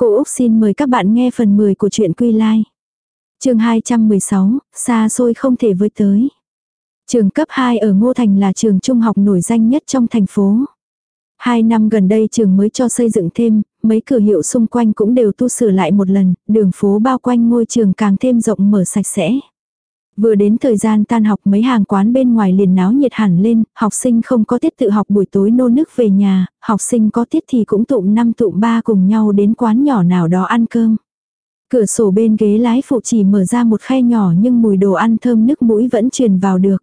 Cô Úc xin mời các bạn nghe phần 10 của truyện Quy Lai. chương 216, xa xôi không thể với tới. Trường cấp 2 ở Ngô Thành là trường trung học nổi danh nhất trong thành phố. Hai năm gần đây trường mới cho xây dựng thêm, mấy cửa hiệu xung quanh cũng đều tu sửa lại một lần, đường phố bao quanh ngôi trường càng thêm rộng mở sạch sẽ. Vừa đến thời gian tan học mấy hàng quán bên ngoài liền náo nhiệt hẳn lên, học sinh không có tiết tự học buổi tối nô nức về nhà, học sinh có tiết thì cũng tụm năm tụm ba cùng nhau đến quán nhỏ nào đó ăn cơm. Cửa sổ bên ghế lái phụ chỉ mở ra một khe nhỏ nhưng mùi đồ ăn thơm nước mũi vẫn truyền vào được.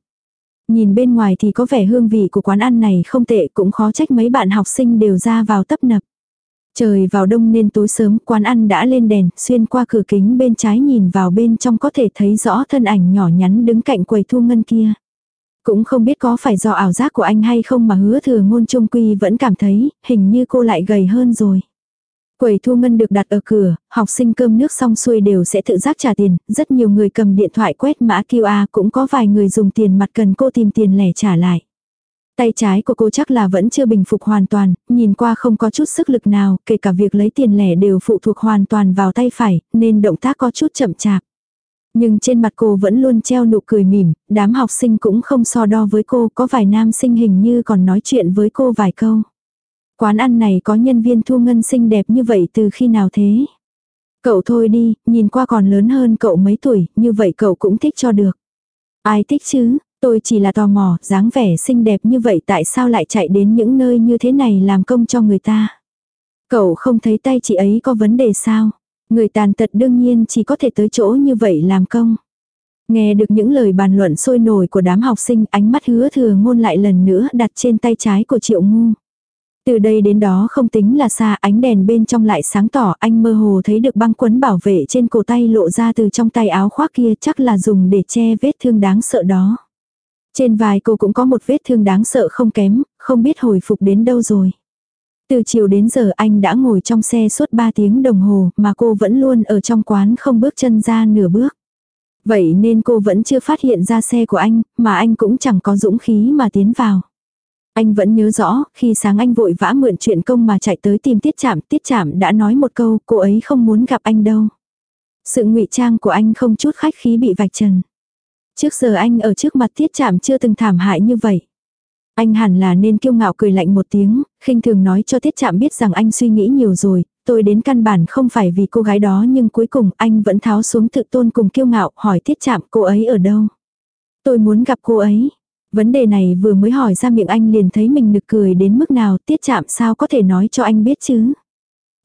Nhìn bên ngoài thì có vẻ hương vị của quán ăn này không tệ cũng khó trách mấy bạn học sinh đều ra vào tấp nập. Trời vào đông nên tối sớm quán ăn đã lên đèn, xuyên qua cửa kính bên trái nhìn vào bên trong có thể thấy rõ thân ảnh nhỏ nhắn đứng cạnh quầy thu ngân kia. Cũng không biết có phải do ảo giác của anh hay không mà hứa thừa ngôn trung quy vẫn cảm thấy hình như cô lại gầy hơn rồi. Quầy thu ngân được đặt ở cửa, học sinh cơm nước xong xuôi đều sẽ tự giác trả tiền, rất nhiều người cầm điện thoại quét mã QR cũng có vài người dùng tiền mặt cần cô tìm tiền lẻ trả lại. Tay trái của cô chắc là vẫn chưa bình phục hoàn toàn, nhìn qua không có chút sức lực nào, kể cả việc lấy tiền lẻ đều phụ thuộc hoàn toàn vào tay phải, nên động tác có chút chậm chạp. Nhưng trên mặt cô vẫn luôn treo nụ cười mỉm, đám học sinh cũng không so đo với cô, có vài nam sinh hình như còn nói chuyện với cô vài câu. Quán ăn này có nhân viên thu ngân xinh đẹp như vậy từ khi nào thế? Cậu thôi đi, nhìn qua còn lớn hơn cậu mấy tuổi, như vậy cậu cũng thích cho được. Ai thích chứ, tôi chỉ là tò mò, dáng vẻ xinh đẹp như vậy tại sao lại chạy đến những nơi như thế này làm công cho người ta. Cậu không thấy tay chị ấy có vấn đề sao? Người tàn tật đương nhiên chỉ có thể tới chỗ như vậy làm công. Nghe được những lời bàn luận sôi nổi của đám học sinh ánh mắt hứa thừa ngôn lại lần nữa đặt trên tay trái của triệu ngu. Từ đây đến đó không tính là xa ánh đèn bên trong lại sáng tỏ anh mơ hồ thấy được băng quấn bảo vệ trên cổ tay lộ ra từ trong tay áo khoác kia chắc là dùng để che vết thương đáng sợ đó. Trên vai cô cũng có một vết thương đáng sợ không kém, không biết hồi phục đến đâu rồi. Từ chiều đến giờ anh đã ngồi trong xe suốt 3 tiếng đồng hồ mà cô vẫn luôn ở trong quán không bước chân ra nửa bước. Vậy nên cô vẫn chưa phát hiện ra xe của anh, mà anh cũng chẳng có dũng khí mà tiến vào. Anh vẫn nhớ rõ, khi sáng anh vội vã mượn chuyện công mà chạy tới tìm tiết chạm, tiết chạm đã nói một câu, cô ấy không muốn gặp anh đâu. Sự ngụy trang của anh không chút khách khí bị vạch trần. Trước giờ anh ở trước mặt tiết chạm chưa từng thảm hại như vậy. Anh hẳn là nên kiêu ngạo cười lạnh một tiếng, khinh thường nói cho tiết chạm biết rằng anh suy nghĩ nhiều rồi, tôi đến căn bản không phải vì cô gái đó nhưng cuối cùng anh vẫn tháo xuống tự tôn cùng kiêu ngạo hỏi tiết chạm cô ấy ở đâu. Tôi muốn gặp cô ấy. Vấn đề này vừa mới hỏi ra miệng anh liền thấy mình nực cười đến mức nào tiết chạm sao có thể nói cho anh biết chứ.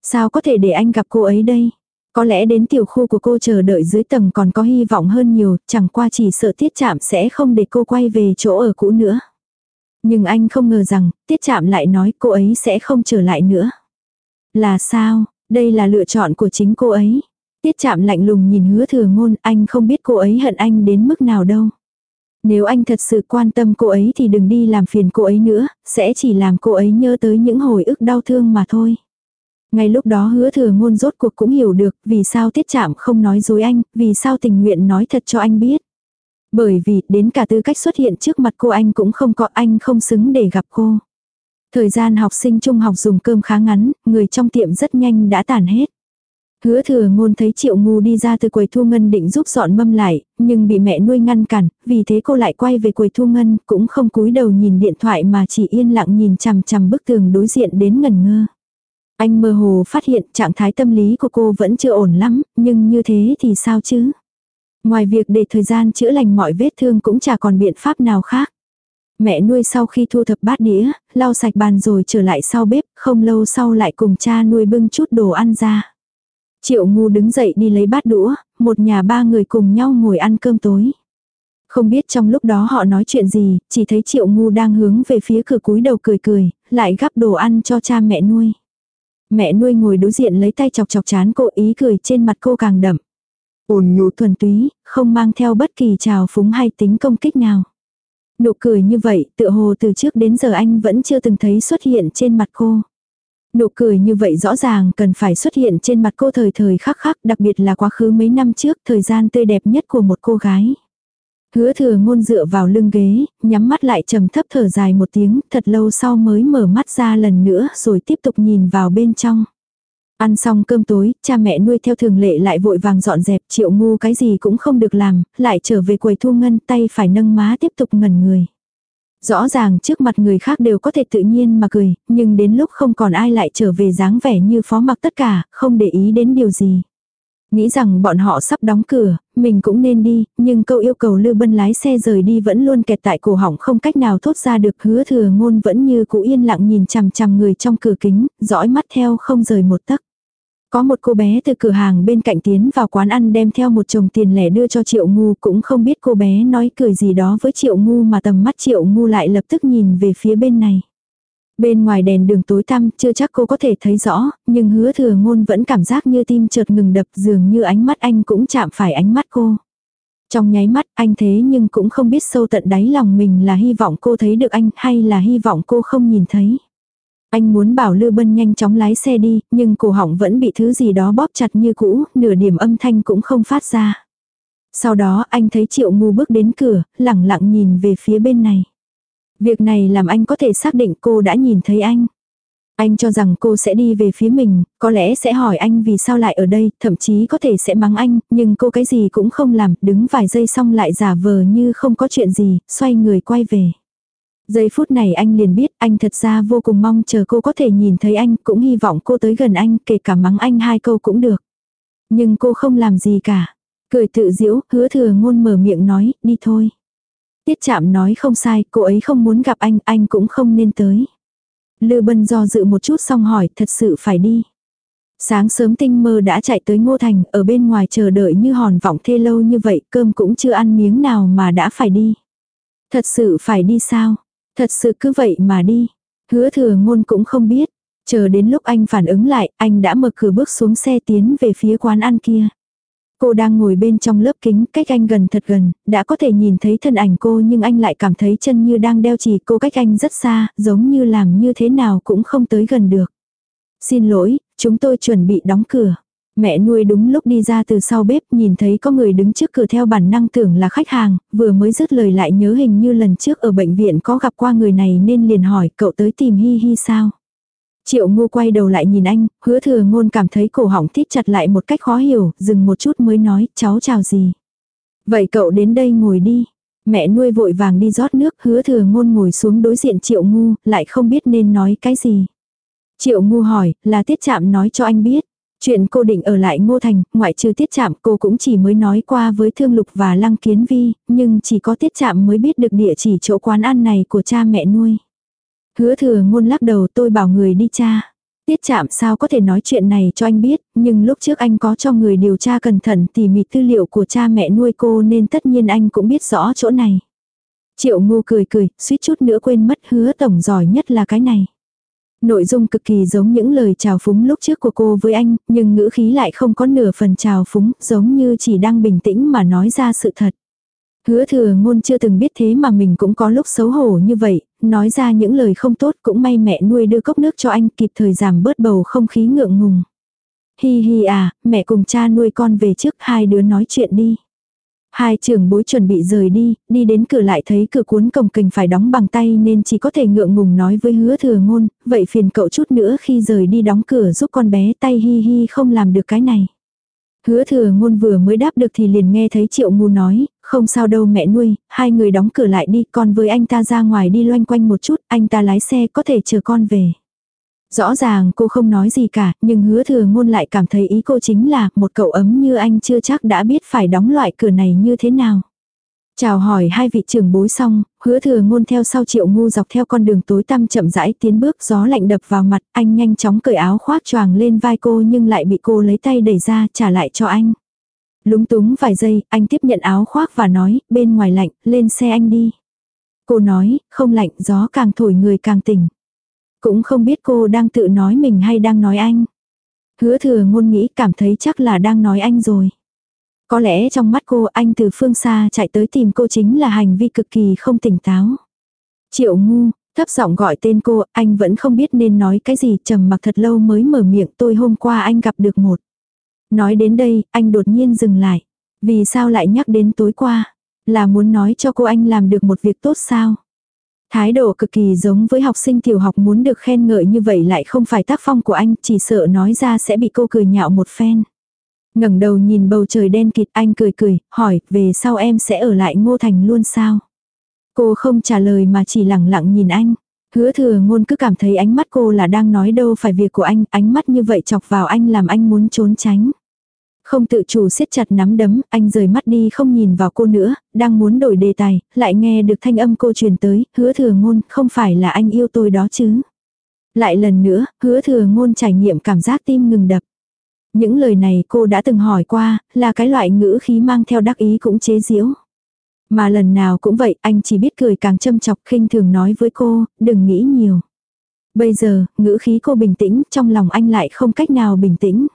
Sao có thể để anh gặp cô ấy đây. Có lẽ đến tiểu khu của cô chờ đợi dưới tầng còn có hy vọng hơn nhiều, chẳng qua chỉ sợ tiết chạm sẽ không để cô quay về chỗ ở cũ nữa. Nhưng anh không ngờ rằng, tiết chạm lại nói cô ấy sẽ không trở lại nữa. Là sao, đây là lựa chọn của chính cô ấy. Tiết chạm lạnh lùng nhìn hứa thừa ngôn, anh không biết cô ấy hận anh đến mức nào đâu. Nếu anh thật sự quan tâm cô ấy thì đừng đi làm phiền cô ấy nữa, sẽ chỉ làm cô ấy nhớ tới những hồi ức đau thương mà thôi. Ngay lúc đó hứa thừa ngôn rốt cuộc cũng hiểu được vì sao tiết chạm không nói dối anh, vì sao tình nguyện nói thật cho anh biết. Bởi vì đến cả tư cách xuất hiện trước mặt cô anh cũng không có anh không xứng để gặp cô. Thời gian học sinh trung học dùng cơm khá ngắn, người trong tiệm rất nhanh đã tàn hết. Hứa thừa ngôn thấy triệu ngu đi ra từ quầy thu ngân định giúp dọn mâm lại, nhưng bị mẹ nuôi ngăn cản, vì thế cô lại quay về quầy thu ngân, cũng không cúi đầu nhìn điện thoại mà chỉ yên lặng nhìn chằm chằm bức tường đối diện đến ngần ngơ. Anh mơ hồ phát hiện trạng thái tâm lý của cô vẫn chưa ổn lắm, nhưng như thế thì sao chứ? Ngoài việc để thời gian chữa lành mọi vết thương cũng chả còn biện pháp nào khác. Mẹ nuôi sau khi thu thập bát đĩa, lau sạch bàn rồi trở lại sau bếp, không lâu sau lại cùng cha nuôi bưng chút đồ ăn ra. Triệu ngu đứng dậy đi lấy bát đũa, một nhà ba người cùng nhau ngồi ăn cơm tối. Không biết trong lúc đó họ nói chuyện gì, chỉ thấy triệu ngu đang hướng về phía cửa cúi đầu cười cười, lại gắp đồ ăn cho cha mẹ nuôi. Mẹ nuôi ngồi đối diện lấy tay chọc chọc chán cô ý cười trên mặt cô càng đậm. Ổn nhu thuần túy, không mang theo bất kỳ trào phúng hay tính công kích nào. Nụ cười như vậy, tựa hồ từ trước đến giờ anh vẫn chưa từng thấy xuất hiện trên mặt cô. Nụ cười như vậy rõ ràng cần phải xuất hiện trên mặt cô thời thời khắc khắc, đặc biệt là quá khứ mấy năm trước, thời gian tươi đẹp nhất của một cô gái. Hứa thừa ngôn dựa vào lưng ghế, nhắm mắt lại trầm thấp thở dài một tiếng, thật lâu sau mới mở mắt ra lần nữa rồi tiếp tục nhìn vào bên trong. Ăn xong cơm tối, cha mẹ nuôi theo thường lệ lại vội vàng dọn dẹp, triệu ngu cái gì cũng không được làm, lại trở về quầy thu ngân tay phải nâng má tiếp tục ngẩn người. Rõ ràng trước mặt người khác đều có thể tự nhiên mà cười, nhưng đến lúc không còn ai lại trở về dáng vẻ như phó mặc tất cả, không để ý đến điều gì. Nghĩ rằng bọn họ sắp đóng cửa, mình cũng nên đi, nhưng câu yêu cầu Lưu Bân lái xe rời đi vẫn luôn kẹt tại cổ họng không cách nào thốt ra được hứa thừa ngôn vẫn như cũ yên lặng nhìn chằm chằm người trong cửa kính, dõi mắt theo không rời một tấc. Có một cô bé từ cửa hàng bên cạnh tiến vào quán ăn đem theo một chồng tiền lẻ đưa cho triệu ngu cũng không biết cô bé nói cười gì đó với triệu ngu mà tầm mắt triệu ngu lại lập tức nhìn về phía bên này. Bên ngoài đèn đường tối tăm chưa chắc cô có thể thấy rõ, nhưng hứa thừa ngôn vẫn cảm giác như tim chợt ngừng đập dường như ánh mắt anh cũng chạm phải ánh mắt cô. Trong nháy mắt anh thế nhưng cũng không biết sâu tận đáy lòng mình là hy vọng cô thấy được anh hay là hy vọng cô không nhìn thấy. Anh muốn bảo Lư Bân nhanh chóng lái xe đi, nhưng cổ họng vẫn bị thứ gì đó bóp chặt như cũ, nửa điểm âm thanh cũng không phát ra. Sau đó anh thấy Triệu Ngu bước đến cửa, lẳng lặng nhìn về phía bên này. Việc này làm anh có thể xác định cô đã nhìn thấy anh. Anh cho rằng cô sẽ đi về phía mình, có lẽ sẽ hỏi anh vì sao lại ở đây, thậm chí có thể sẽ mắng anh, nhưng cô cái gì cũng không làm, đứng vài giây xong lại giả vờ như không có chuyện gì, xoay người quay về. Giây phút này anh liền biết anh thật ra vô cùng mong chờ cô có thể nhìn thấy anh, cũng hy vọng cô tới gần anh, kể cả mắng anh hai câu cũng được. Nhưng cô không làm gì cả. Cười tự diễu, hứa thừa ngôn mở miệng nói, đi thôi. Tiết chạm nói không sai, cô ấy không muốn gặp anh, anh cũng không nên tới. Lư bân do dự một chút xong hỏi, thật sự phải đi. Sáng sớm tinh mơ đã chạy tới Ngô Thành, ở bên ngoài chờ đợi như hòn vọng thê lâu như vậy, cơm cũng chưa ăn miếng nào mà đã phải đi. Thật sự phải đi sao? Thật sự cứ vậy mà đi. Hứa thừa ngôn cũng không biết. Chờ đến lúc anh phản ứng lại, anh đã mở cửa bước xuống xe tiến về phía quán ăn kia. Cô đang ngồi bên trong lớp kính, cách anh gần thật gần, đã có thể nhìn thấy thân ảnh cô nhưng anh lại cảm thấy chân như đang đeo chỉ cô cách anh rất xa, giống như làm như thế nào cũng không tới gần được. Xin lỗi, chúng tôi chuẩn bị đóng cửa. Mẹ nuôi đúng lúc đi ra từ sau bếp nhìn thấy có người đứng trước cửa theo bản năng tưởng là khách hàng, vừa mới dứt lời lại nhớ hình như lần trước ở bệnh viện có gặp qua người này nên liền hỏi cậu tới tìm Hi Hi sao. Triệu ngu quay đầu lại nhìn anh, hứa thừa ngôn cảm thấy cổ họng thít chặt lại một cách khó hiểu, dừng một chút mới nói, cháu chào gì. Vậy cậu đến đây ngồi đi. Mẹ nuôi vội vàng đi rót nước, hứa thừa ngôn ngồi xuống đối diện triệu ngu, lại không biết nên nói cái gì. Triệu ngu hỏi, là tiết chạm nói cho anh biết. Chuyện cô định ở lại Ngô Thành, ngoại trừ tiết chạm cô cũng chỉ mới nói qua với Thương Lục và Lăng Kiến Vi, nhưng chỉ có tiết chạm mới biết được địa chỉ chỗ quán ăn này của cha mẹ nuôi. Hứa thừa ngôn lắc đầu tôi bảo người đi cha. Tiết chạm sao có thể nói chuyện này cho anh biết, nhưng lúc trước anh có cho người điều tra cẩn thận tỉ mỉ tư liệu của cha mẹ nuôi cô nên tất nhiên anh cũng biết rõ chỗ này. Triệu ngu cười cười, suýt chút nữa quên mất hứa tổng giỏi nhất là cái này. Nội dung cực kỳ giống những lời chào phúng lúc trước của cô với anh, nhưng ngữ khí lại không có nửa phần chào phúng, giống như chỉ đang bình tĩnh mà nói ra sự thật. Hứa thừa ngôn chưa từng biết thế mà mình cũng có lúc xấu hổ như vậy, nói ra những lời không tốt cũng may mẹ nuôi đưa cốc nước cho anh kịp thời giảm bớt bầu không khí ngượng ngùng. Hi hi à, mẹ cùng cha nuôi con về trước hai đứa nói chuyện đi. Hai trưởng bối chuẩn bị rời đi, đi đến cửa lại thấy cửa cuốn cổng kình phải đóng bằng tay nên chỉ có thể ngượng ngùng nói với hứa thừa ngôn, vậy phiền cậu chút nữa khi rời đi đóng cửa giúp con bé tay hi hi không làm được cái này. Hứa thừa ngôn vừa mới đáp được thì liền nghe thấy triệu ngu nói, không sao đâu mẹ nuôi, hai người đóng cửa lại đi, con với anh ta ra ngoài đi loanh quanh một chút, anh ta lái xe có thể chờ con về. Rõ ràng cô không nói gì cả, nhưng hứa thừa ngôn lại cảm thấy ý cô chính là một cậu ấm như anh chưa chắc đã biết phải đóng loại cửa này như thế nào. Chào hỏi hai vị trưởng bối xong, hứa thừa ngôn theo sau triệu ngu dọc theo con đường tối tăm chậm rãi tiến bước gió lạnh đập vào mặt, anh nhanh chóng cởi áo khoác choàng lên vai cô nhưng lại bị cô lấy tay đẩy ra trả lại cho anh. Lúng túng vài giây, anh tiếp nhận áo khoác và nói, bên ngoài lạnh, lên xe anh đi. Cô nói, không lạnh, gió càng thổi người càng tỉnh. Cũng không biết cô đang tự nói mình hay đang nói anh. Hứa thừa ngôn nghĩ cảm thấy chắc là đang nói anh rồi. Có lẽ trong mắt cô anh từ phương xa chạy tới tìm cô chính là hành vi cực kỳ không tỉnh táo. Triệu ngu, thấp giọng gọi tên cô, anh vẫn không biết nên nói cái gì, trầm mặc thật lâu mới mở miệng tôi hôm qua anh gặp được một. Nói đến đây, anh đột nhiên dừng lại. Vì sao lại nhắc đến tối qua? Là muốn nói cho cô anh làm được một việc tốt sao? Thái độ cực kỳ giống với học sinh tiểu học muốn được khen ngợi như vậy lại không phải tác phong của anh, chỉ sợ nói ra sẽ bị cô cười nhạo một phen ngẩng đầu nhìn bầu trời đen kịt anh cười cười, hỏi, về sau em sẽ ở lại ngô thành luôn sao? Cô không trả lời mà chỉ lặng lặng nhìn anh. Hứa thừa ngôn cứ cảm thấy ánh mắt cô là đang nói đâu phải việc của anh, ánh mắt như vậy chọc vào anh làm anh muốn trốn tránh. Không tự chủ siết chặt nắm đấm, anh rời mắt đi không nhìn vào cô nữa, đang muốn đổi đề tài, lại nghe được thanh âm cô truyền tới, hứa thừa ngôn, không phải là anh yêu tôi đó chứ. Lại lần nữa, hứa thừa ngôn trải nghiệm cảm giác tim ngừng đập. Những lời này cô đã từng hỏi qua, là cái loại ngữ khí mang theo đắc ý cũng chế giễu. Mà lần nào cũng vậy, anh chỉ biết cười càng châm chọc khinh thường nói với cô, đừng nghĩ nhiều. Bây giờ, ngữ khí cô bình tĩnh, trong lòng anh lại không cách nào bình tĩnh.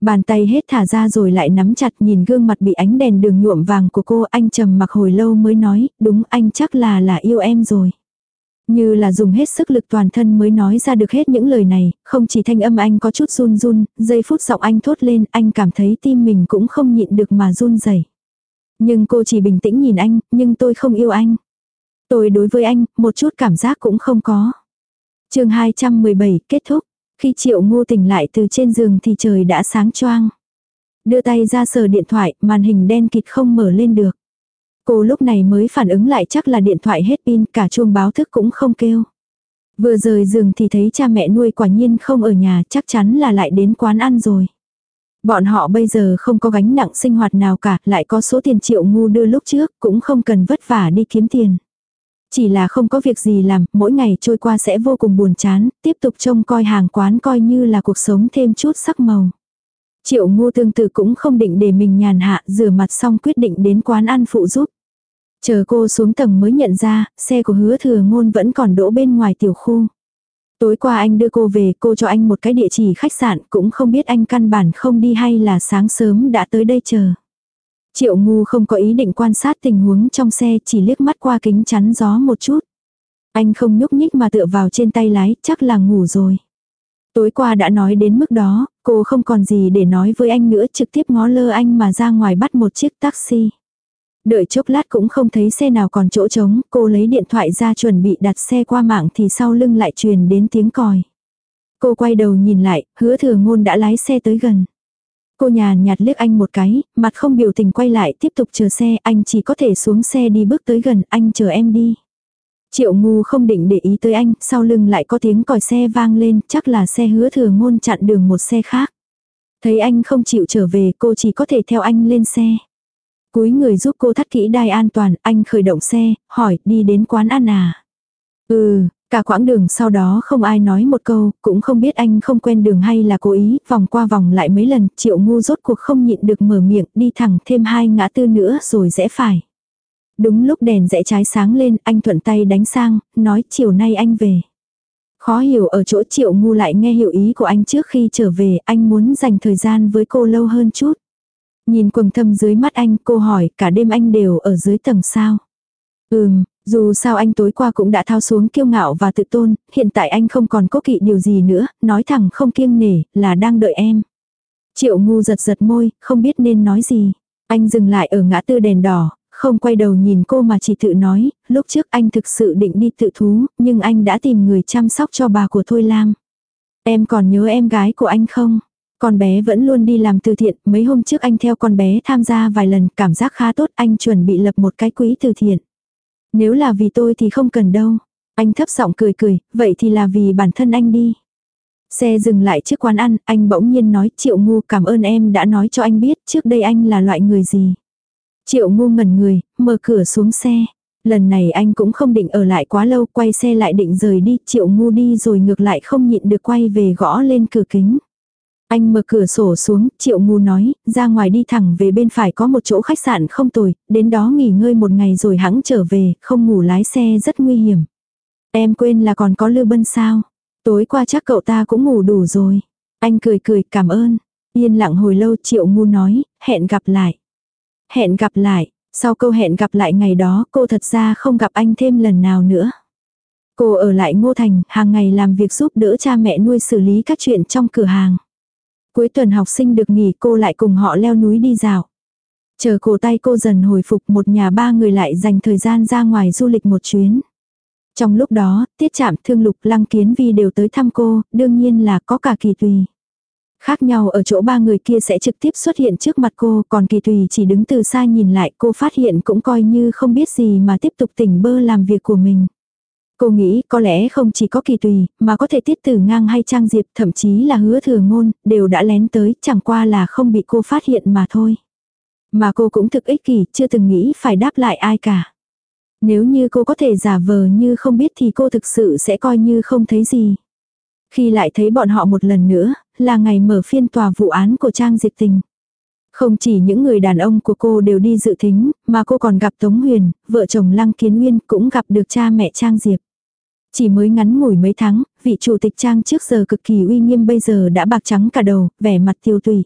Bàn tay hết thả ra rồi lại nắm chặt nhìn gương mặt bị ánh đèn đường nhuộm vàng của cô anh trầm mặc hồi lâu mới nói, đúng anh chắc là là yêu em rồi. Như là dùng hết sức lực toàn thân mới nói ra được hết những lời này, không chỉ thanh âm anh có chút run run, giây phút giọng anh thốt lên, anh cảm thấy tim mình cũng không nhịn được mà run rẩy. Nhưng cô chỉ bình tĩnh nhìn anh, nhưng tôi không yêu anh. Tôi đối với anh, một chút cảm giác cũng không có. chương 217 kết thúc. Khi triệu ngô tỉnh lại từ trên giường thì trời đã sáng choang. Đưa tay ra sờ điện thoại, màn hình đen kịt không mở lên được. Cô lúc này mới phản ứng lại chắc là điện thoại hết pin, cả chuông báo thức cũng không kêu. Vừa rời giường thì thấy cha mẹ nuôi quả nhiên không ở nhà, chắc chắn là lại đến quán ăn rồi. Bọn họ bây giờ không có gánh nặng sinh hoạt nào cả, lại có số tiền triệu ngu đưa lúc trước, cũng không cần vất vả đi kiếm tiền. Chỉ là không có việc gì làm, mỗi ngày trôi qua sẽ vô cùng buồn chán, tiếp tục trông coi hàng quán coi như là cuộc sống thêm chút sắc màu. Triệu ngu tương tự cũng không định để mình nhàn hạ, rửa mặt xong quyết định đến quán ăn phụ giúp. Chờ cô xuống tầng mới nhận ra, xe của hứa thừa ngôn vẫn còn đỗ bên ngoài tiểu khu. Tối qua anh đưa cô về, cô cho anh một cái địa chỉ khách sạn, cũng không biết anh căn bản không đi hay là sáng sớm đã tới đây chờ. Triệu ngu không có ý định quan sát tình huống trong xe, chỉ liếc mắt qua kính chắn gió một chút. Anh không nhúc nhích mà tựa vào trên tay lái, chắc là ngủ rồi. Tối qua đã nói đến mức đó, cô không còn gì để nói với anh nữa trực tiếp ngó lơ anh mà ra ngoài bắt một chiếc taxi. Đợi chốc lát cũng không thấy xe nào còn chỗ trống, cô lấy điện thoại ra chuẩn bị đặt xe qua mạng thì sau lưng lại truyền đến tiếng còi. Cô quay đầu nhìn lại, hứa thừa ngôn đã lái xe tới gần. Cô nhàn nhạt liếc anh một cái, mặt không biểu tình quay lại tiếp tục chờ xe, anh chỉ có thể xuống xe đi bước tới gần, anh chờ em đi. Triệu ngu không định để ý tới anh, sau lưng lại có tiếng còi xe vang lên, chắc là xe hứa thừa ngôn chặn đường một xe khác. Thấy anh không chịu trở về, cô chỉ có thể theo anh lên xe. Cúi người giúp cô thắt kỹ đai an toàn, anh khởi động xe, hỏi, đi đến quán ăn à? Ừ, cả quãng đường sau đó không ai nói một câu, cũng không biết anh không quen đường hay là cố ý, vòng qua vòng lại mấy lần, triệu ngu rốt cuộc không nhịn được mở miệng, đi thẳng thêm hai ngã tư nữa rồi rẽ phải. Đúng lúc đèn rẽ trái sáng lên, anh thuận tay đánh sang, nói chiều nay anh về. Khó hiểu ở chỗ triệu ngu lại nghe hiểu ý của anh trước khi trở về, anh muốn dành thời gian với cô lâu hơn chút. Nhìn quầng thâm dưới mắt anh, cô hỏi, cả đêm anh đều ở dưới tầng sao? Ừm, dù sao anh tối qua cũng đã thao xuống kiêu ngạo và tự tôn, hiện tại anh không còn cố kỵ điều gì nữa, nói thẳng không kiêng nể, là đang đợi em. Triệu ngu giật giật môi, không biết nên nói gì. Anh dừng lại ở ngã tư đèn đỏ, không quay đầu nhìn cô mà chỉ tự nói, lúc trước anh thực sự định đi tự thú, nhưng anh đã tìm người chăm sóc cho bà của Thôi Lam. Em còn nhớ em gái của anh không? Con bé vẫn luôn đi làm từ thiện, mấy hôm trước anh theo con bé tham gia vài lần, cảm giác khá tốt, anh chuẩn bị lập một cái quỹ từ thiện. Nếu là vì tôi thì không cần đâu. Anh thấp giọng cười cười, vậy thì là vì bản thân anh đi. Xe dừng lại trước quán ăn, anh bỗng nhiên nói Triệu Ngu cảm ơn em đã nói cho anh biết trước đây anh là loại người gì. Triệu Ngu ngẩn người, mở cửa xuống xe. Lần này anh cũng không định ở lại quá lâu, quay xe lại định rời đi, Triệu Ngu đi rồi ngược lại không nhịn được quay về gõ lên cửa kính. Anh mở cửa sổ xuống, triệu ngu nói, ra ngoài đi thẳng về bên phải có một chỗ khách sạn không tồi, đến đó nghỉ ngơi một ngày rồi hãng trở về, không ngủ lái xe rất nguy hiểm. Em quên là còn có Lưu Bân sao? Tối qua chắc cậu ta cũng ngủ đủ rồi. Anh cười cười cảm ơn. Yên lặng hồi lâu triệu ngu nói, hẹn gặp lại. Hẹn gặp lại, sau câu hẹn gặp lại ngày đó cô thật ra không gặp anh thêm lần nào nữa. Cô ở lại Ngô Thành, hàng ngày làm việc giúp đỡ cha mẹ nuôi xử lý các chuyện trong cửa hàng. Cuối tuần học sinh được nghỉ cô lại cùng họ leo núi đi dạo. Chờ cổ tay cô dần hồi phục một nhà ba người lại dành thời gian ra ngoài du lịch một chuyến. Trong lúc đó, tiết chạm thương lục lăng kiến vi đều tới thăm cô, đương nhiên là có cả kỳ tùy. Khác nhau ở chỗ ba người kia sẽ trực tiếp xuất hiện trước mặt cô, còn kỳ tùy chỉ đứng từ xa nhìn lại cô phát hiện cũng coi như không biết gì mà tiếp tục tỉnh bơ làm việc của mình. Cô nghĩ có lẽ không chỉ có kỳ tùy, mà có thể tiết tử ngang hay trang diệp, thậm chí là hứa thừa ngôn, đều đã lén tới, chẳng qua là không bị cô phát hiện mà thôi. Mà cô cũng thực ích kỷ, chưa từng nghĩ phải đáp lại ai cả. Nếu như cô có thể giả vờ như không biết thì cô thực sự sẽ coi như không thấy gì. Khi lại thấy bọn họ một lần nữa, là ngày mở phiên tòa vụ án của Trang Diệp Tình. Không chỉ những người đàn ông của cô đều đi dự thính, mà cô còn gặp Tống Huyền, vợ chồng Lăng Kiến Nguyên cũng gặp được cha mẹ Trang Diệp. Chỉ mới ngắn ngủi mấy tháng, vị chủ tịch Trang trước giờ cực kỳ uy nghiêm bây giờ đã bạc trắng cả đầu, vẻ mặt tiêu tùy.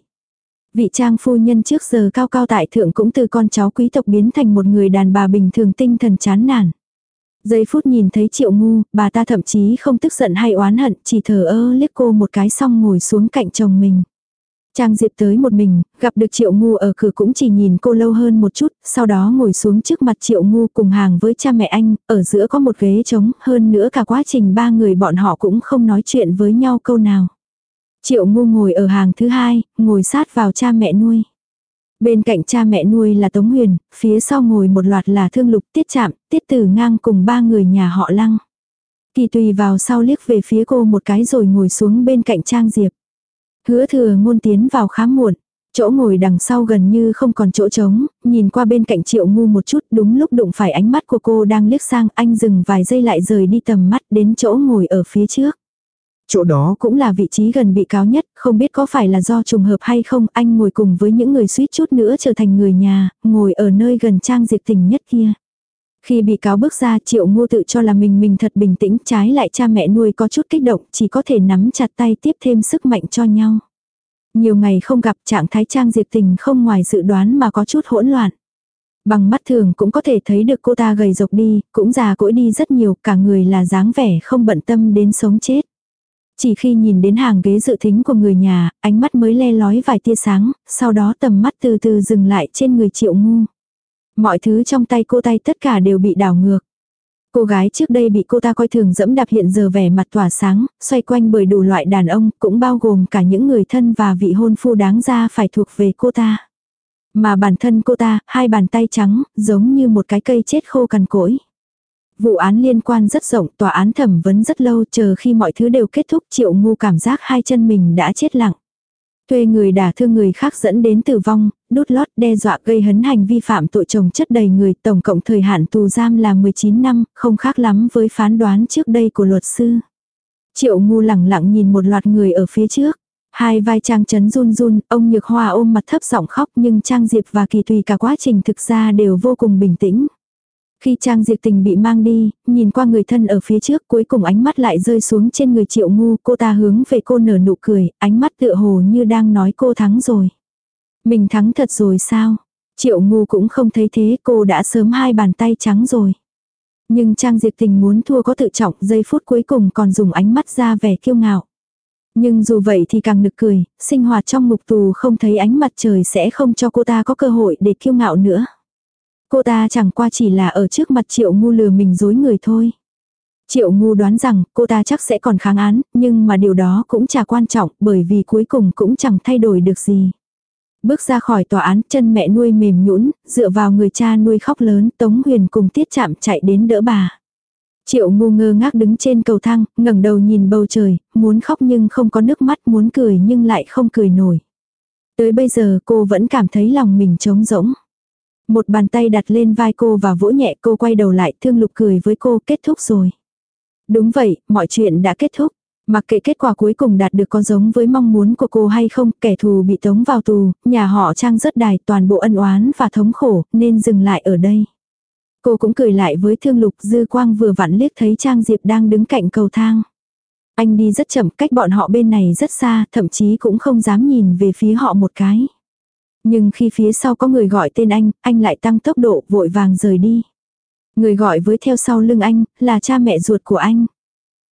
Vị Trang phu nhân trước giờ cao cao tại thượng cũng từ con cháu quý tộc biến thành một người đàn bà bình thường tinh thần chán nản. Giây phút nhìn thấy triệu ngu, bà ta thậm chí không tức giận hay oán hận, chỉ thờ ơ liếc cô một cái xong ngồi xuống cạnh chồng mình. Trang Diệp tới một mình, gặp được Triệu Ngu ở cửa cũng chỉ nhìn cô lâu hơn một chút, sau đó ngồi xuống trước mặt Triệu Ngu cùng hàng với cha mẹ anh, ở giữa có một ghế trống, hơn nữa cả quá trình ba người bọn họ cũng không nói chuyện với nhau câu nào. Triệu Ngu ngồi ở hàng thứ hai, ngồi sát vào cha mẹ nuôi. Bên cạnh cha mẹ nuôi là Tống Huyền, phía sau ngồi một loạt là Thương Lục, Tiết Trạm, Tiết Tử ngang cùng ba người nhà họ Lăng. Kỳ tùy vào sau liếc về phía cô một cái rồi ngồi xuống bên cạnh Trang Diệp. Hứa thừa ngôn tiến vào khá muộn. Chỗ ngồi đằng sau gần như không còn chỗ trống, nhìn qua bên cạnh triệu ngu một chút đúng lúc đụng phải ánh mắt của cô đang liếc sang anh dừng vài giây lại rời đi tầm mắt đến chỗ ngồi ở phía trước. Chỗ đó cũng là vị trí gần bị cáo nhất, không biết có phải là do trùng hợp hay không, anh ngồi cùng với những người suýt chút nữa trở thành người nhà, ngồi ở nơi gần trang diệt tình nhất kia. Khi bị cáo bước ra triệu ngô tự cho là mình mình thật bình tĩnh trái lại cha mẹ nuôi có chút kích động chỉ có thể nắm chặt tay tiếp thêm sức mạnh cho nhau. Nhiều ngày không gặp trạng thái trang diệt tình không ngoài dự đoán mà có chút hỗn loạn. Bằng mắt thường cũng có thể thấy được cô ta gầy rộc đi, cũng già cỗi đi rất nhiều, cả người là dáng vẻ không bận tâm đến sống chết. Chỉ khi nhìn đến hàng ghế dự thính của người nhà, ánh mắt mới le lói vài tia sáng, sau đó tầm mắt từ từ dừng lại trên người triệu ngu. Mọi thứ trong tay cô tay tất cả đều bị đảo ngược. Cô gái trước đây bị cô ta coi thường dẫm đạp hiện giờ vẻ mặt tỏa sáng, xoay quanh bởi đủ loại đàn ông, cũng bao gồm cả những người thân và vị hôn phu đáng ra phải thuộc về cô ta. Mà bản thân cô ta, hai bàn tay trắng, giống như một cái cây chết khô cằn cỗi. Vụ án liên quan rất rộng, tòa án thẩm vấn rất lâu chờ khi mọi thứ đều kết thúc triệu ngu cảm giác hai chân mình đã chết lặng. Thuê người đả thương người khác dẫn đến tử vong, đút lót đe dọa gây hấn hành vi phạm tội chồng chất đầy người tổng cộng thời hạn tù giam là 19 năm, không khác lắm với phán đoán trước đây của luật sư. Triệu ngu lẳng lặng nhìn một loạt người ở phía trước. Hai vai trang chấn run run, ông Nhược Hoa ôm mặt thấp giọng khóc nhưng Trang Diệp và Kỳ Tùy cả quá trình thực ra đều vô cùng bình tĩnh. Khi Trang Diệp Tình bị mang đi, nhìn qua người thân ở phía trước cuối cùng ánh mắt lại rơi xuống trên người triệu ngu, cô ta hướng về cô nở nụ cười, ánh mắt tựa hồ như đang nói cô thắng rồi. Mình thắng thật rồi sao? Triệu ngu cũng không thấy thế, cô đã sớm hai bàn tay trắng rồi. Nhưng Trang Diệp Tình muốn thua có tự trọng, giây phút cuối cùng còn dùng ánh mắt ra vẻ kiêu ngạo. Nhưng dù vậy thì càng nực cười, sinh hoạt trong ngục tù không thấy ánh mặt trời sẽ không cho cô ta có cơ hội để kiêu ngạo nữa. Cô ta chẳng qua chỉ là ở trước mặt triệu ngu lừa mình dối người thôi. Triệu ngu đoán rằng cô ta chắc sẽ còn kháng án, nhưng mà điều đó cũng chả quan trọng bởi vì cuối cùng cũng chẳng thay đổi được gì. Bước ra khỏi tòa án chân mẹ nuôi mềm nhũn dựa vào người cha nuôi khóc lớn Tống Huyền cùng tiết chạm chạy đến đỡ bà. Triệu ngu ngơ ngác đứng trên cầu thang, ngẩng đầu nhìn bầu trời, muốn khóc nhưng không có nước mắt, muốn cười nhưng lại không cười nổi. Tới bây giờ cô vẫn cảm thấy lòng mình trống rỗng. Một bàn tay đặt lên vai cô và vỗ nhẹ cô quay đầu lại thương lục cười với cô kết thúc rồi. Đúng vậy, mọi chuyện đã kết thúc. Mặc kệ kết quả cuối cùng đạt được có giống với mong muốn của cô hay không, kẻ thù bị tống vào tù, nhà họ trang rất đài toàn bộ ân oán và thống khổ, nên dừng lại ở đây. Cô cũng cười lại với thương lục dư quang vừa vặn liếc thấy Trang Diệp đang đứng cạnh cầu thang. Anh đi rất chậm cách bọn họ bên này rất xa, thậm chí cũng không dám nhìn về phía họ một cái. Nhưng khi phía sau có người gọi tên anh, anh lại tăng tốc độ vội vàng rời đi. Người gọi với theo sau lưng anh, là cha mẹ ruột của anh.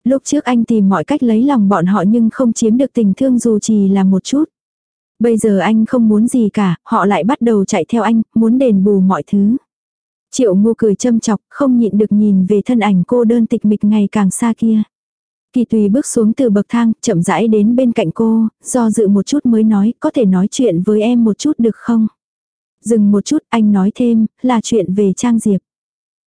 Lúc trước anh tìm mọi cách lấy lòng bọn họ nhưng không chiếm được tình thương dù chỉ là một chút. Bây giờ anh không muốn gì cả, họ lại bắt đầu chạy theo anh, muốn đền bù mọi thứ. Triệu ngu cười châm chọc, không nhịn được nhìn về thân ảnh cô đơn tịch mịch ngày càng xa kia. Kỳ tùy bước xuống từ bậc thang, chậm rãi đến bên cạnh cô, do dự một chút mới nói, có thể nói chuyện với em một chút được không? Dừng một chút, anh nói thêm, là chuyện về Trang Diệp.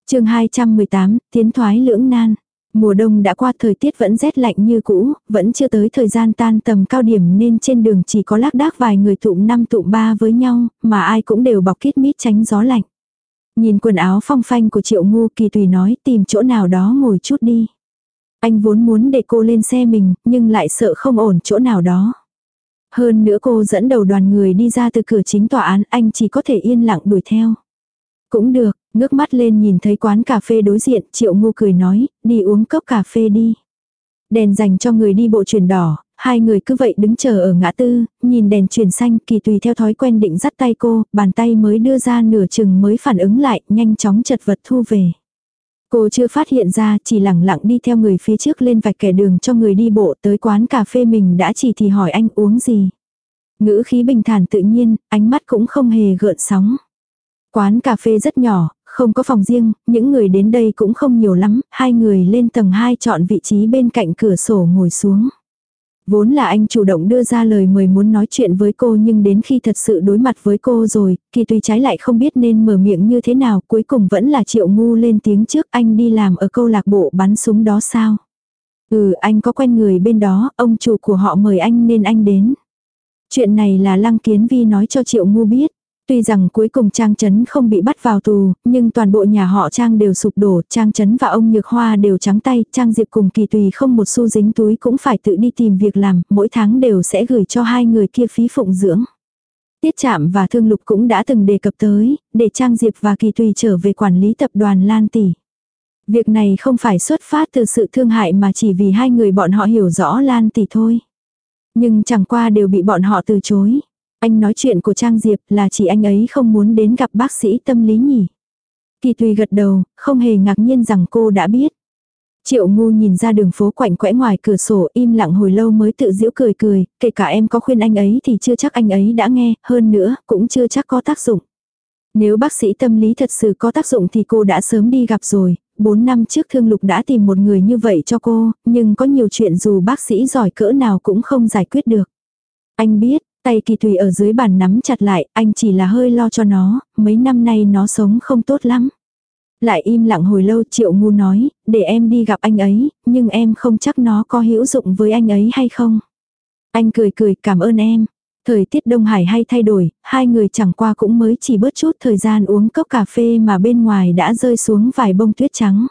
chương 218, tiến thoái lưỡng nan. Mùa đông đã qua thời tiết vẫn rét lạnh như cũ, vẫn chưa tới thời gian tan tầm cao điểm nên trên đường chỉ có lác đác vài người tụm năm tụm ba với nhau, mà ai cũng đều bọc kít mít tránh gió lạnh. Nhìn quần áo phong phanh của triệu ngu kỳ tùy nói tìm chỗ nào đó ngồi chút đi. Anh vốn muốn để cô lên xe mình, nhưng lại sợ không ổn chỗ nào đó. Hơn nữa cô dẫn đầu đoàn người đi ra từ cửa chính tòa án, anh chỉ có thể yên lặng đuổi theo. Cũng được, ngước mắt lên nhìn thấy quán cà phê đối diện, triệu ngu cười nói, đi uống cốc cà phê đi. Đèn dành cho người đi bộ chuyển đỏ, hai người cứ vậy đứng chờ ở ngã tư, nhìn đèn chuyển xanh kỳ tùy theo thói quen định dắt tay cô, bàn tay mới đưa ra nửa chừng mới phản ứng lại, nhanh chóng chật vật thu về. Cô chưa phát hiện ra, chỉ lẳng lặng đi theo người phía trước lên vạch kẻ đường cho người đi bộ tới quán cà phê mình đã chỉ thì hỏi anh uống gì. Ngữ khí bình thản tự nhiên, ánh mắt cũng không hề gợn sóng. Quán cà phê rất nhỏ, không có phòng riêng, những người đến đây cũng không nhiều lắm, hai người lên tầng 2 chọn vị trí bên cạnh cửa sổ ngồi xuống. Vốn là anh chủ động đưa ra lời mời muốn nói chuyện với cô nhưng đến khi thật sự đối mặt với cô rồi, kỳ tùy trái lại không biết nên mở miệng như thế nào, cuối cùng vẫn là triệu ngu lên tiếng trước anh đi làm ở câu lạc bộ bắn súng đó sao. Ừ anh có quen người bên đó, ông chủ của họ mời anh nên anh đến. Chuyện này là Lăng Kiến Vi nói cho Triệu Ngu biết. Tuy rằng cuối cùng Trang Trấn không bị bắt vào tù, nhưng toàn bộ nhà họ Trang đều sụp đổ, Trang Trấn và ông Nhược Hoa đều trắng tay, Trang Diệp cùng Kỳ Tùy không một xu dính túi cũng phải tự đi tìm việc làm, mỗi tháng đều sẽ gửi cho hai người kia phí phụng dưỡng. Tiết Trạm và Thương Lục cũng đã từng đề cập tới, để Trang Diệp và Kỳ Tùy trở về quản lý tập đoàn Lan Tỷ. Việc này không phải xuất phát từ sự thương hại mà chỉ vì hai người bọn họ hiểu rõ Lan Tỷ thôi. Nhưng chẳng qua đều bị bọn họ từ chối. Anh nói chuyện của Trang Diệp là chỉ anh ấy không muốn đến gặp bác sĩ tâm lý nhỉ. Kỳ tùy gật đầu, không hề ngạc nhiên rằng cô đã biết. Triệu ngu nhìn ra đường phố quạnh quẽ ngoài cửa sổ im lặng hồi lâu mới tự giễu cười cười, kể cả em có khuyên anh ấy thì chưa chắc anh ấy đã nghe, hơn nữa cũng chưa chắc có tác dụng. Nếu bác sĩ tâm lý thật sự có tác dụng thì cô đã sớm đi gặp rồi, 4 năm trước thương lục đã tìm một người như vậy cho cô, nhưng có nhiều chuyện dù bác sĩ giỏi cỡ nào cũng không giải quyết được. Anh biết, tay kỳ thủy ở dưới bàn nắm chặt lại, anh chỉ là hơi lo cho nó, mấy năm nay nó sống không tốt lắm. Lại im lặng hồi lâu triệu ngu nói, để em đi gặp anh ấy, nhưng em không chắc nó có hữu dụng với anh ấy hay không. Anh cười cười cảm ơn em. Thời tiết Đông Hải hay thay đổi, hai người chẳng qua cũng mới chỉ bớt chút thời gian uống cốc cà phê mà bên ngoài đã rơi xuống vài bông tuyết trắng.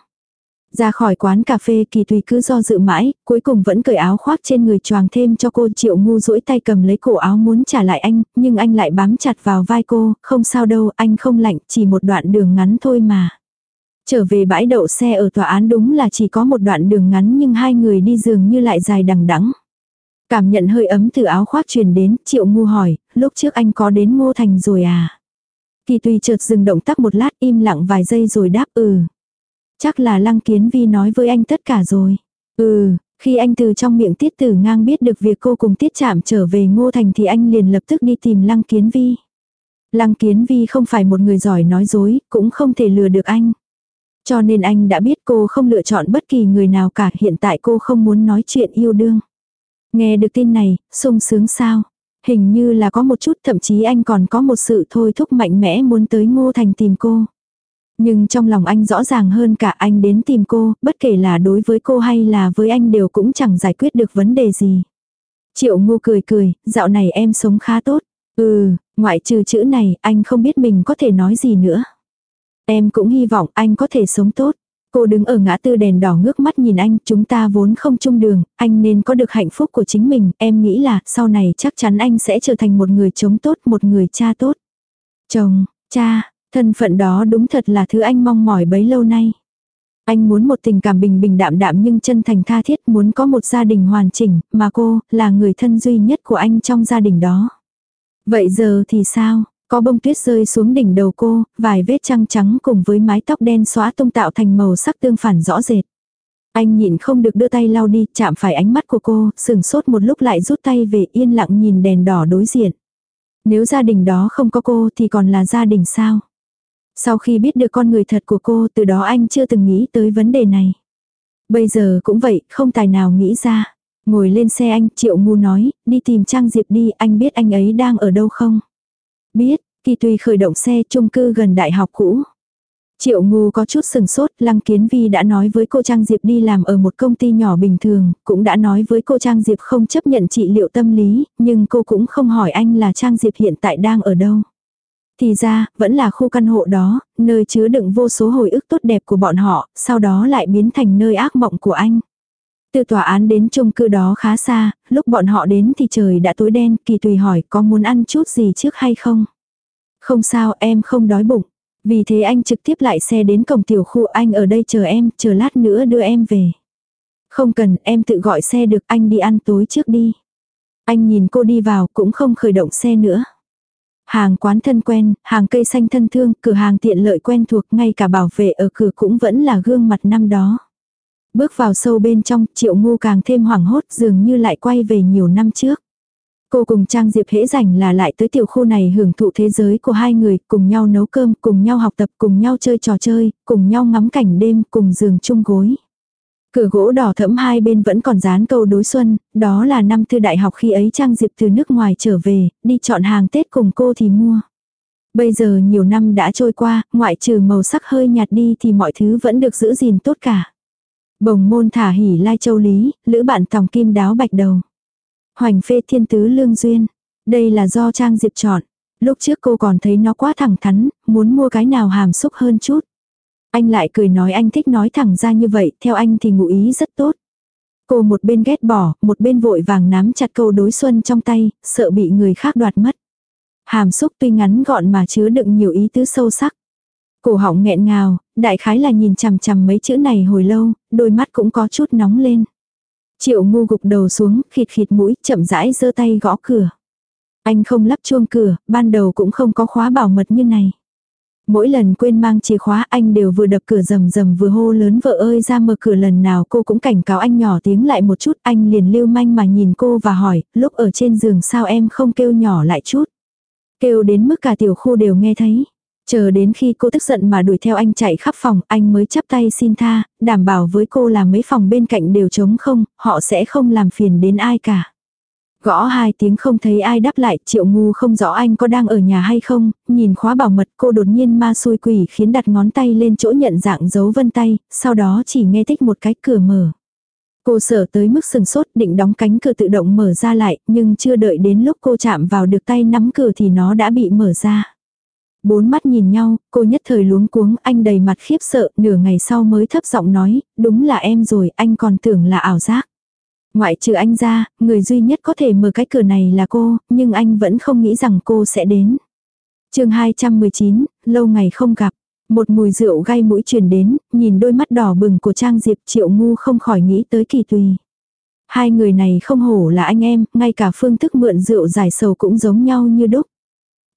Ra khỏi quán cà phê kỳ tùy cứ do dự mãi, cuối cùng vẫn cởi áo khoác trên người choàng thêm cho cô triệu ngu duỗi tay cầm lấy cổ áo muốn trả lại anh, nhưng anh lại bám chặt vào vai cô, không sao đâu, anh không lạnh, chỉ một đoạn đường ngắn thôi mà. Trở về bãi đậu xe ở tòa án đúng là chỉ có một đoạn đường ngắn nhưng hai người đi dường như lại dài đằng đẵng. Cảm nhận hơi ấm từ áo khoác truyền đến, triệu ngu hỏi, lúc trước anh có đến ngô thành rồi à? Kỳ tùy chợt dừng động tác một lát im lặng vài giây rồi đáp ừ. Chắc là lăng kiến vi nói với anh tất cả rồi. Ừ, khi anh từ trong miệng tiết tử ngang biết được việc cô cùng tiết chạm trở về ngô thành thì anh liền lập tức đi tìm lăng kiến vi. Lăng kiến vi không phải một người giỏi nói dối, cũng không thể lừa được anh. Cho nên anh đã biết cô không lựa chọn bất kỳ người nào cả hiện tại cô không muốn nói chuyện yêu đương. Nghe được tin này, sung sướng sao? Hình như là có một chút thậm chí anh còn có một sự thôi thúc mạnh mẽ muốn tới Ngô Thành tìm cô. Nhưng trong lòng anh rõ ràng hơn cả anh đến tìm cô, bất kể là đối với cô hay là với anh đều cũng chẳng giải quyết được vấn đề gì. Triệu ngu cười cười, dạo này em sống khá tốt. Ừ, ngoại trừ chữ này, anh không biết mình có thể nói gì nữa. Em cũng hy vọng anh có thể sống tốt. Cô đứng ở ngã tư đèn đỏ ngước mắt nhìn anh, chúng ta vốn không chung đường, anh nên có được hạnh phúc của chính mình, em nghĩ là sau này chắc chắn anh sẽ trở thành một người chống tốt, một người cha tốt. Chồng, cha, thân phận đó đúng thật là thứ anh mong mỏi bấy lâu nay. Anh muốn một tình cảm bình bình đạm đạm nhưng chân thành tha thiết muốn có một gia đình hoàn chỉnh, mà cô là người thân duy nhất của anh trong gia đình đó. Vậy giờ thì sao? Có bông tuyết rơi xuống đỉnh đầu cô, vài vết trăng trắng cùng với mái tóc đen xóa tung tạo thành màu sắc tương phản rõ rệt. Anh nhịn không được đưa tay lau đi, chạm phải ánh mắt của cô, sừng sốt một lúc lại rút tay về yên lặng nhìn đèn đỏ đối diện. Nếu gia đình đó không có cô thì còn là gia đình sao? Sau khi biết được con người thật của cô từ đó anh chưa từng nghĩ tới vấn đề này. Bây giờ cũng vậy, không tài nào nghĩ ra. Ngồi lên xe anh, Triệu Ngu nói, đi tìm Trang Diệp đi, anh biết anh ấy đang ở đâu không? Biết, Kỳ Tùy khởi động xe chung cư gần đại học cũ. Triệu ngu có chút sừng sốt, Lăng Kiến Vi đã nói với cô Trang Diệp đi làm ở một công ty nhỏ bình thường, cũng đã nói với cô Trang Diệp không chấp nhận trị liệu tâm lý, nhưng cô cũng không hỏi anh là Trang Diệp hiện tại đang ở đâu. Thì ra, vẫn là khu căn hộ đó, nơi chứa đựng vô số hồi ức tốt đẹp của bọn họ, sau đó lại biến thành nơi ác mộng của anh. Từ tòa án đến chung cư đó khá xa, lúc bọn họ đến thì trời đã tối đen, kỳ tùy hỏi có muốn ăn chút gì trước hay không. Không sao em không đói bụng. Vì thế anh trực tiếp lại xe đến cổng tiểu khu anh ở đây chờ em, chờ lát nữa đưa em về. Không cần, em tự gọi xe được anh đi ăn tối trước đi. Anh nhìn cô đi vào cũng không khởi động xe nữa. Hàng quán thân quen, hàng cây xanh thân thương, cửa hàng tiện lợi quen thuộc, ngay cả bảo vệ ở cửa cũng vẫn là gương mặt năm đó. Bước vào sâu bên trong, triệu ngu càng thêm hoảng hốt dường như lại quay về nhiều năm trước. Cô cùng Trang Diệp hễ rảnh là lại tới tiểu khu này hưởng thụ thế giới của hai người, cùng nhau nấu cơm, cùng nhau học tập, cùng nhau chơi trò chơi, cùng nhau ngắm cảnh đêm, cùng giường chung gối. Cửa gỗ đỏ thẫm hai bên vẫn còn dán câu đối xuân, đó là năm thư đại học khi ấy Trang Diệp từ nước ngoài trở về, đi chọn hàng Tết cùng cô thì mua. Bây giờ nhiều năm đã trôi qua, ngoại trừ màu sắc hơi nhạt đi thì mọi thứ vẫn được giữ gìn tốt cả. Bồng môn thả hỉ lai châu lý, lữ bạn tòng kim đáo bạch đầu. Hoành phê thiên tứ lương duyên. Đây là do Trang Diệp chọn. Lúc trước cô còn thấy nó quá thẳng thắn, muốn mua cái nào hàm xúc hơn chút. Anh lại cười nói anh thích nói thẳng ra như vậy, theo anh thì ngụ ý rất tốt. Cô một bên ghét bỏ, một bên vội vàng nắm chặt câu đối xuân trong tay, sợ bị người khác đoạt mất. Hàm xúc tuy ngắn gọn mà chứa đựng nhiều ý tứ sâu sắc. Cổ họng nghẹn ngào, đại khái là nhìn chằm chằm mấy chữ này hồi lâu, đôi mắt cũng có chút nóng lên. Triệu ngu gục đầu xuống, khịt khịt mũi, chậm rãi giơ tay gõ cửa. Anh không lắp chuông cửa, ban đầu cũng không có khóa bảo mật như này. Mỗi lần quên mang chìa khóa anh đều vừa đập cửa rầm rầm vừa hô lớn vợ ơi ra mở cửa lần nào cô cũng cảnh cáo anh nhỏ tiếng lại một chút anh liền lưu manh mà nhìn cô và hỏi lúc ở trên giường sao em không kêu nhỏ lại chút. Kêu đến mức cả tiểu khu đều nghe thấy. Chờ đến khi cô tức giận mà đuổi theo anh chạy khắp phòng, anh mới chắp tay xin tha, đảm bảo với cô là mấy phòng bên cạnh đều trống không, họ sẽ không làm phiền đến ai cả. Gõ hai tiếng không thấy ai đáp lại, triệu ngu không rõ anh có đang ở nhà hay không, nhìn khóa bảo mật cô đột nhiên ma xui quỷ khiến đặt ngón tay lên chỗ nhận dạng dấu vân tay, sau đó chỉ nghe tích một cái cửa mở. Cô sợ tới mức sừng sốt định đóng cánh cửa tự động mở ra lại, nhưng chưa đợi đến lúc cô chạm vào được tay nắm cửa thì nó đã bị mở ra. Bốn mắt nhìn nhau, cô nhất thời luống cuống, anh đầy mặt khiếp sợ, nửa ngày sau mới thấp giọng nói, đúng là em rồi, anh còn tưởng là ảo giác. Ngoại trừ anh ra, người duy nhất có thể mở cái cửa này là cô, nhưng anh vẫn không nghĩ rằng cô sẽ đến. chương 219, lâu ngày không gặp. Một mùi rượu gai mũi truyền đến, nhìn đôi mắt đỏ bừng của Trang Diệp triệu ngu không khỏi nghĩ tới kỳ tùy. Hai người này không hổ là anh em, ngay cả phương thức mượn rượu giải sầu cũng giống nhau như đúc.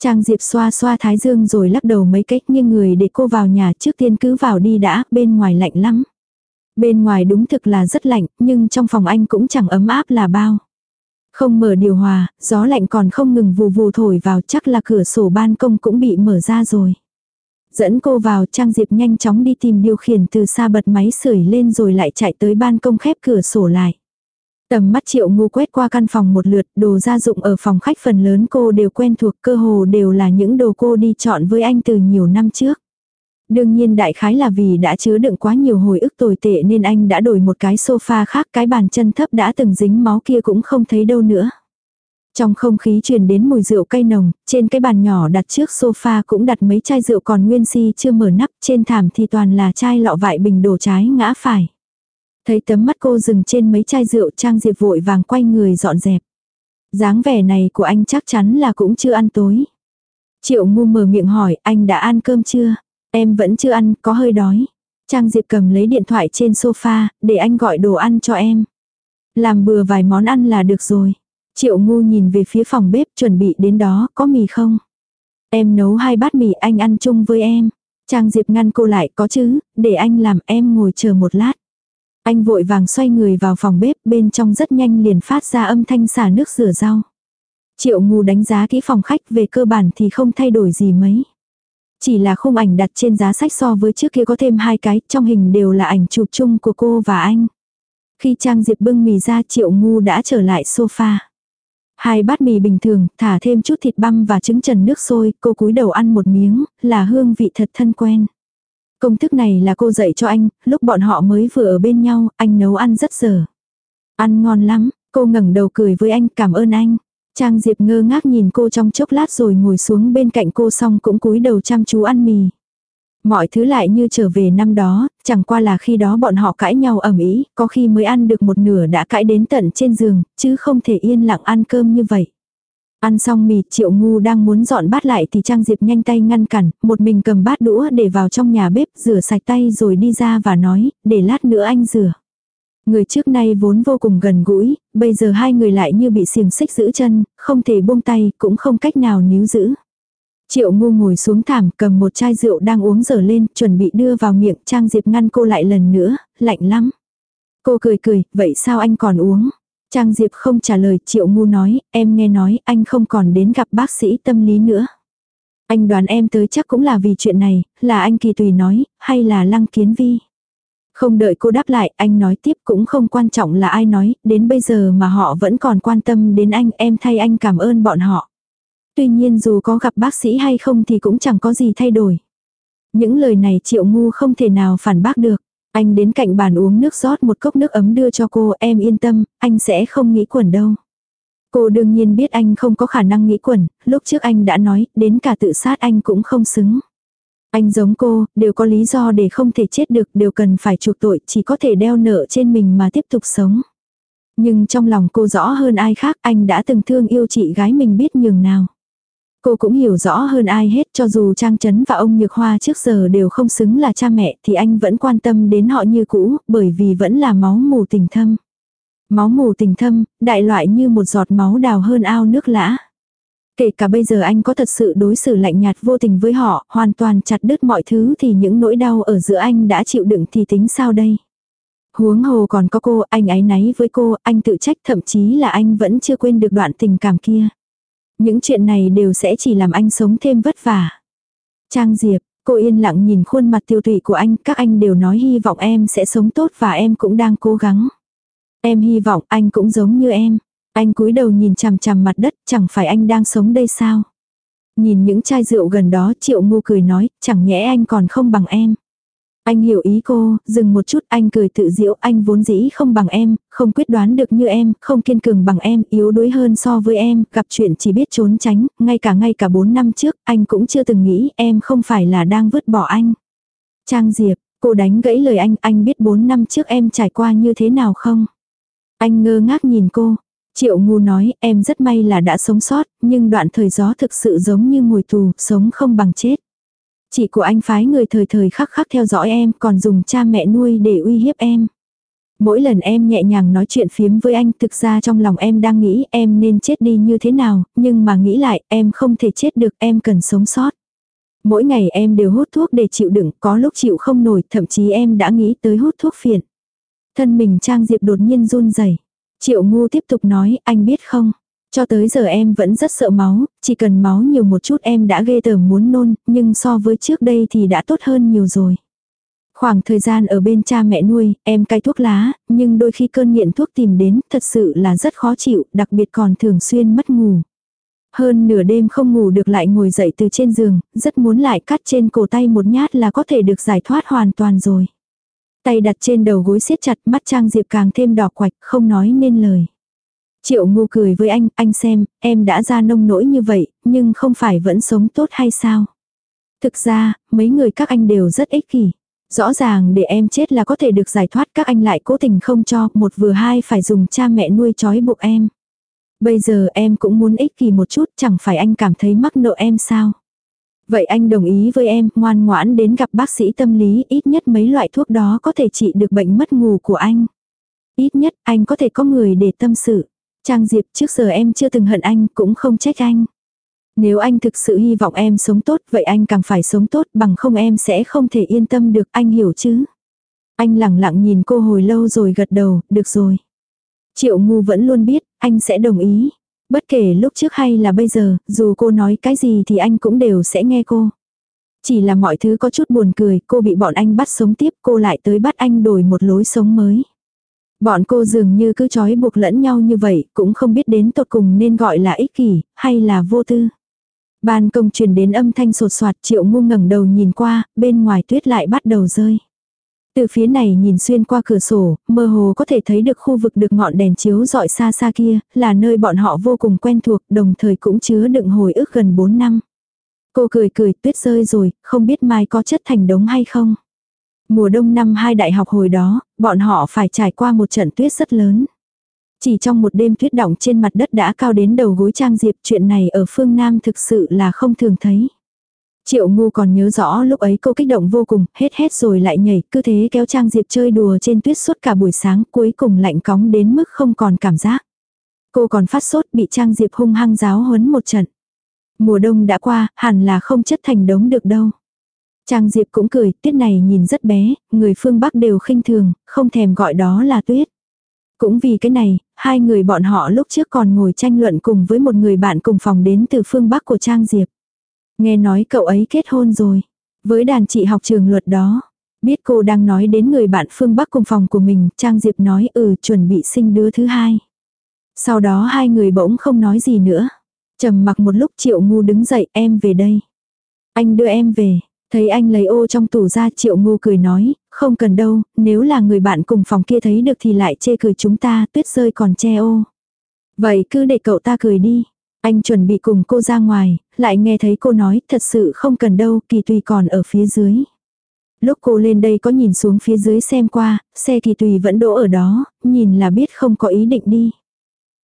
Trang Diệp xoa xoa thái dương rồi lắc đầu mấy cách nghiêng người để cô vào nhà trước tiên cứ vào đi đã, bên ngoài lạnh lắm. Bên ngoài đúng thực là rất lạnh, nhưng trong phòng anh cũng chẳng ấm áp là bao. Không mở điều hòa, gió lạnh còn không ngừng vù vù thổi vào chắc là cửa sổ ban công cũng bị mở ra rồi. Dẫn cô vào Trang Diệp nhanh chóng đi tìm điều khiển từ xa bật máy sưởi lên rồi lại chạy tới ban công khép cửa sổ lại. Tầm mắt triệu ngu quét qua căn phòng một lượt, đồ gia dụng ở phòng khách phần lớn cô đều quen thuộc cơ hồ đều là những đồ cô đi chọn với anh từ nhiều năm trước. Đương nhiên đại khái là vì đã chứa đựng quá nhiều hồi ức tồi tệ nên anh đã đổi một cái sofa khác cái bàn chân thấp đã từng dính máu kia cũng không thấy đâu nữa. Trong không khí truyền đến mùi rượu cay nồng, trên cái bàn nhỏ đặt trước sofa cũng đặt mấy chai rượu còn nguyên si chưa mở nắp, trên thảm thì toàn là chai lọ vại bình đổ trái ngã phải. Thấy tấm mắt cô dừng trên mấy chai rượu Trang Diệp vội vàng quay người dọn dẹp. dáng vẻ này của anh chắc chắn là cũng chưa ăn tối. Triệu ngu mở miệng hỏi anh đã ăn cơm chưa? Em vẫn chưa ăn, có hơi đói. Trang Diệp cầm lấy điện thoại trên sofa, để anh gọi đồ ăn cho em. Làm bừa vài món ăn là được rồi. Triệu ngu nhìn về phía phòng bếp chuẩn bị đến đó, có mì không? Em nấu hai bát mì anh ăn chung với em. Trang Diệp ngăn cô lại, có chứ, để anh làm em ngồi chờ một lát. Anh vội vàng xoay người vào phòng bếp, bên trong rất nhanh liền phát ra âm thanh xả nước rửa rau. Triệu ngu đánh giá kỹ phòng khách về cơ bản thì không thay đổi gì mấy. Chỉ là khung ảnh đặt trên giá sách so với trước kia có thêm hai cái, trong hình đều là ảnh chụp chung của cô và anh. Khi Trang Diệp bưng mì ra Triệu Ngu đã trở lại sofa. Hai bát mì bình thường, thả thêm chút thịt băm và trứng trần nước sôi, cô cúi đầu ăn một miếng, là hương vị thật thân quen. Công thức này là cô dạy cho anh, lúc bọn họ mới vừa ở bên nhau, anh nấu ăn rất dở. Ăn ngon lắm, cô ngẩng đầu cười với anh, cảm ơn anh. Trang Diệp ngơ ngác nhìn cô trong chốc lát rồi ngồi xuống bên cạnh cô xong cũng cúi đầu chăm chú ăn mì. Mọi thứ lại như trở về năm đó, chẳng qua là khi đó bọn họ cãi nhau ầm ĩ, có khi mới ăn được một nửa đã cãi đến tận trên giường, chứ không thể yên lặng ăn cơm như vậy. Ăn xong mì, Triệu Ngu đang muốn dọn bát lại thì Trang Diệp nhanh tay ngăn cản, một mình cầm bát đũa để vào trong nhà bếp, rửa sạch tay rồi đi ra và nói, để lát nữa anh rửa. Người trước nay vốn vô cùng gần gũi, bây giờ hai người lại như bị xiềng xích giữ chân, không thể buông tay, cũng không cách nào níu giữ. Triệu ngu ngồi xuống thảm cầm một chai rượu đang uống dở lên, chuẩn bị đưa vào miệng, Trang Diệp ngăn cô lại lần nữa, lạnh lắm. Cô cười cười, vậy sao anh còn uống? Trang Diệp không trả lời, Triệu ngu nói, em nghe nói anh không còn đến gặp bác sĩ tâm lý nữa. Anh đoán em tới chắc cũng là vì chuyện này, là anh kỳ tùy nói, hay là lăng kiến vi. Không đợi cô đáp lại, anh nói tiếp cũng không quan trọng là ai nói, đến bây giờ mà họ vẫn còn quan tâm đến anh, em thay anh cảm ơn bọn họ. Tuy nhiên dù có gặp bác sĩ hay không thì cũng chẳng có gì thay đổi. Những lời này triệu ngu không thể nào phản bác được. Anh đến cạnh bàn uống nước rót một cốc nước ấm đưa cho cô, em yên tâm, anh sẽ không nghĩ quẩn đâu. Cô đương nhiên biết anh không có khả năng nghĩ quẩn, lúc trước anh đã nói, đến cả tự sát anh cũng không xứng. Anh giống cô, đều có lý do để không thể chết được, đều cần phải chuộc tội, chỉ có thể đeo nợ trên mình mà tiếp tục sống. Nhưng trong lòng cô rõ hơn ai khác, anh đã từng thương yêu chị gái mình biết nhường nào. Cô cũng hiểu rõ hơn ai hết cho dù Trang Trấn và ông Nhược Hoa trước giờ đều không xứng là cha mẹ thì anh vẫn quan tâm đến họ như cũ bởi vì vẫn là máu mù tình thâm. Máu mù tình thâm, đại loại như một giọt máu đào hơn ao nước lã. Kể cả bây giờ anh có thật sự đối xử lạnh nhạt vô tình với họ, hoàn toàn chặt đứt mọi thứ thì những nỗi đau ở giữa anh đã chịu đựng thì tính sao đây? Huống hồ còn có cô, anh ái náy với cô, anh tự trách thậm chí là anh vẫn chưa quên được đoạn tình cảm kia. Những chuyện này đều sẽ chỉ làm anh sống thêm vất vả. Trang Diệp, cô yên lặng nhìn khuôn mặt tiêu tụy của anh, các anh đều nói hy vọng em sẽ sống tốt và em cũng đang cố gắng. Em hy vọng anh cũng giống như em. Anh cúi đầu nhìn chằm chằm mặt đất, chẳng phải anh đang sống đây sao? Nhìn những chai rượu gần đó triệu ngu cười nói, chẳng nhẽ anh còn không bằng em. Anh hiểu ý cô, dừng một chút anh cười tự diễu anh vốn dĩ không bằng em, không quyết đoán được như em, không kiên cường bằng em, yếu đuối hơn so với em, gặp chuyện chỉ biết trốn tránh, ngay cả ngay cả 4 năm trước, anh cũng chưa từng nghĩ em không phải là đang vứt bỏ anh. Trang Diệp, cô đánh gãy lời anh, anh biết 4 năm trước em trải qua như thế nào không? Anh ngơ ngác nhìn cô, Triệu ngu nói, em rất may là đã sống sót, nhưng đoạn thời gió thực sự giống như ngồi tù, sống không bằng chết. Chị của anh phái người thời thời khắc khắc theo dõi em, còn dùng cha mẹ nuôi để uy hiếp em. Mỗi lần em nhẹ nhàng nói chuyện phiếm với anh, thực ra trong lòng em đang nghĩ em nên chết đi như thế nào, nhưng mà nghĩ lại, em không thể chết được, em cần sống sót. Mỗi ngày em đều hút thuốc để chịu đựng, có lúc chịu không nổi, thậm chí em đã nghĩ tới hút thuốc phiện. Thân mình Trang Diệp đột nhiên run rẩy Triệu ngu tiếp tục nói, anh biết không? Cho tới giờ em vẫn rất sợ máu, chỉ cần máu nhiều một chút em đã ghê tởm muốn nôn, nhưng so với trước đây thì đã tốt hơn nhiều rồi. Khoảng thời gian ở bên cha mẹ nuôi, em cai thuốc lá, nhưng đôi khi cơn nghiện thuốc tìm đến, thật sự là rất khó chịu, đặc biệt còn thường xuyên mất ngủ. Hơn nửa đêm không ngủ được lại ngồi dậy từ trên giường, rất muốn lại cắt trên cổ tay một nhát là có thể được giải thoát hoàn toàn rồi. Tay đặt trên đầu gối siết chặt mắt Trang Diệp càng thêm đỏ quạch, không nói nên lời. Triệu ngu cười với anh, anh xem, em đã ra nông nỗi như vậy, nhưng không phải vẫn sống tốt hay sao? Thực ra, mấy người các anh đều rất ích kỷ. Rõ ràng để em chết là có thể được giải thoát các anh lại cố tình không cho, một vừa hai phải dùng cha mẹ nuôi trói buộc em. Bây giờ em cũng muốn ích kỷ một chút, chẳng phải anh cảm thấy mắc nợ em sao? Vậy anh đồng ý với em, ngoan ngoãn đến gặp bác sĩ tâm lý, ít nhất mấy loại thuốc đó có thể trị được bệnh mất ngủ của anh. Ít nhất anh có thể có người để tâm sự. Trang Diệp trước giờ em chưa từng hận anh, cũng không trách anh. Nếu anh thực sự hy vọng em sống tốt, vậy anh càng phải sống tốt, bằng không em sẽ không thể yên tâm được, anh hiểu chứ. Anh lặng lặng nhìn cô hồi lâu rồi gật đầu, được rồi. Triệu ngu vẫn luôn biết, anh sẽ đồng ý. Bất kể lúc trước hay là bây giờ, dù cô nói cái gì thì anh cũng đều sẽ nghe cô. Chỉ là mọi thứ có chút buồn cười, cô bị bọn anh bắt sống tiếp, cô lại tới bắt anh đổi một lối sống mới. Bọn cô dường như cứ trói buộc lẫn nhau như vậy, cũng không biết đến tột cùng nên gọi là ích kỷ, hay là vô tư. Ban công truyền đến âm thanh sột soạt triệu ngu ngẩng đầu nhìn qua, bên ngoài tuyết lại bắt đầu rơi. Từ phía này nhìn xuyên qua cửa sổ, mơ hồ có thể thấy được khu vực được ngọn đèn chiếu dọi xa xa kia, là nơi bọn họ vô cùng quen thuộc, đồng thời cũng chứa đựng hồi ức gần 4 năm. Cô cười cười, tuyết rơi rồi, không biết mai có chất thành đống hay không. Mùa đông năm hai đại học hồi đó, bọn họ phải trải qua một trận tuyết rất lớn. Chỉ trong một đêm tuyết động trên mặt đất đã cao đến đầu gối Trang Diệp chuyện này ở phương Nam thực sự là không thường thấy. Triệu ngu còn nhớ rõ lúc ấy cô kích động vô cùng, hết hết rồi lại nhảy, cứ thế kéo Trang Diệp chơi đùa trên tuyết suốt cả buổi sáng, cuối cùng lạnh cóng đến mức không còn cảm giác. Cô còn phát sốt bị Trang Diệp hung hăng giáo huấn một trận. Mùa đông đã qua, hẳn là không chất thành đống được đâu. Trang Diệp cũng cười, tuyết này nhìn rất bé, người phương Bắc đều khinh thường, không thèm gọi đó là tuyết. Cũng vì cái này, hai người bọn họ lúc trước còn ngồi tranh luận cùng với một người bạn cùng phòng đến từ phương Bắc của Trang Diệp. Nghe nói cậu ấy kết hôn rồi. Với đàn chị học trường luật đó. Biết cô đang nói đến người bạn phương Bắc cùng phòng của mình, Trang Diệp nói ừ chuẩn bị sinh đứa thứ hai. Sau đó hai người bỗng không nói gì nữa. trầm mặc một lúc triệu ngu đứng dậy em về đây. Anh đưa em về. Thấy anh lấy ô trong tủ ra triệu ngu cười nói, không cần đâu, nếu là người bạn cùng phòng kia thấy được thì lại chê cười chúng ta, tuyết rơi còn che ô. Vậy cứ để cậu ta cười đi. Anh chuẩn bị cùng cô ra ngoài, lại nghe thấy cô nói thật sự không cần đâu, kỳ tùy còn ở phía dưới. Lúc cô lên đây có nhìn xuống phía dưới xem qua, xe kỳ tùy vẫn đỗ ở đó, nhìn là biết không có ý định đi.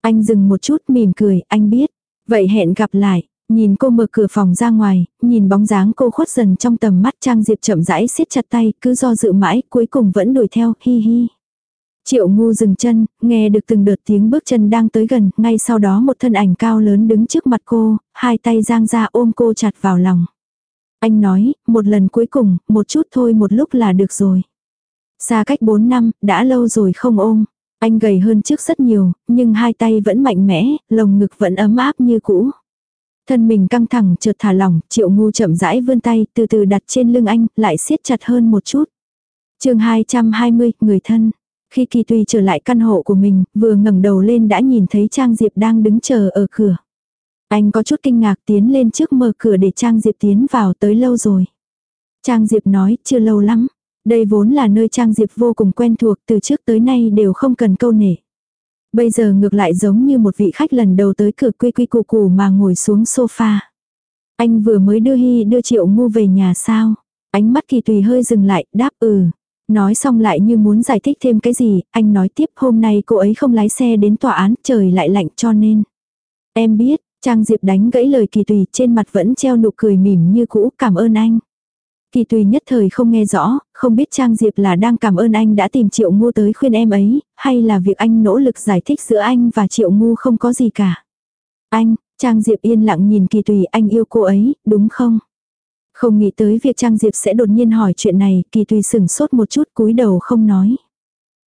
Anh dừng một chút mỉm cười, anh biết. Vậy hẹn gặp lại. Nhìn cô mở cửa phòng ra ngoài, nhìn bóng dáng cô khuất dần trong tầm mắt Trang Diệp chậm rãi siết chặt tay, cứ do dự mãi, cuối cùng vẫn đuổi theo, hi hi. Triệu ngu dừng chân, nghe được từng đợt tiếng bước chân đang tới gần, ngay sau đó một thân ảnh cao lớn đứng trước mặt cô, hai tay giang ra ôm cô chặt vào lòng. Anh nói, một lần cuối cùng, một chút thôi một lúc là được rồi. Xa cách bốn năm, đã lâu rồi không ôm. Anh gầy hơn trước rất nhiều, nhưng hai tay vẫn mạnh mẽ, lồng ngực vẫn ấm áp như cũ. Thân mình căng thẳng chợt thả lỏng, triệu ngu chậm rãi vươn tay, từ từ đặt trên lưng anh, lại siết chặt hơn một chút. chương 220, người thân. Khi Kỳ Tùy trở lại căn hộ của mình, vừa ngẩng đầu lên đã nhìn thấy Trang Diệp đang đứng chờ ở cửa. Anh có chút kinh ngạc tiến lên trước mở cửa để Trang Diệp tiến vào tới lâu rồi. Trang Diệp nói, chưa lâu lắm. Đây vốn là nơi Trang Diệp vô cùng quen thuộc từ trước tới nay đều không cần câu nể. Bây giờ ngược lại giống như một vị khách lần đầu tới cửa quy quy củ củ mà ngồi xuống sofa. Anh vừa mới đưa Hy đưa Triệu Ngu về nhà sao. Ánh mắt kỳ tùy hơi dừng lại, đáp ừ. Nói xong lại như muốn giải thích thêm cái gì, anh nói tiếp hôm nay cô ấy không lái xe đến tòa án, trời lại lạnh cho nên. Em biết, Trang Diệp đánh gãy lời kỳ tùy, trên mặt vẫn treo nụ cười mỉm như cũ, cảm ơn anh. Kỳ tùy nhất thời không nghe rõ, không biết Trang Diệp là đang cảm ơn anh đã tìm Triệu Ngu tới khuyên em ấy, hay là việc anh nỗ lực giải thích giữa anh và Triệu Ngu không có gì cả. Anh, Trang Diệp yên lặng nhìn kỳ tùy anh yêu cô ấy, đúng không? Không nghĩ tới việc Trang Diệp sẽ đột nhiên hỏi chuyện này, kỳ tùy sửng sốt một chút cúi đầu không nói.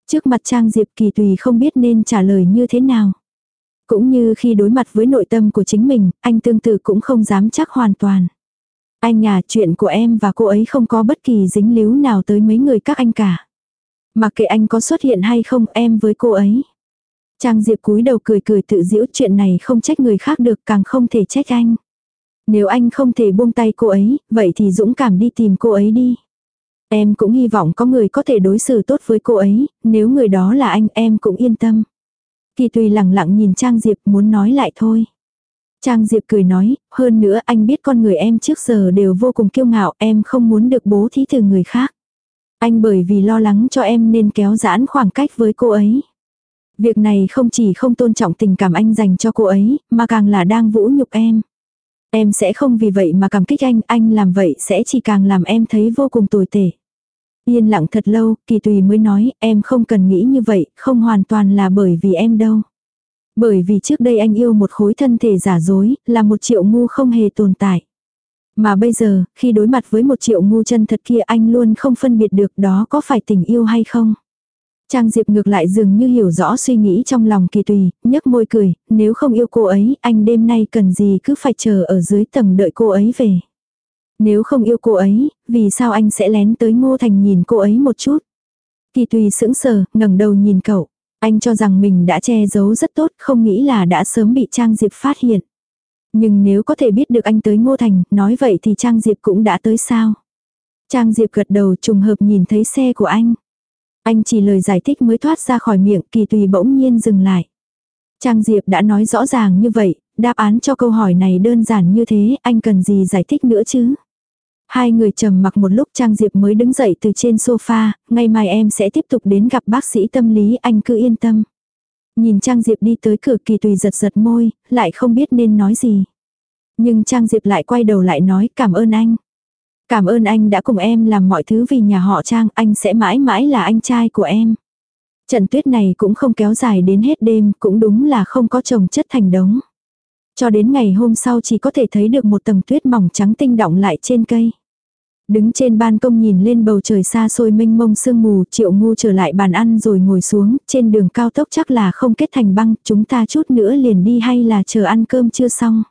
Trước mặt Trang Diệp kỳ tùy không biết nên trả lời như thế nào. Cũng như khi đối mặt với nội tâm của chính mình, anh tương tự cũng không dám chắc hoàn toàn. Anh à, chuyện của em và cô ấy không có bất kỳ dính líu nào tới mấy người các anh cả. Mặc kệ anh có xuất hiện hay không em với cô ấy. Trang Diệp cúi đầu cười cười tự giễu chuyện này không trách người khác được càng không thể trách anh. Nếu anh không thể buông tay cô ấy, vậy thì dũng cảm đi tìm cô ấy đi. Em cũng hy vọng có người có thể đối xử tốt với cô ấy, nếu người đó là anh em cũng yên tâm. Kỳ tùy lặng lặng nhìn Trang Diệp muốn nói lại thôi. Trang Diệp cười nói, hơn nữa anh biết con người em trước giờ đều vô cùng kiêu ngạo, em không muốn được bố thí từ người khác. Anh bởi vì lo lắng cho em nên kéo giãn khoảng cách với cô ấy. Việc này không chỉ không tôn trọng tình cảm anh dành cho cô ấy, mà càng là đang vũ nhục em. Em sẽ không vì vậy mà cảm kích anh, anh làm vậy sẽ chỉ càng làm em thấy vô cùng tồi tệ. Yên lặng thật lâu, kỳ tùy mới nói, em không cần nghĩ như vậy, không hoàn toàn là bởi vì em đâu. Bởi vì trước đây anh yêu một khối thân thể giả dối, là một triệu ngu không hề tồn tại. Mà bây giờ, khi đối mặt với một triệu ngu chân thật kia anh luôn không phân biệt được đó có phải tình yêu hay không. Trang Diệp ngược lại dường như hiểu rõ suy nghĩ trong lòng kỳ tùy, nhấc môi cười, nếu không yêu cô ấy, anh đêm nay cần gì cứ phải chờ ở dưới tầng đợi cô ấy về. Nếu không yêu cô ấy, vì sao anh sẽ lén tới Ngô Thành nhìn cô ấy một chút? Kỳ tùy sững sờ, ngẩng đầu nhìn cậu. Anh cho rằng mình đã che giấu rất tốt, không nghĩ là đã sớm bị Trang Diệp phát hiện. Nhưng nếu có thể biết được anh tới Ngô Thành, nói vậy thì Trang Diệp cũng đã tới sao? Trang Diệp gật đầu trùng hợp nhìn thấy xe của anh. Anh chỉ lời giải thích mới thoát ra khỏi miệng, kỳ tùy bỗng nhiên dừng lại. Trang Diệp đã nói rõ ràng như vậy, đáp án cho câu hỏi này đơn giản như thế, anh cần gì giải thích nữa chứ? Hai người trầm mặc một lúc Trang Diệp mới đứng dậy từ trên sofa, ngày mai em sẽ tiếp tục đến gặp bác sĩ tâm lý anh cứ yên tâm. Nhìn Trang Diệp đi tới cửa kỳ tùy giật giật môi, lại không biết nên nói gì. Nhưng Trang Diệp lại quay đầu lại nói cảm ơn anh. Cảm ơn anh đã cùng em làm mọi thứ vì nhà họ Trang, anh sẽ mãi mãi là anh trai của em. Trận tuyết này cũng không kéo dài đến hết đêm, cũng đúng là không có trồng chất thành đống. Cho đến ngày hôm sau chỉ có thể thấy được một tầng tuyết mỏng trắng tinh đọng lại trên cây. Đứng trên ban công nhìn lên bầu trời xa xôi mênh mông sương mù, triệu ngu trở lại bàn ăn rồi ngồi xuống, trên đường cao tốc chắc là không kết thành băng, chúng ta chút nữa liền đi hay là chờ ăn cơm chưa xong.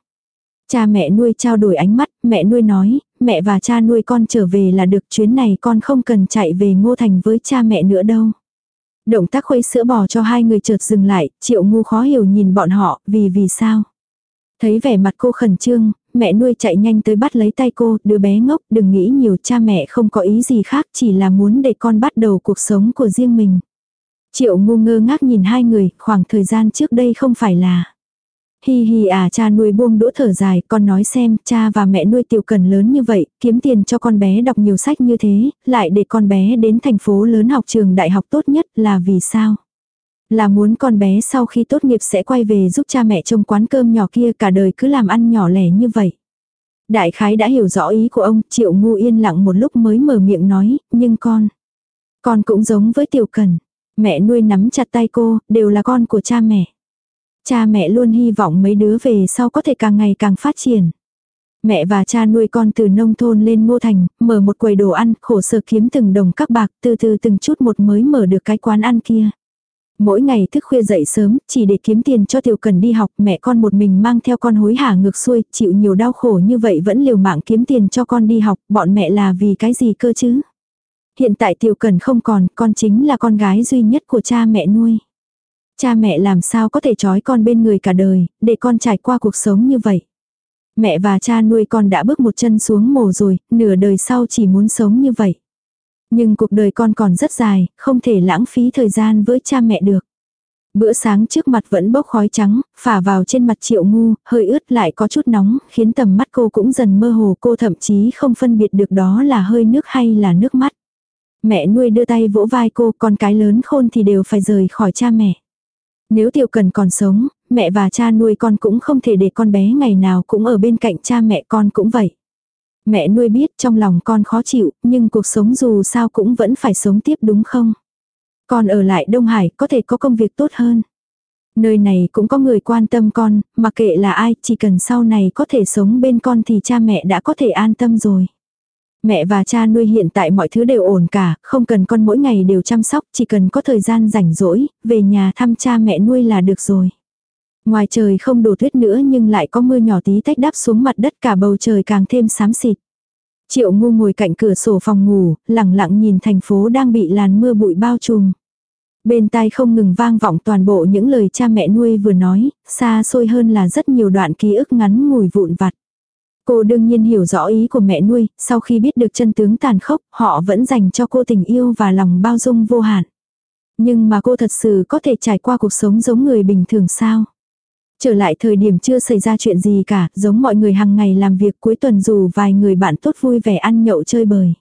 Cha mẹ nuôi trao đổi ánh mắt, mẹ nuôi nói, mẹ và cha nuôi con trở về là được chuyến này con không cần chạy về ngô thành với cha mẹ nữa đâu. Động tác khuấy sữa bò cho hai người chợt dừng lại, triệu ngu khó hiểu nhìn bọn họ, vì vì sao. Thấy vẻ mặt cô khẩn trương, mẹ nuôi chạy nhanh tới bắt lấy tay cô, đứa bé ngốc, đừng nghĩ nhiều cha mẹ không có ý gì khác, chỉ là muốn để con bắt đầu cuộc sống của riêng mình. Triệu ngu ngơ ngác nhìn hai người, khoảng thời gian trước đây không phải là. Hi hi à cha nuôi buông đũa thở dài, con nói xem, cha và mẹ nuôi tiểu cần lớn như vậy, kiếm tiền cho con bé đọc nhiều sách như thế, lại để con bé đến thành phố lớn học trường đại học tốt nhất là vì sao? Là muốn con bé sau khi tốt nghiệp sẽ quay về giúp cha mẹ trông quán cơm nhỏ kia cả đời cứ làm ăn nhỏ lẻ như vậy. Đại khái đã hiểu rõ ý của ông, triệu ngu yên lặng một lúc mới mở miệng nói, nhưng con, con cũng giống với tiểu cần. Mẹ nuôi nắm chặt tay cô, đều là con của cha mẹ. Cha mẹ luôn hy vọng mấy đứa về sau có thể càng ngày càng phát triển. Mẹ và cha nuôi con từ nông thôn lên ngô thành, mở một quầy đồ ăn, khổ sở kiếm từng đồng các bạc, từ từ từng chút một mới mở được cái quán ăn kia. Mỗi ngày thức khuya dậy sớm, chỉ để kiếm tiền cho tiểu cần đi học, mẹ con một mình mang theo con hối hả ngược xuôi, chịu nhiều đau khổ như vậy vẫn liều mạng kiếm tiền cho con đi học, bọn mẹ là vì cái gì cơ chứ? Hiện tại tiểu cần không còn, con chính là con gái duy nhất của cha mẹ nuôi. Cha mẹ làm sao có thể trói con bên người cả đời, để con trải qua cuộc sống như vậy. Mẹ và cha nuôi con đã bước một chân xuống mồ rồi, nửa đời sau chỉ muốn sống như vậy. Nhưng cuộc đời con còn rất dài, không thể lãng phí thời gian với cha mẹ được. Bữa sáng trước mặt vẫn bốc khói trắng, phả vào trên mặt triệu ngu, hơi ướt lại có chút nóng, khiến tầm mắt cô cũng dần mơ hồ cô thậm chí không phân biệt được đó là hơi nước hay là nước mắt. Mẹ nuôi đưa tay vỗ vai cô, con cái lớn khôn thì đều phải rời khỏi cha mẹ. Nếu tiểu cần còn sống, mẹ và cha nuôi con cũng không thể để con bé ngày nào cũng ở bên cạnh cha mẹ con cũng vậy. Mẹ nuôi biết trong lòng con khó chịu, nhưng cuộc sống dù sao cũng vẫn phải sống tiếp đúng không? Con ở lại Đông Hải có thể có công việc tốt hơn. Nơi này cũng có người quan tâm con, mà kệ là ai, chỉ cần sau này có thể sống bên con thì cha mẹ đã có thể an tâm rồi. Mẹ và cha nuôi hiện tại mọi thứ đều ổn cả, không cần con mỗi ngày đều chăm sóc, chỉ cần có thời gian rảnh rỗi, về nhà thăm cha mẹ nuôi là được rồi. Ngoài trời không đổ tuyết nữa nhưng lại có mưa nhỏ tí tách đáp xuống mặt đất cả bầu trời càng thêm xám xịt. Triệu ngu ngồi cạnh cửa sổ phòng ngủ, lặng lặng nhìn thành phố đang bị làn mưa bụi bao trùm. Bên tai không ngừng vang vọng toàn bộ những lời cha mẹ nuôi vừa nói, xa xôi hơn là rất nhiều đoạn ký ức ngắn ngủi vụn vặt. Cô đương nhiên hiểu rõ ý của mẹ nuôi, sau khi biết được chân tướng tàn khốc, họ vẫn dành cho cô tình yêu và lòng bao dung vô hạn. Nhưng mà cô thật sự có thể trải qua cuộc sống giống người bình thường sao? Trở lại thời điểm chưa xảy ra chuyện gì cả, giống mọi người hàng ngày làm việc cuối tuần dù vài người bạn tốt vui vẻ ăn nhậu chơi bời.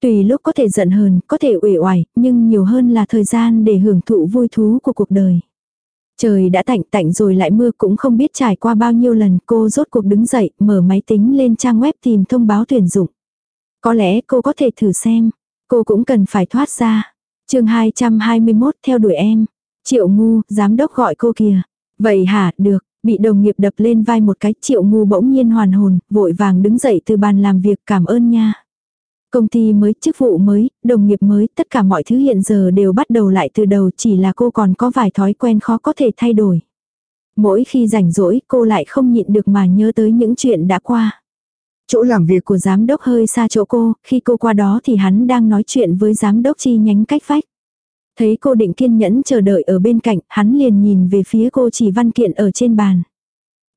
Tùy lúc có thể giận hờn, có thể uể oải, nhưng nhiều hơn là thời gian để hưởng thụ vui thú của cuộc đời. Trời đã tạnh tạnh rồi lại mưa cũng không biết trải qua bao nhiêu lần cô rốt cuộc đứng dậy, mở máy tính lên trang web tìm thông báo tuyển dụng. Có lẽ cô có thể thử xem, cô cũng cần phải thoát ra. chương 221 theo đuổi em. Triệu ngu, giám đốc gọi cô kìa. Vậy hả, được, bị đồng nghiệp đập lên vai một cái triệu ngu bỗng nhiên hoàn hồn, vội vàng đứng dậy từ bàn làm việc cảm ơn nha. Công ty mới, chức vụ mới, đồng nghiệp mới, tất cả mọi thứ hiện giờ đều bắt đầu lại từ đầu chỉ là cô còn có vài thói quen khó có thể thay đổi. Mỗi khi rảnh rỗi cô lại không nhịn được mà nhớ tới những chuyện đã qua. Chỗ làm việc của giám đốc hơi xa chỗ cô, khi cô qua đó thì hắn đang nói chuyện với giám đốc chi nhánh cách vách. Thấy cô định kiên nhẫn chờ đợi ở bên cạnh, hắn liền nhìn về phía cô chỉ văn kiện ở trên bàn.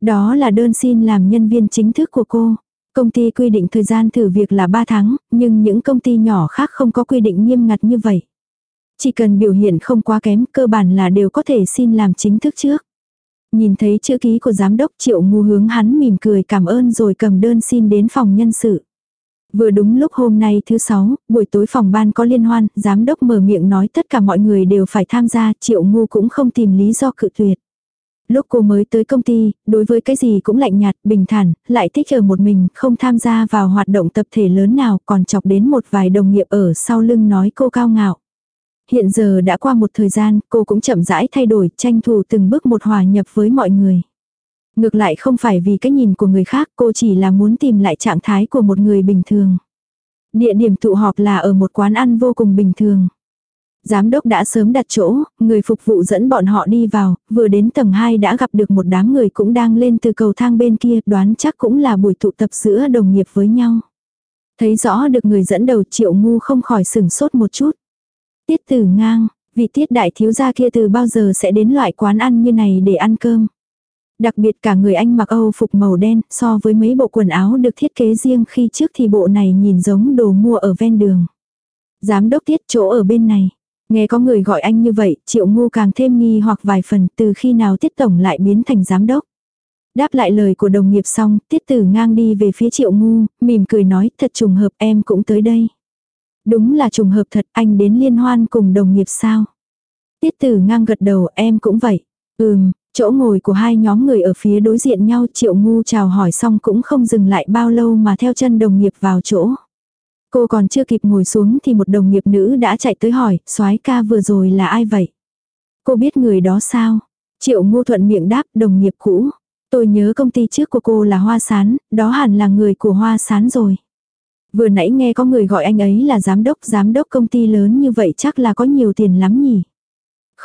Đó là đơn xin làm nhân viên chính thức của cô. Công ty quy định thời gian thử việc là 3 tháng, nhưng những công ty nhỏ khác không có quy định nghiêm ngặt như vậy. Chỉ cần biểu hiện không quá kém, cơ bản là đều có thể xin làm chính thức trước. Nhìn thấy chữ ký của giám đốc triệu ngu hướng hắn mỉm cười cảm ơn rồi cầm đơn xin đến phòng nhân sự. Vừa đúng lúc hôm nay thứ sáu, buổi tối phòng ban có liên hoan, giám đốc mở miệng nói tất cả mọi người đều phải tham gia, triệu ngu cũng không tìm lý do cự tuyệt. Lúc cô mới tới công ty, đối với cái gì cũng lạnh nhạt, bình thản, lại thích ở một mình, không tham gia vào hoạt động tập thể lớn nào, còn chọc đến một vài đồng nghiệp ở sau lưng nói cô cao ngạo. Hiện giờ đã qua một thời gian, cô cũng chậm rãi thay đổi, tranh thủ từng bước một hòa nhập với mọi người. Ngược lại không phải vì cái nhìn của người khác, cô chỉ là muốn tìm lại trạng thái của một người bình thường. Địa điểm tụ họp là ở một quán ăn vô cùng bình thường. Giám đốc đã sớm đặt chỗ, người phục vụ dẫn bọn họ đi vào, vừa đến tầng 2 đã gặp được một đám người cũng đang lên từ cầu thang bên kia, đoán chắc cũng là buổi tụ tập giữa đồng nghiệp với nhau. Thấy rõ được người dẫn đầu triệu ngu không khỏi sừng sốt một chút. Tiết tử ngang, vị tiết đại thiếu gia kia từ bao giờ sẽ đến loại quán ăn như này để ăn cơm. Đặc biệt cả người anh mặc Âu phục màu đen so với mấy bộ quần áo được thiết kế riêng khi trước thì bộ này nhìn giống đồ mua ở ven đường. Giám đốc tiết chỗ ở bên này. Nghe có người gọi anh như vậy, triệu ngu càng thêm nghi hoặc vài phần từ khi nào tiết tổng lại biến thành giám đốc. Đáp lại lời của đồng nghiệp xong, tiết tử ngang đi về phía triệu ngu, mỉm cười nói thật trùng hợp em cũng tới đây. Đúng là trùng hợp thật anh đến liên hoan cùng đồng nghiệp sao. Tiết tử ngang gật đầu em cũng vậy. Ừm, chỗ ngồi của hai nhóm người ở phía đối diện nhau triệu ngu chào hỏi xong cũng không dừng lại bao lâu mà theo chân đồng nghiệp vào chỗ. Cô còn chưa kịp ngồi xuống thì một đồng nghiệp nữ đã chạy tới hỏi, soái ca vừa rồi là ai vậy? Cô biết người đó sao? Triệu ngô thuận miệng đáp đồng nghiệp cũ. Tôi nhớ công ty trước của cô là Hoa Sán, đó hẳn là người của Hoa Sán rồi. Vừa nãy nghe có người gọi anh ấy là giám đốc, giám đốc công ty lớn như vậy chắc là có nhiều tiền lắm nhỉ.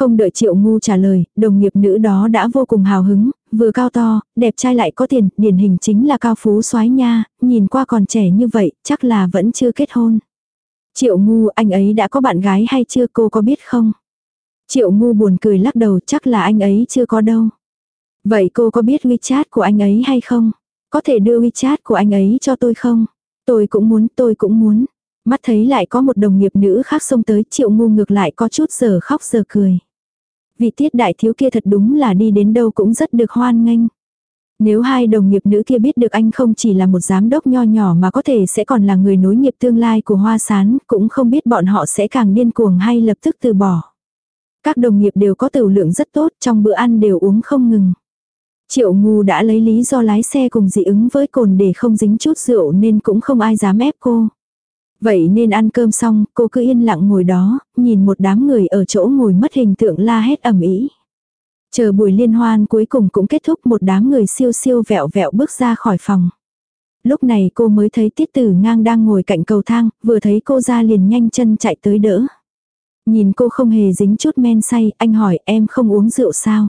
Không đợi triệu ngu trả lời, đồng nghiệp nữ đó đã vô cùng hào hứng, vừa cao to, đẹp trai lại có tiền, điển hình chính là cao phú soái nha, nhìn qua còn trẻ như vậy, chắc là vẫn chưa kết hôn. Triệu ngu anh ấy đã có bạn gái hay chưa cô có biết không? Triệu ngu buồn cười lắc đầu chắc là anh ấy chưa có đâu. Vậy cô có biết WeChat của anh ấy hay không? Có thể đưa WeChat của anh ấy cho tôi không? Tôi cũng muốn, tôi cũng muốn. Mắt thấy lại có một đồng nghiệp nữ khác xông tới triệu ngu ngược lại có chút giờ khóc giờ cười. Vì tiết đại thiếu kia thật đúng là đi đến đâu cũng rất được hoan nghênh. Nếu hai đồng nghiệp nữ kia biết được anh không chỉ là một giám đốc nho nhỏ mà có thể sẽ còn là người nối nghiệp tương lai của hoa sán, cũng không biết bọn họ sẽ càng điên cuồng hay lập tức từ bỏ. Các đồng nghiệp đều có tửu lượng rất tốt, trong bữa ăn đều uống không ngừng. Triệu ngu đã lấy lý do lái xe cùng dị ứng với cồn để không dính chút rượu nên cũng không ai dám ép cô. Vậy nên ăn cơm xong, cô cứ yên lặng ngồi đó, nhìn một đám người ở chỗ ngồi mất hình tượng la hét ầm ĩ. Chờ buổi liên hoan cuối cùng cũng kết thúc một đám người siêu siêu vẹo vẹo bước ra khỏi phòng. Lúc này cô mới thấy tiết tử ngang đang ngồi cạnh cầu thang, vừa thấy cô ra liền nhanh chân chạy tới đỡ. Nhìn cô không hề dính chút men say, anh hỏi em không uống rượu sao?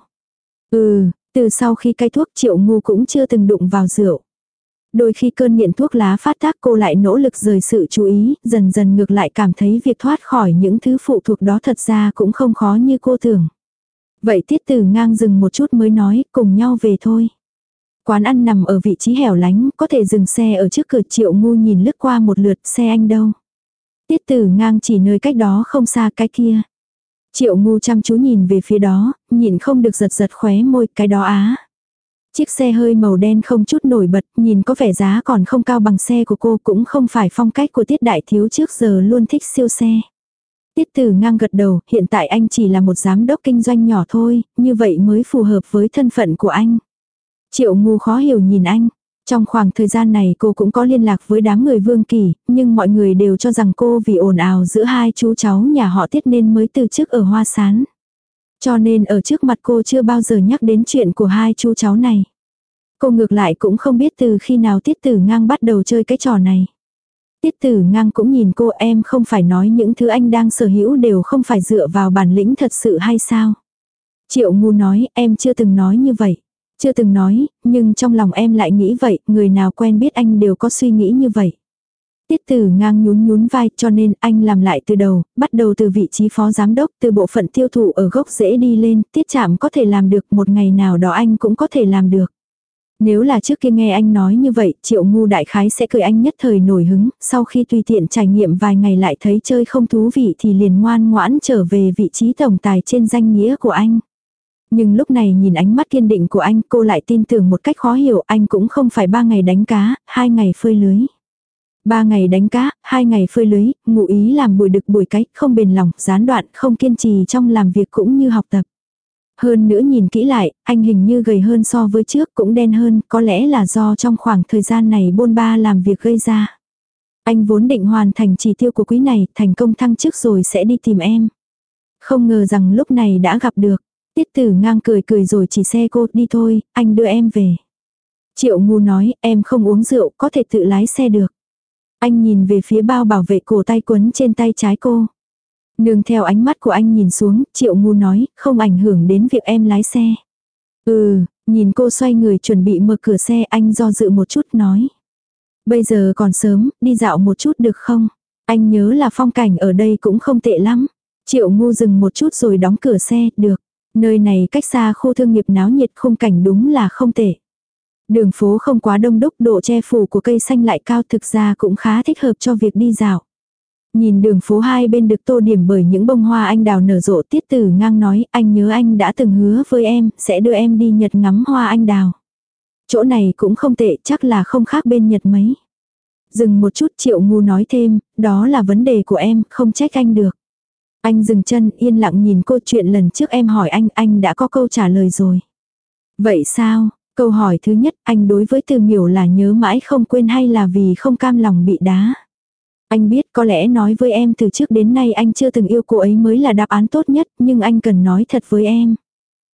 Ừ, từ sau khi cai thuốc triệu ngu cũng chưa từng đụng vào rượu. Đôi khi cơn nghiện thuốc lá phát tác cô lại nỗ lực rời sự chú ý, dần dần ngược lại cảm thấy việc thoát khỏi những thứ phụ thuộc đó thật ra cũng không khó như cô tưởng. Vậy tiết tử ngang dừng một chút mới nói, cùng nhau về thôi. Quán ăn nằm ở vị trí hẻo lánh, có thể dừng xe ở trước cửa triệu ngu nhìn lướt qua một lượt xe anh đâu. Tiết tử ngang chỉ nơi cách đó không xa cái kia. Triệu ngu chăm chú nhìn về phía đó, nhìn không được giật giật khóe môi cái đó á. Chiếc xe hơi màu đen không chút nổi bật, nhìn có vẻ giá còn không cao bằng xe của cô cũng không phải phong cách của tiết đại thiếu trước giờ luôn thích siêu xe. Tiết tử ngang gật đầu, hiện tại anh chỉ là một giám đốc kinh doanh nhỏ thôi, như vậy mới phù hợp với thân phận của anh. Triệu ngu khó hiểu nhìn anh. Trong khoảng thời gian này cô cũng có liên lạc với đám người vương kỳ, nhưng mọi người đều cho rằng cô vì ồn ào giữa hai chú cháu nhà họ tiết nên mới từ chức ở hoa sán. Cho nên ở trước mặt cô chưa bao giờ nhắc đến chuyện của hai chú cháu này. Cô ngược lại cũng không biết từ khi nào tiết tử ngang bắt đầu chơi cái trò này. Tiết tử ngang cũng nhìn cô em không phải nói những thứ anh đang sở hữu đều không phải dựa vào bản lĩnh thật sự hay sao. Triệu ngu nói em chưa từng nói như vậy. Chưa từng nói, nhưng trong lòng em lại nghĩ vậy, người nào quen biết anh đều có suy nghĩ như vậy. Tiết tử ngang nhún nhún vai cho nên anh làm lại từ đầu, bắt đầu từ vị trí phó giám đốc, từ bộ phận tiêu thụ ở gốc dễ đi lên, tiết chạm có thể làm được, một ngày nào đó anh cũng có thể làm được. Nếu là trước kia nghe anh nói như vậy, triệu ngu đại khái sẽ cười anh nhất thời nổi hứng, sau khi tùy tiện trải nghiệm vài ngày lại thấy chơi không thú vị thì liền ngoan ngoãn trở về vị trí tổng tài trên danh nghĩa của anh. Nhưng lúc này nhìn ánh mắt kiên định của anh cô lại tin tưởng một cách khó hiểu anh cũng không phải ba ngày đánh cá, hai ngày phơi lưới. Ba ngày đánh cá, hai ngày phơi lưới, ngụ ý làm bùi đực bùi cách, không bền lòng, gián đoạn, không kiên trì trong làm việc cũng như học tập. Hơn nữa nhìn kỹ lại, anh hình như gầy hơn so với trước cũng đen hơn, có lẽ là do trong khoảng thời gian này bôn ba làm việc gây ra. Anh vốn định hoàn thành chỉ tiêu của quý này, thành công thăng chức rồi sẽ đi tìm em. Không ngờ rằng lúc này đã gặp được. Tiết tử ngang cười cười rồi chỉ xe cô đi thôi, anh đưa em về. Triệu ngu nói, em không uống rượu, có thể tự lái xe được. Anh nhìn về phía bao bảo vệ cổ tay quấn trên tay trái cô. Nương theo ánh mắt của anh nhìn xuống, triệu ngu nói, không ảnh hưởng đến việc em lái xe. Ừ, nhìn cô xoay người chuẩn bị mở cửa xe anh do dự một chút nói. Bây giờ còn sớm, đi dạo một chút được không? Anh nhớ là phong cảnh ở đây cũng không tệ lắm. Triệu ngu dừng một chút rồi đóng cửa xe, được. Nơi này cách xa khu thương nghiệp náo nhiệt khung cảnh đúng là không tệ. Đường phố không quá đông đúc độ che phủ của cây xanh lại cao thực ra cũng khá thích hợp cho việc đi dạo. Nhìn đường phố hai bên được tô điểm bởi những bông hoa anh đào nở rộ tiết tử ngang nói anh nhớ anh đã từng hứa với em sẽ đưa em đi nhật ngắm hoa anh đào. Chỗ này cũng không tệ chắc là không khác bên nhật mấy. Dừng một chút triệu ngu nói thêm, đó là vấn đề của em, không trách anh được. Anh dừng chân yên lặng nhìn cô chuyện lần trước em hỏi anh, anh đã có câu trả lời rồi. Vậy sao, câu hỏi thứ nhất, anh đối với từ miểu là nhớ mãi không quên hay là vì không cam lòng bị đá? Anh biết có lẽ nói với em từ trước đến nay anh chưa từng yêu cô ấy mới là đáp án tốt nhất, nhưng anh cần nói thật với em.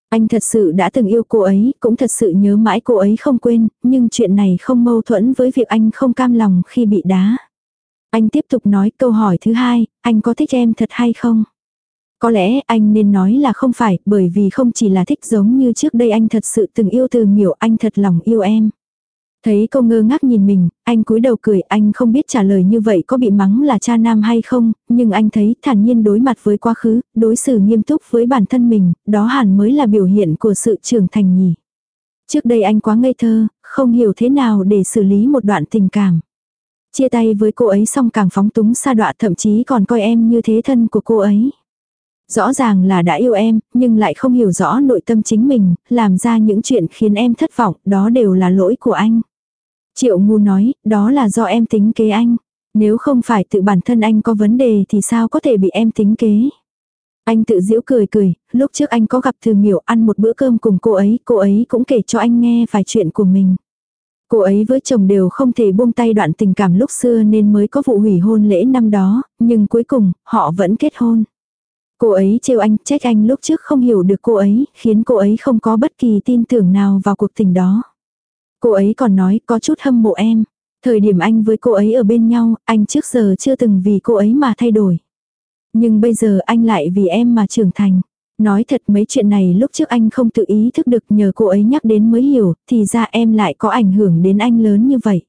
Anh thật sự đã từng yêu cô ấy, cũng thật sự nhớ mãi cô ấy không quên, nhưng chuyện này không mâu thuẫn với việc anh không cam lòng khi bị đá. Anh tiếp tục nói câu hỏi thứ hai, anh có thích em thật hay không? Có lẽ anh nên nói là không phải, bởi vì không chỉ là thích giống như trước đây anh thật sự từng yêu từ miểu, anh thật lòng yêu em. Thấy cô ngơ ngác nhìn mình, anh cúi đầu cười, anh không biết trả lời như vậy có bị mắng là cha nam hay không, nhưng anh thấy thản nhiên đối mặt với quá khứ, đối xử nghiêm túc với bản thân mình, đó hẳn mới là biểu hiện của sự trưởng thành nhỉ. Trước đây anh quá ngây thơ, không hiểu thế nào để xử lý một đoạn tình cảm. Chia tay với cô ấy xong càng phóng túng xa đọa thậm chí còn coi em như thế thân của cô ấy. Rõ ràng là đã yêu em, nhưng lại không hiểu rõ nội tâm chính mình, làm ra những chuyện khiến em thất vọng, đó đều là lỗi của anh. Triệu ngu nói, đó là do em tính kế anh. Nếu không phải tự bản thân anh có vấn đề thì sao có thể bị em tính kế. Anh tự giễu cười cười, lúc trước anh có gặp Thư Miểu ăn một bữa cơm cùng cô ấy, cô ấy cũng kể cho anh nghe vài chuyện của mình. Cô ấy với chồng đều không thể buông tay đoạn tình cảm lúc xưa nên mới có vụ hủy hôn lễ năm đó, nhưng cuối cùng, họ vẫn kết hôn. Cô ấy trêu anh, trách anh lúc trước không hiểu được cô ấy, khiến cô ấy không có bất kỳ tin tưởng nào vào cuộc tình đó. Cô ấy còn nói có chút hâm mộ em. Thời điểm anh với cô ấy ở bên nhau, anh trước giờ chưa từng vì cô ấy mà thay đổi. Nhưng bây giờ anh lại vì em mà trưởng thành. Nói thật mấy chuyện này lúc trước anh không tự ý thức được nhờ cô ấy nhắc đến mới hiểu, thì ra em lại có ảnh hưởng đến anh lớn như vậy.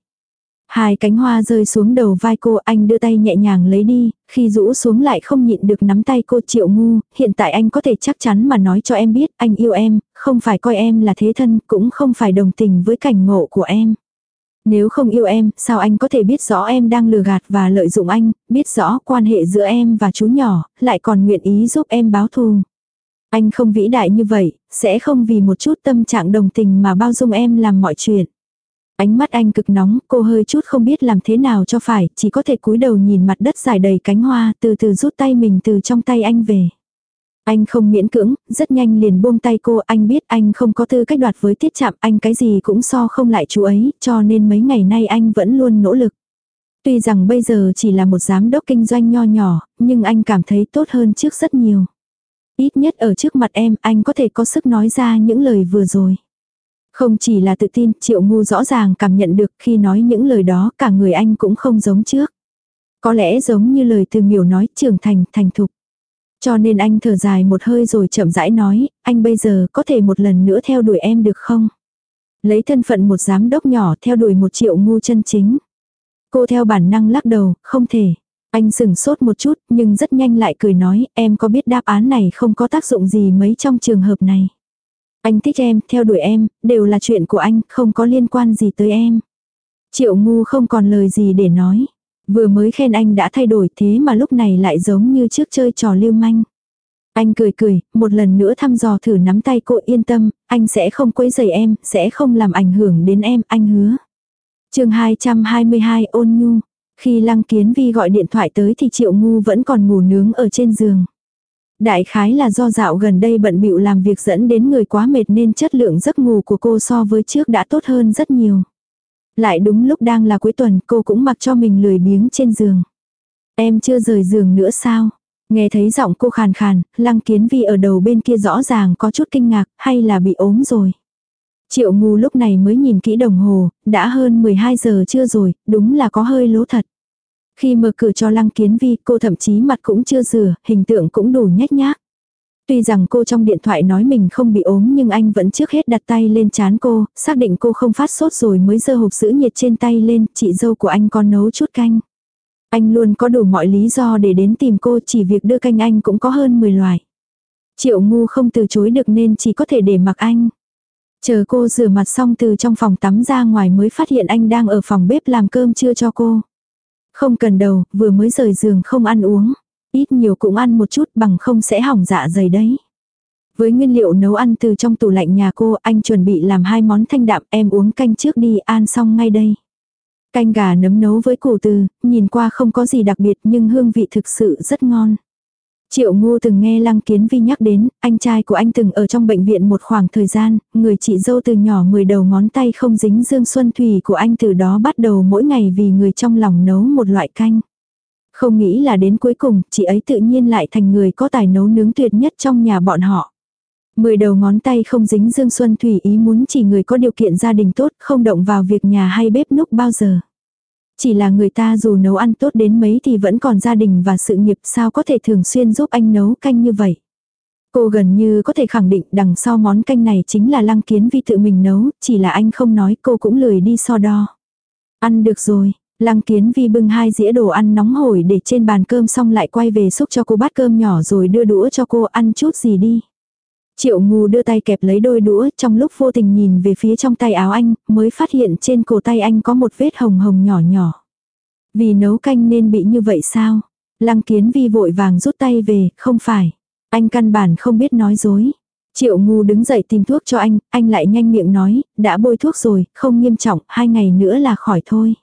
Hai cánh hoa rơi xuống đầu vai cô anh đưa tay nhẹ nhàng lấy đi, khi rũ xuống lại không nhịn được nắm tay cô triệu ngu, hiện tại anh có thể chắc chắn mà nói cho em biết anh yêu em, không phải coi em là thế thân, cũng không phải đồng tình với cảnh ngộ của em. Nếu không yêu em, sao anh có thể biết rõ em đang lừa gạt và lợi dụng anh, biết rõ quan hệ giữa em và chú nhỏ, lại còn nguyện ý giúp em báo thù. Anh không vĩ đại như vậy, sẽ không vì một chút tâm trạng đồng tình mà bao dung em làm mọi chuyện. Ánh mắt anh cực nóng, cô hơi chút không biết làm thế nào cho phải, chỉ có thể cúi đầu nhìn mặt đất dài đầy cánh hoa, từ từ rút tay mình từ trong tay anh về. Anh không miễn cưỡng, rất nhanh liền buông tay cô, anh biết anh không có tư cách đoạt với tiết chạm, anh cái gì cũng so không lại chú ấy, cho nên mấy ngày nay anh vẫn luôn nỗ lực. Tuy rằng bây giờ chỉ là một giám đốc kinh doanh nho nhỏ, nhưng anh cảm thấy tốt hơn trước rất nhiều. Ít nhất ở trước mặt em, anh có thể có sức nói ra những lời vừa rồi. Không chỉ là tự tin, triệu ngu rõ ràng cảm nhận được khi nói những lời đó cả người anh cũng không giống trước. Có lẽ giống như lời từ miểu nói trưởng thành, thành thục. Cho nên anh thở dài một hơi rồi chậm rãi nói, anh bây giờ có thể một lần nữa theo đuổi em được không? Lấy thân phận một giám đốc nhỏ theo đuổi một triệu ngu chân chính. Cô theo bản năng lắc đầu, không thể. Anh sừng sốt một chút nhưng rất nhanh lại cười nói em có biết đáp án này không có tác dụng gì mấy trong trường hợp này. Anh thích em, theo đuổi em, đều là chuyện của anh, không có liên quan gì tới em. Triệu ngu không còn lời gì để nói. Vừa mới khen anh đã thay đổi thế mà lúc này lại giống như trước chơi trò lưu manh. Anh cười cười, một lần nữa thăm dò thử nắm tay cô yên tâm, anh sẽ không quấy rầy em, sẽ không làm ảnh hưởng đến em, anh hứa. chương 222 ôn nhu. Khi Lăng Kiến Vi gọi điện thoại tới thì Triệu Ngu vẫn còn ngủ nướng ở trên giường. Đại khái là do dạo gần đây bận bịu làm việc dẫn đến người quá mệt nên chất lượng giấc ngủ của cô so với trước đã tốt hơn rất nhiều. Lại đúng lúc đang là cuối tuần cô cũng mặc cho mình lười biếng trên giường. Em chưa rời giường nữa sao? Nghe thấy giọng cô khàn khàn, lăng kiến vi ở đầu bên kia rõ ràng có chút kinh ngạc, hay là bị ốm rồi. Triệu ngu lúc này mới nhìn kỹ đồng hồ, đã hơn 12 giờ chưa rồi, đúng là có hơi lố thật. Khi mở cửa cho lăng kiến vi, cô thậm chí mặt cũng chưa rửa, hình tượng cũng đủ nhếch nhác. Tuy rằng cô trong điện thoại nói mình không bị ốm nhưng anh vẫn trước hết đặt tay lên chán cô, xác định cô không phát sốt rồi mới dơ hộp giữ nhiệt trên tay lên, chị dâu của anh còn nấu chút canh. Anh luôn có đủ mọi lý do để đến tìm cô chỉ việc đưa canh anh cũng có hơn 10 loại. Triệu ngu không từ chối được nên chỉ có thể để mặc anh. Chờ cô rửa mặt xong từ trong phòng tắm ra ngoài mới phát hiện anh đang ở phòng bếp làm cơm trưa cho cô. Không cần đầu, vừa mới rời giường không ăn uống. Ít nhiều cũng ăn một chút bằng không sẽ hỏng dạ dày đấy. Với nguyên liệu nấu ăn từ trong tủ lạnh nhà cô, anh chuẩn bị làm hai món thanh đạm em uống canh trước đi ăn xong ngay đây. Canh gà nấm nấu với củ từ, nhìn qua không có gì đặc biệt nhưng hương vị thực sự rất ngon. Triệu Ngô từng nghe Lăng Kiến Vi nhắc đến, anh trai của anh từng ở trong bệnh viện một khoảng thời gian, người chị dâu từ nhỏ 10 đầu ngón tay không dính dương xuân thủy của anh từ đó bắt đầu mỗi ngày vì người trong lòng nấu một loại canh. Không nghĩ là đến cuối cùng, chị ấy tự nhiên lại thành người có tài nấu nướng tuyệt nhất trong nhà bọn họ. Mười đầu ngón tay không dính dương xuân thủy ý muốn chỉ người có điều kiện gia đình tốt, không động vào việc nhà hay bếp núc bao giờ. Chỉ là người ta dù nấu ăn tốt đến mấy thì vẫn còn gia đình và sự nghiệp sao có thể thường xuyên giúp anh nấu canh như vậy. Cô gần như có thể khẳng định đằng sau món canh này chính là lăng kiến vi tự mình nấu, chỉ là anh không nói cô cũng lười đi so đo. Ăn được rồi, lăng kiến vi bưng hai dĩa đồ ăn nóng hổi để trên bàn cơm xong lại quay về xúc cho cô bát cơm nhỏ rồi đưa đũa cho cô ăn chút gì đi. Triệu ngu đưa tay kẹp lấy đôi đũa trong lúc vô tình nhìn về phía trong tay áo anh, mới phát hiện trên cổ tay anh có một vết hồng hồng nhỏ nhỏ. Vì nấu canh nên bị như vậy sao? Lăng kiến vi vội vàng rút tay về, không phải. Anh căn bản không biết nói dối. Triệu ngu đứng dậy tìm thuốc cho anh, anh lại nhanh miệng nói, đã bôi thuốc rồi, không nghiêm trọng, hai ngày nữa là khỏi thôi.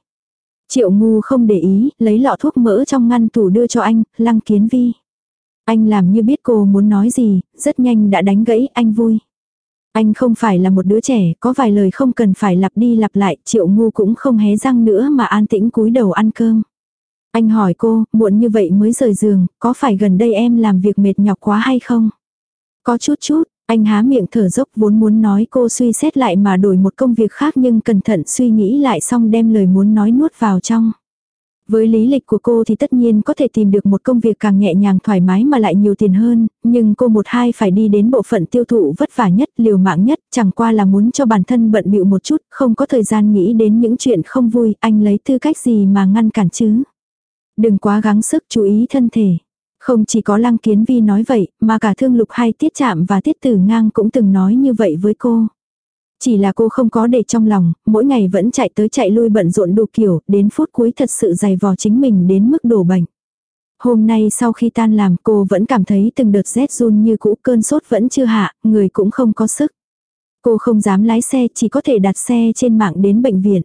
Triệu ngu không để ý, lấy lọ thuốc mỡ trong ngăn tủ đưa cho anh, lăng kiến vi. Anh làm như biết cô muốn nói gì, rất nhanh đã đánh gãy, anh vui. Anh không phải là một đứa trẻ, có vài lời không cần phải lặp đi lặp lại, triệu ngu cũng không hé răng nữa mà an tĩnh cúi đầu ăn cơm. Anh hỏi cô, muộn như vậy mới rời giường, có phải gần đây em làm việc mệt nhọc quá hay không? Có chút chút, anh há miệng thở dốc vốn muốn nói cô suy xét lại mà đổi một công việc khác nhưng cẩn thận suy nghĩ lại xong đem lời muốn nói nuốt vào trong. Với lý lịch của cô thì tất nhiên có thể tìm được một công việc càng nhẹ nhàng thoải mái mà lại nhiều tiền hơn, nhưng cô một hai phải đi đến bộ phận tiêu thụ vất vả nhất, liều mạng nhất, chẳng qua là muốn cho bản thân bận bịu một chút, không có thời gian nghĩ đến những chuyện không vui, anh lấy tư cách gì mà ngăn cản chứ. Đừng quá gắng sức chú ý thân thể. Không chỉ có lăng kiến vi nói vậy, mà cả thương lục hay tiết chạm và tiết tử ngang cũng từng nói như vậy với cô. Chỉ là cô không có để trong lòng, mỗi ngày vẫn chạy tới chạy lui bận rộn đủ kiểu, đến phút cuối thật sự dày vò chính mình đến mức đổ bệnh. Hôm nay sau khi tan làm cô vẫn cảm thấy từng đợt rét run như cũ cơn sốt vẫn chưa hạ, người cũng không có sức. Cô không dám lái xe chỉ có thể đặt xe trên mạng đến bệnh viện.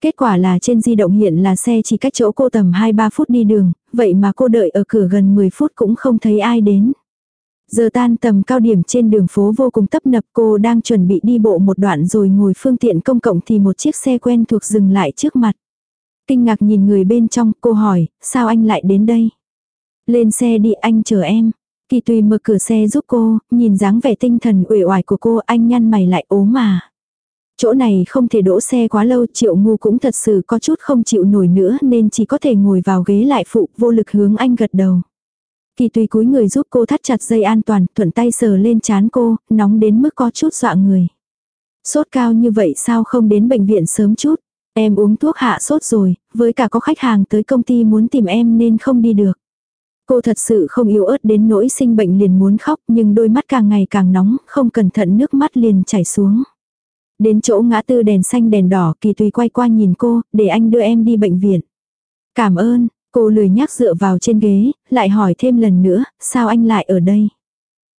Kết quả là trên di động hiện là xe chỉ cách chỗ cô tầm 2-3 phút đi đường, vậy mà cô đợi ở cửa gần 10 phút cũng không thấy ai đến. Giờ tan tầm cao điểm trên đường phố vô cùng tấp nập cô đang chuẩn bị đi bộ một đoạn rồi ngồi phương tiện công cộng thì một chiếc xe quen thuộc dừng lại trước mặt. Kinh ngạc nhìn người bên trong cô hỏi, sao anh lại đến đây? Lên xe đi anh chờ em. Kỳ tùy mở cửa xe giúp cô, nhìn dáng vẻ tinh thần uể oải của cô anh nhăn mày lại ốm mà. Chỗ này không thể đỗ xe quá lâu triệu ngu cũng thật sự có chút không chịu nổi nữa nên chỉ có thể ngồi vào ghế lại phụ vô lực hướng anh gật đầu. Kỳ tùy cúi người giúp cô thắt chặt dây an toàn, thuận tay sờ lên chán cô, nóng đến mức có chút dọa người. Sốt cao như vậy sao không đến bệnh viện sớm chút. Em uống thuốc hạ sốt rồi, với cả có khách hàng tới công ty muốn tìm em nên không đi được. Cô thật sự không yếu ớt đến nỗi sinh bệnh liền muốn khóc nhưng đôi mắt càng ngày càng nóng, không cẩn thận nước mắt liền chảy xuống. Đến chỗ ngã tư đèn xanh đèn đỏ kỳ tùy quay qua nhìn cô, để anh đưa em đi bệnh viện. Cảm ơn, cô lười nhác dựa vào trên ghế, lại hỏi thêm lần nữa, sao anh lại ở đây?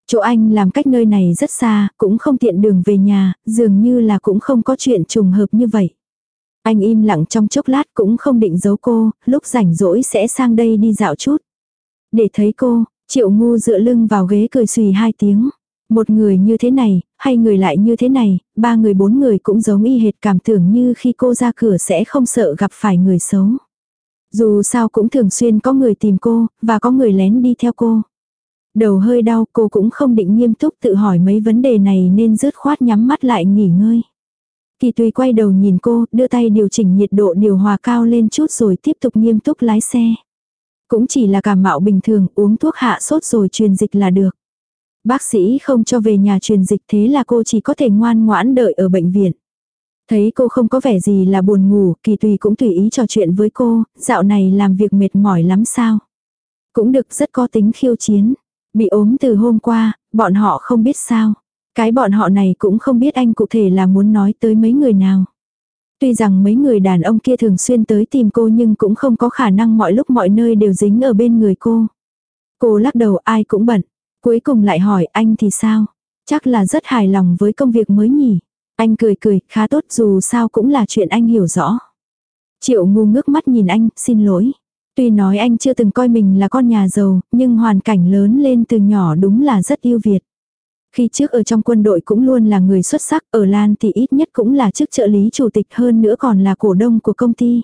Chỗ anh làm cách nơi này rất xa, cũng không tiện đường về nhà, dường như là cũng không có chuyện trùng hợp như vậy. Anh im lặng trong chốc lát cũng không định giấu cô, lúc rảnh rỗi sẽ sang đây đi dạo chút. Để thấy cô, triệu ngu dựa lưng vào ghế cười xùy hai tiếng. Một người như thế này, hay người lại như thế này, ba người bốn người cũng giống y hệt cảm tưởng như khi cô ra cửa sẽ không sợ gặp phải người xấu. Dù sao cũng thường xuyên có người tìm cô, và có người lén đi theo cô. Đầu hơi đau cô cũng không định nghiêm túc tự hỏi mấy vấn đề này nên rớt khoát nhắm mắt lại nghỉ ngơi. Kỳ tùy quay đầu nhìn cô, đưa tay điều chỉnh nhiệt độ điều hòa cao lên chút rồi tiếp tục nghiêm túc lái xe. Cũng chỉ là cảm mạo bình thường, uống thuốc hạ sốt rồi truyền dịch là được. Bác sĩ không cho về nhà truyền dịch thế là cô chỉ có thể ngoan ngoãn đợi ở bệnh viện. Thấy cô không có vẻ gì là buồn ngủ, kỳ tùy cũng tùy ý trò chuyện với cô, dạo này làm việc mệt mỏi lắm sao. Cũng được rất có tính khiêu chiến. Bị ốm từ hôm qua, bọn họ không biết sao. Cái bọn họ này cũng không biết anh cụ thể là muốn nói tới mấy người nào. Tuy rằng mấy người đàn ông kia thường xuyên tới tìm cô nhưng cũng không có khả năng mọi lúc mọi nơi đều dính ở bên người cô. Cô lắc đầu ai cũng bận. Cuối cùng lại hỏi anh thì sao? Chắc là rất hài lòng với công việc mới nhỉ. Anh cười cười, khá tốt dù sao cũng là chuyện anh hiểu rõ. Triệu ngu ngước mắt nhìn anh, xin lỗi. Tuy nói anh chưa từng coi mình là con nhà giàu, nhưng hoàn cảnh lớn lên từ nhỏ đúng là rất yêu Việt. Khi trước ở trong quân đội cũng luôn là người xuất sắc, ở Lan thì ít nhất cũng là chức trợ lý chủ tịch hơn nữa còn là cổ đông của công ty.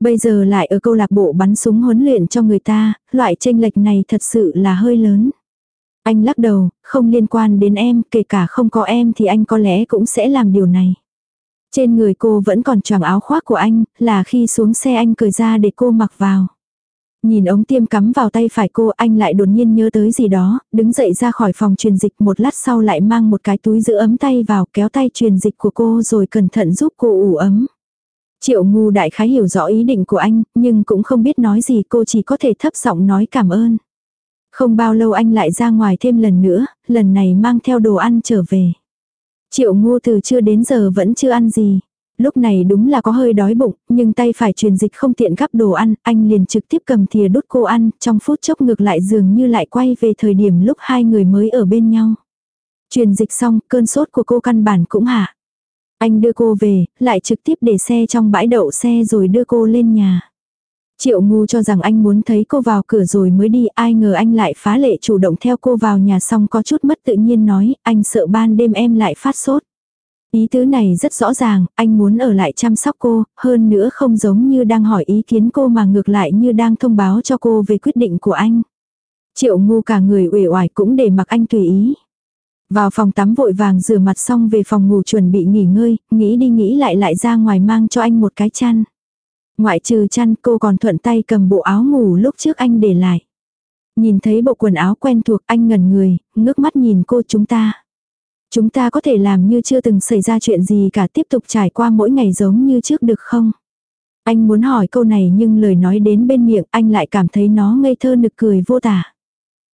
Bây giờ lại ở câu lạc bộ bắn súng huấn luyện cho người ta, loại tranh lệch này thật sự là hơi lớn. Anh lắc đầu, không liên quan đến em, kể cả không có em thì anh có lẽ cũng sẽ làm điều này. Trên người cô vẫn còn choàng áo khoác của anh, là khi xuống xe anh cởi ra để cô mặc vào. Nhìn ống tiêm cắm vào tay phải cô anh lại đột nhiên nhớ tới gì đó, đứng dậy ra khỏi phòng truyền dịch một lát sau lại mang một cái túi giữ ấm tay vào kéo tay truyền dịch của cô rồi cẩn thận giúp cô ủ ấm. Triệu ngu đại khái hiểu rõ ý định của anh, nhưng cũng không biết nói gì cô chỉ có thể thấp giọng nói cảm ơn. Không bao lâu anh lại ra ngoài thêm lần nữa, lần này mang theo đồ ăn trở về. Triệu Ngô từ chưa đến giờ vẫn chưa ăn gì. Lúc này đúng là có hơi đói bụng, nhưng tay phải truyền dịch không tiện gắp đồ ăn, anh liền trực tiếp cầm thìa đút cô ăn, trong phút chốc ngược lại dường như lại quay về thời điểm lúc hai người mới ở bên nhau. Truyền dịch xong, cơn sốt của cô căn bản cũng hạ. Anh đưa cô về, lại trực tiếp để xe trong bãi đậu xe rồi đưa cô lên nhà. Triệu ngu cho rằng anh muốn thấy cô vào cửa rồi mới đi, ai ngờ anh lại phá lệ chủ động theo cô vào nhà xong có chút mất tự nhiên nói, anh sợ ban đêm em lại phát sốt. Ý tứ này rất rõ ràng, anh muốn ở lại chăm sóc cô, hơn nữa không giống như đang hỏi ý kiến cô mà ngược lại như đang thông báo cho cô về quyết định của anh. Triệu ngu cả người uể oải cũng để mặc anh tùy ý. Vào phòng tắm vội vàng rửa mặt xong về phòng ngủ chuẩn bị nghỉ ngơi, nghĩ đi nghĩ lại lại ra ngoài mang cho anh một cái chăn. Ngoại trừ chăn cô còn thuận tay cầm bộ áo ngủ lúc trước anh để lại. Nhìn thấy bộ quần áo quen thuộc anh ngẩn người, ngước mắt nhìn cô chúng ta. Chúng ta có thể làm như chưa từng xảy ra chuyện gì cả tiếp tục trải qua mỗi ngày giống như trước được không? Anh muốn hỏi câu này nhưng lời nói đến bên miệng anh lại cảm thấy nó ngây thơ nực cười vô tả.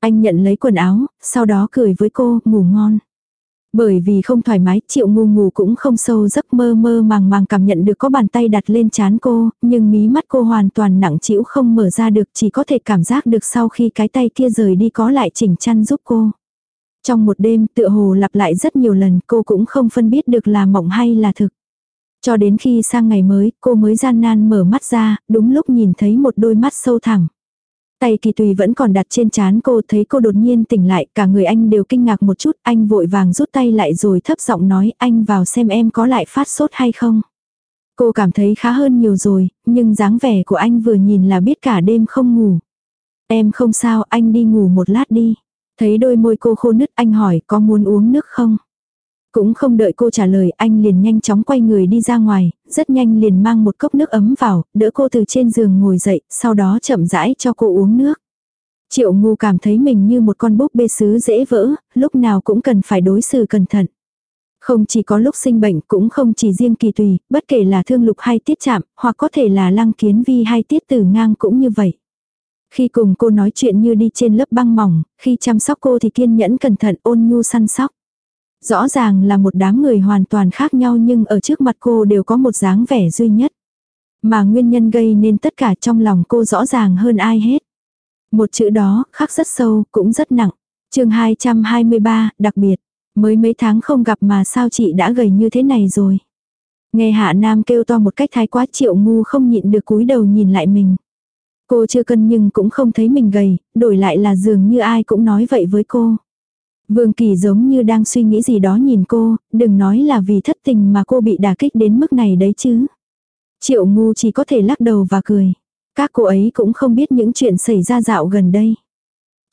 Anh nhận lấy quần áo, sau đó cười với cô, ngủ ngon. Bởi vì không thoải mái, triệu ngu ngủ cũng không sâu giấc mơ mơ màng màng cảm nhận được có bàn tay đặt lên chán cô, nhưng mí mắt cô hoàn toàn nặng chịu không mở ra được chỉ có thể cảm giác được sau khi cái tay kia rời đi có lại chỉnh chăn giúp cô. Trong một đêm tựa hồ lặp lại rất nhiều lần cô cũng không phân biết được là mộng hay là thực. Cho đến khi sang ngày mới, cô mới gian nan mở mắt ra, đúng lúc nhìn thấy một đôi mắt sâu thẳng. Tay kỳ tùy vẫn còn đặt trên chán cô thấy cô đột nhiên tỉnh lại, cả người anh đều kinh ngạc một chút, anh vội vàng rút tay lại rồi thấp giọng nói anh vào xem em có lại phát sốt hay không. Cô cảm thấy khá hơn nhiều rồi, nhưng dáng vẻ của anh vừa nhìn là biết cả đêm không ngủ. Em không sao, anh đi ngủ một lát đi. Thấy đôi môi cô khô nứt anh hỏi có muốn uống nước không? Cũng không đợi cô trả lời anh liền nhanh chóng quay người đi ra ngoài, rất nhanh liền mang một cốc nước ấm vào, đỡ cô từ trên giường ngồi dậy, sau đó chậm rãi cho cô uống nước. Triệu ngu cảm thấy mình như một con búp bê sứ dễ vỡ, lúc nào cũng cần phải đối xử cẩn thận. Không chỉ có lúc sinh bệnh cũng không chỉ riêng kỳ tùy, bất kể là thương lục hay tiết chạm, hoặc có thể là lăng kiến vi hay tiết tử ngang cũng như vậy. Khi cùng cô nói chuyện như đi trên lớp băng mỏng, khi chăm sóc cô thì kiên nhẫn cẩn thận ôn nhu săn sóc. Rõ ràng là một đám người hoàn toàn khác nhau nhưng ở trước mặt cô đều có một dáng vẻ duy nhất. Mà nguyên nhân gây nên tất cả trong lòng cô rõ ràng hơn ai hết. Một chữ đó khắc rất sâu, cũng rất nặng. chương 223, đặc biệt. Mới mấy tháng không gặp mà sao chị đã gầy như thế này rồi. Nghe Hạ Nam kêu to một cách thái quá triệu ngu không nhịn được cúi đầu nhìn lại mình. Cô chưa cân nhưng cũng không thấy mình gầy, đổi lại là dường như ai cũng nói vậy với cô. Vương Kỳ giống như đang suy nghĩ gì đó nhìn cô, đừng nói là vì thất tình mà cô bị đả kích đến mức này đấy chứ. Triệu ngu chỉ có thể lắc đầu và cười. Các cô ấy cũng không biết những chuyện xảy ra dạo gần đây.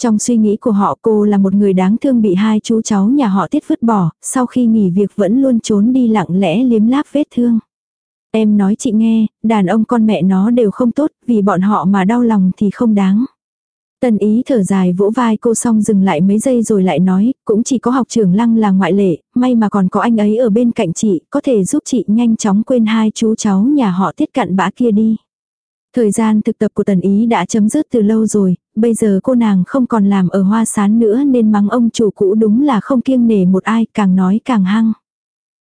Trong suy nghĩ của họ cô là một người đáng thương bị hai chú cháu nhà họ tiết vứt bỏ, sau khi nghỉ việc vẫn luôn trốn đi lặng lẽ liếm láp vết thương. Em nói chị nghe, đàn ông con mẹ nó đều không tốt, vì bọn họ mà đau lòng thì không đáng. Tần ý thở dài vỗ vai cô xong dừng lại mấy giây rồi lại nói, cũng chỉ có học trưởng lăng là ngoại lệ, may mà còn có anh ấy ở bên cạnh chị, có thể giúp chị nhanh chóng quên hai chú cháu nhà họ tiết cặn bã kia đi. Thời gian thực tập của tần ý đã chấm dứt từ lâu rồi, bây giờ cô nàng không còn làm ở hoa sán nữa nên mắng ông chủ cũ đúng là không kiêng nể một ai, càng nói càng hăng.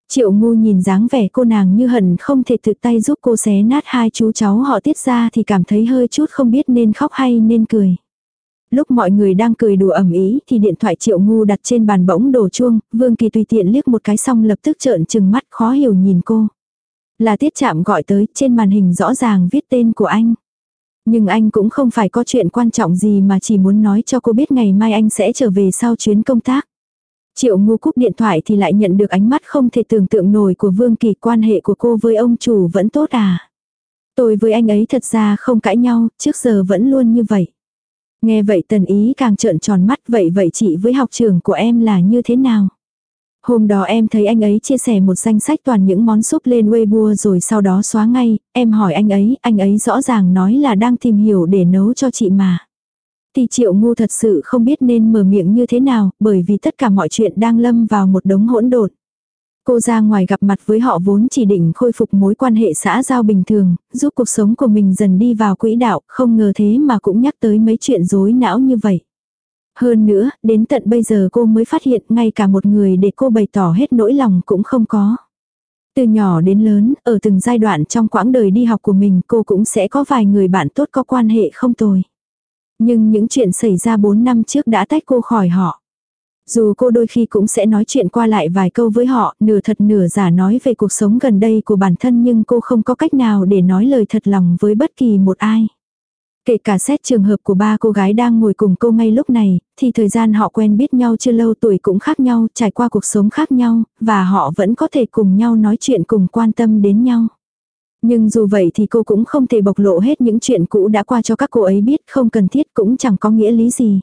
Triệu ngu nhìn dáng vẻ cô nàng như hận không thể thực tay giúp cô xé nát hai chú cháu họ tiết ra thì cảm thấy hơi chút không biết nên khóc hay nên cười. Lúc mọi người đang cười đùa ẩm ý thì điện thoại triệu ngu đặt trên bàn bỗng đổ chuông, Vương Kỳ tùy tiện liếc một cái xong lập tức trợn trừng mắt khó hiểu nhìn cô. Là tiết chạm gọi tới, trên màn hình rõ ràng viết tên của anh. Nhưng anh cũng không phải có chuyện quan trọng gì mà chỉ muốn nói cho cô biết ngày mai anh sẽ trở về sau chuyến công tác. Triệu ngu cúp điện thoại thì lại nhận được ánh mắt không thể tưởng tượng nổi của Vương Kỳ quan hệ của cô với ông chủ vẫn tốt à. Tôi với anh ấy thật ra không cãi nhau, trước giờ vẫn luôn như vậy. Nghe vậy tần ý càng trợn tròn mắt vậy vậy chị với học trường của em là như thế nào? Hôm đó em thấy anh ấy chia sẻ một danh sách toàn những món súp lên Weibo rồi sau đó xóa ngay, em hỏi anh ấy, anh ấy rõ ràng nói là đang tìm hiểu để nấu cho chị mà. Thì triệu ngu thật sự không biết nên mở miệng như thế nào, bởi vì tất cả mọi chuyện đang lâm vào một đống hỗn độn. Cô ra ngoài gặp mặt với họ vốn chỉ định khôi phục mối quan hệ xã giao bình thường, giúp cuộc sống của mình dần đi vào quỹ đạo, không ngờ thế mà cũng nhắc tới mấy chuyện rối não như vậy. Hơn nữa, đến tận bây giờ cô mới phát hiện ngay cả một người để cô bày tỏ hết nỗi lòng cũng không có. Từ nhỏ đến lớn, ở từng giai đoạn trong quãng đời đi học của mình cô cũng sẽ có vài người bạn tốt có quan hệ không tồi. Nhưng những chuyện xảy ra 4 năm trước đã tách cô khỏi họ. Dù cô đôi khi cũng sẽ nói chuyện qua lại vài câu với họ, nửa thật nửa giả nói về cuộc sống gần đây của bản thân nhưng cô không có cách nào để nói lời thật lòng với bất kỳ một ai. Kể cả xét trường hợp của ba cô gái đang ngồi cùng cô ngay lúc này, thì thời gian họ quen biết nhau chưa lâu tuổi cũng khác nhau, trải qua cuộc sống khác nhau, và họ vẫn có thể cùng nhau nói chuyện cùng quan tâm đến nhau. Nhưng dù vậy thì cô cũng không thể bộc lộ hết những chuyện cũ đã qua cho các cô ấy biết không cần thiết cũng chẳng có nghĩa lý gì.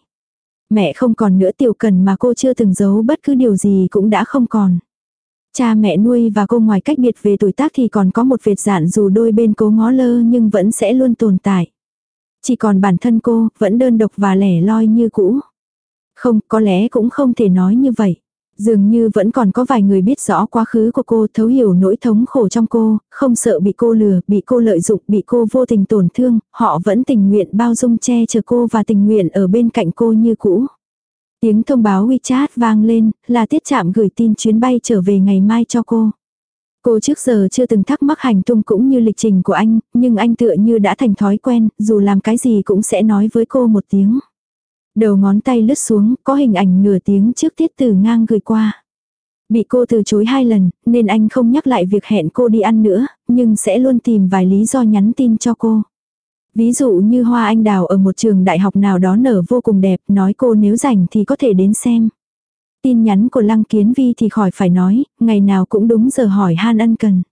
Mẹ không còn nữa tiểu cần mà cô chưa từng giấu bất cứ điều gì cũng đã không còn. Cha mẹ nuôi và cô ngoài cách biệt về tuổi tác thì còn có một vệt dạn dù đôi bên cố ngó lơ nhưng vẫn sẽ luôn tồn tại. Chỉ còn bản thân cô, vẫn đơn độc và lẻ loi như cũ. Không, có lẽ cũng không thể nói như vậy. Dường như vẫn còn có vài người biết rõ quá khứ của cô, thấu hiểu nỗi thống khổ trong cô, không sợ bị cô lừa, bị cô lợi dụng, bị cô vô tình tổn thương, họ vẫn tình nguyện bao dung che chở cô và tình nguyện ở bên cạnh cô như cũ. Tiếng thông báo WeChat vang lên, là tiết chạm gửi tin chuyến bay trở về ngày mai cho cô. Cô trước giờ chưa từng thắc mắc hành tung cũng như lịch trình của anh, nhưng anh tựa như đã thành thói quen, dù làm cái gì cũng sẽ nói với cô một tiếng. Đầu ngón tay lướt xuống, có hình ảnh nửa tiếng trước tiết từ ngang gửi qua. Bị cô từ chối hai lần, nên anh không nhắc lại việc hẹn cô đi ăn nữa, nhưng sẽ luôn tìm vài lý do nhắn tin cho cô. Ví dụ như hoa anh đào ở một trường đại học nào đó nở vô cùng đẹp, nói cô nếu rảnh thì có thể đến xem. Tin nhắn của Lăng Kiến Vi thì khỏi phải nói, ngày nào cũng đúng giờ hỏi han ân cần.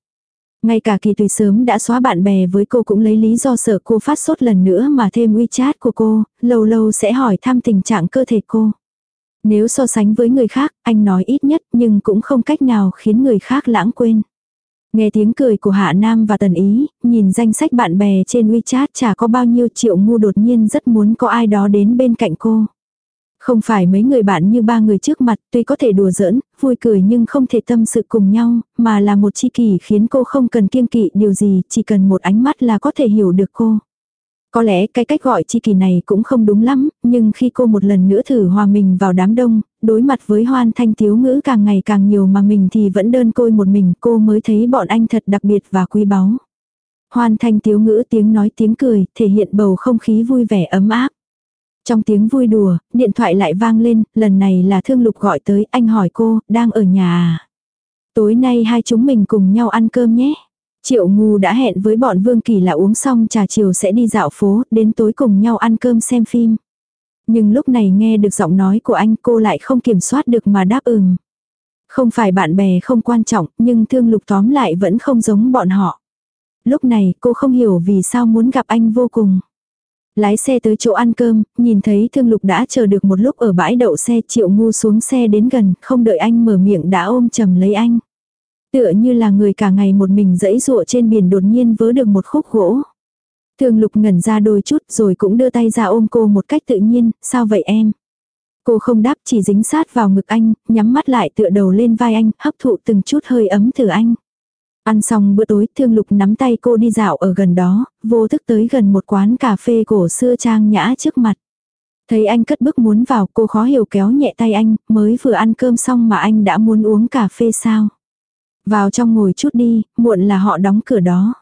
Ngay cả kỳ tùy sớm đã xóa bạn bè với cô cũng lấy lý do sợ cô phát sốt lần nữa mà thêm WeChat của cô, lâu lâu sẽ hỏi thăm tình trạng cơ thể cô. Nếu so sánh với người khác, anh nói ít nhất nhưng cũng không cách nào khiến người khác lãng quên. Nghe tiếng cười của Hạ Nam và Tần Ý, nhìn danh sách bạn bè trên WeChat chả có bao nhiêu triệu ngu đột nhiên rất muốn có ai đó đến bên cạnh cô. Không phải mấy người bạn như ba người trước mặt, tuy có thể đùa giỡn, vui cười nhưng không thể tâm sự cùng nhau, mà là một chi kỷ khiến cô không cần kiêng kỵ điều gì, chỉ cần một ánh mắt là có thể hiểu được cô. Có lẽ cái cách gọi chi kỳ này cũng không đúng lắm, nhưng khi cô một lần nữa thử hòa mình vào đám đông, đối mặt với hoan thanh tiếu ngữ càng ngày càng nhiều mà mình thì vẫn đơn côi một mình cô mới thấy bọn anh thật đặc biệt và quý báu. Hoan thanh tiếu ngữ tiếng nói tiếng cười, thể hiện bầu không khí vui vẻ ấm áp. Trong tiếng vui đùa, điện thoại lại vang lên, lần này là thương lục gọi tới, anh hỏi cô, đang ở nhà à? Tối nay hai chúng mình cùng nhau ăn cơm nhé. Triệu ngu đã hẹn với bọn Vương Kỳ là uống xong trà chiều sẽ đi dạo phố, đến tối cùng nhau ăn cơm xem phim. Nhưng lúc này nghe được giọng nói của anh cô lại không kiểm soát được mà đáp ừm. Không phải bạn bè không quan trọng, nhưng thương lục tóm lại vẫn không giống bọn họ. Lúc này cô không hiểu vì sao muốn gặp anh vô cùng. Lái xe tới chỗ ăn cơm, nhìn thấy thương lục đã chờ được một lúc ở bãi đậu xe triệu ngu xuống xe đến gần, không đợi anh mở miệng đã ôm chầm lấy anh. Tựa như là người cả ngày một mình dẫy dụa trên biển đột nhiên vớ được một khúc gỗ. thương lục ngẩn ra đôi chút rồi cũng đưa tay ra ôm cô một cách tự nhiên, sao vậy em? Cô không đáp chỉ dính sát vào ngực anh, nhắm mắt lại tựa đầu lên vai anh, hấp thụ từng chút hơi ấm từ anh. Ăn xong bữa tối, thương lục nắm tay cô đi dạo ở gần đó, vô thức tới gần một quán cà phê cổ xưa trang nhã trước mặt. Thấy anh cất bước muốn vào, cô khó hiểu kéo nhẹ tay anh, mới vừa ăn cơm xong mà anh đã muốn uống cà phê sao. Vào trong ngồi chút đi, muộn là họ đóng cửa đó.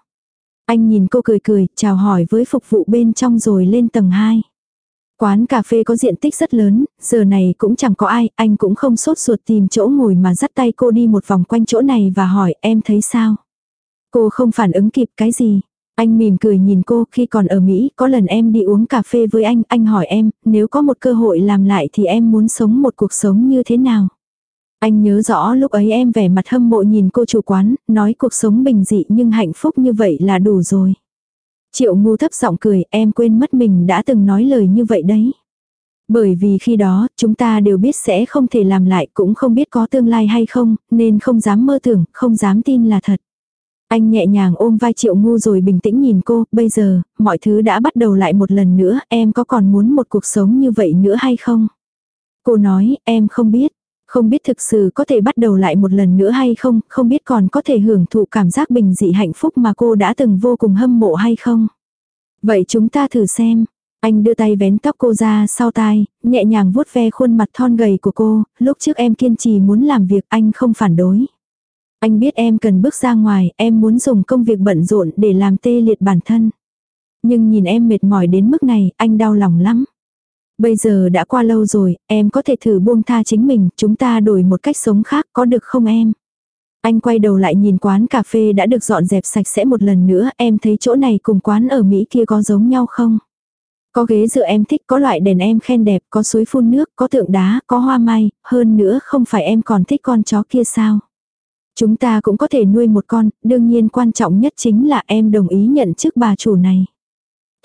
Anh nhìn cô cười cười, chào hỏi với phục vụ bên trong rồi lên tầng 2. Quán cà phê có diện tích rất lớn, giờ này cũng chẳng có ai, anh cũng không sốt ruột tìm chỗ ngồi mà dắt tay cô đi một vòng quanh chỗ này và hỏi em thấy sao. Cô không phản ứng kịp cái gì. Anh mỉm cười nhìn cô khi còn ở Mỹ, có lần em đi uống cà phê với anh, anh hỏi em, nếu có một cơ hội làm lại thì em muốn sống một cuộc sống như thế nào. Anh nhớ rõ lúc ấy em vẻ mặt hâm mộ nhìn cô chủ quán, nói cuộc sống bình dị nhưng hạnh phúc như vậy là đủ rồi. Triệu ngu thấp giọng cười, em quên mất mình đã từng nói lời như vậy đấy. Bởi vì khi đó, chúng ta đều biết sẽ không thể làm lại cũng không biết có tương lai hay không, nên không dám mơ tưởng, không dám tin là thật. Anh nhẹ nhàng ôm vai triệu ngu rồi bình tĩnh nhìn cô, bây giờ, mọi thứ đã bắt đầu lại một lần nữa, em có còn muốn một cuộc sống như vậy nữa hay không? Cô nói, em không biết. Không biết thực sự có thể bắt đầu lại một lần nữa hay không, không biết còn có thể hưởng thụ cảm giác bình dị hạnh phúc mà cô đã từng vô cùng hâm mộ hay không. Vậy chúng ta thử xem. Anh đưa tay vén tóc cô ra sau tai, nhẹ nhàng vuốt ve khuôn mặt thon gầy của cô, lúc trước em kiên trì muốn làm việc anh không phản đối. Anh biết em cần bước ra ngoài, em muốn dùng công việc bận rộn để làm tê liệt bản thân. Nhưng nhìn em mệt mỏi đến mức này, anh đau lòng lắm. Bây giờ đã qua lâu rồi, em có thể thử buông tha chính mình, chúng ta đổi một cách sống khác có được không em? Anh quay đầu lại nhìn quán cà phê đã được dọn dẹp sạch sẽ một lần nữa, em thấy chỗ này cùng quán ở Mỹ kia có giống nhau không? Có ghế dựa em thích, có loại đèn em khen đẹp, có suối phun nước, có tượng đá, có hoa mai, hơn nữa không phải em còn thích con chó kia sao? Chúng ta cũng có thể nuôi một con, đương nhiên quan trọng nhất chính là em đồng ý nhận chức bà chủ này.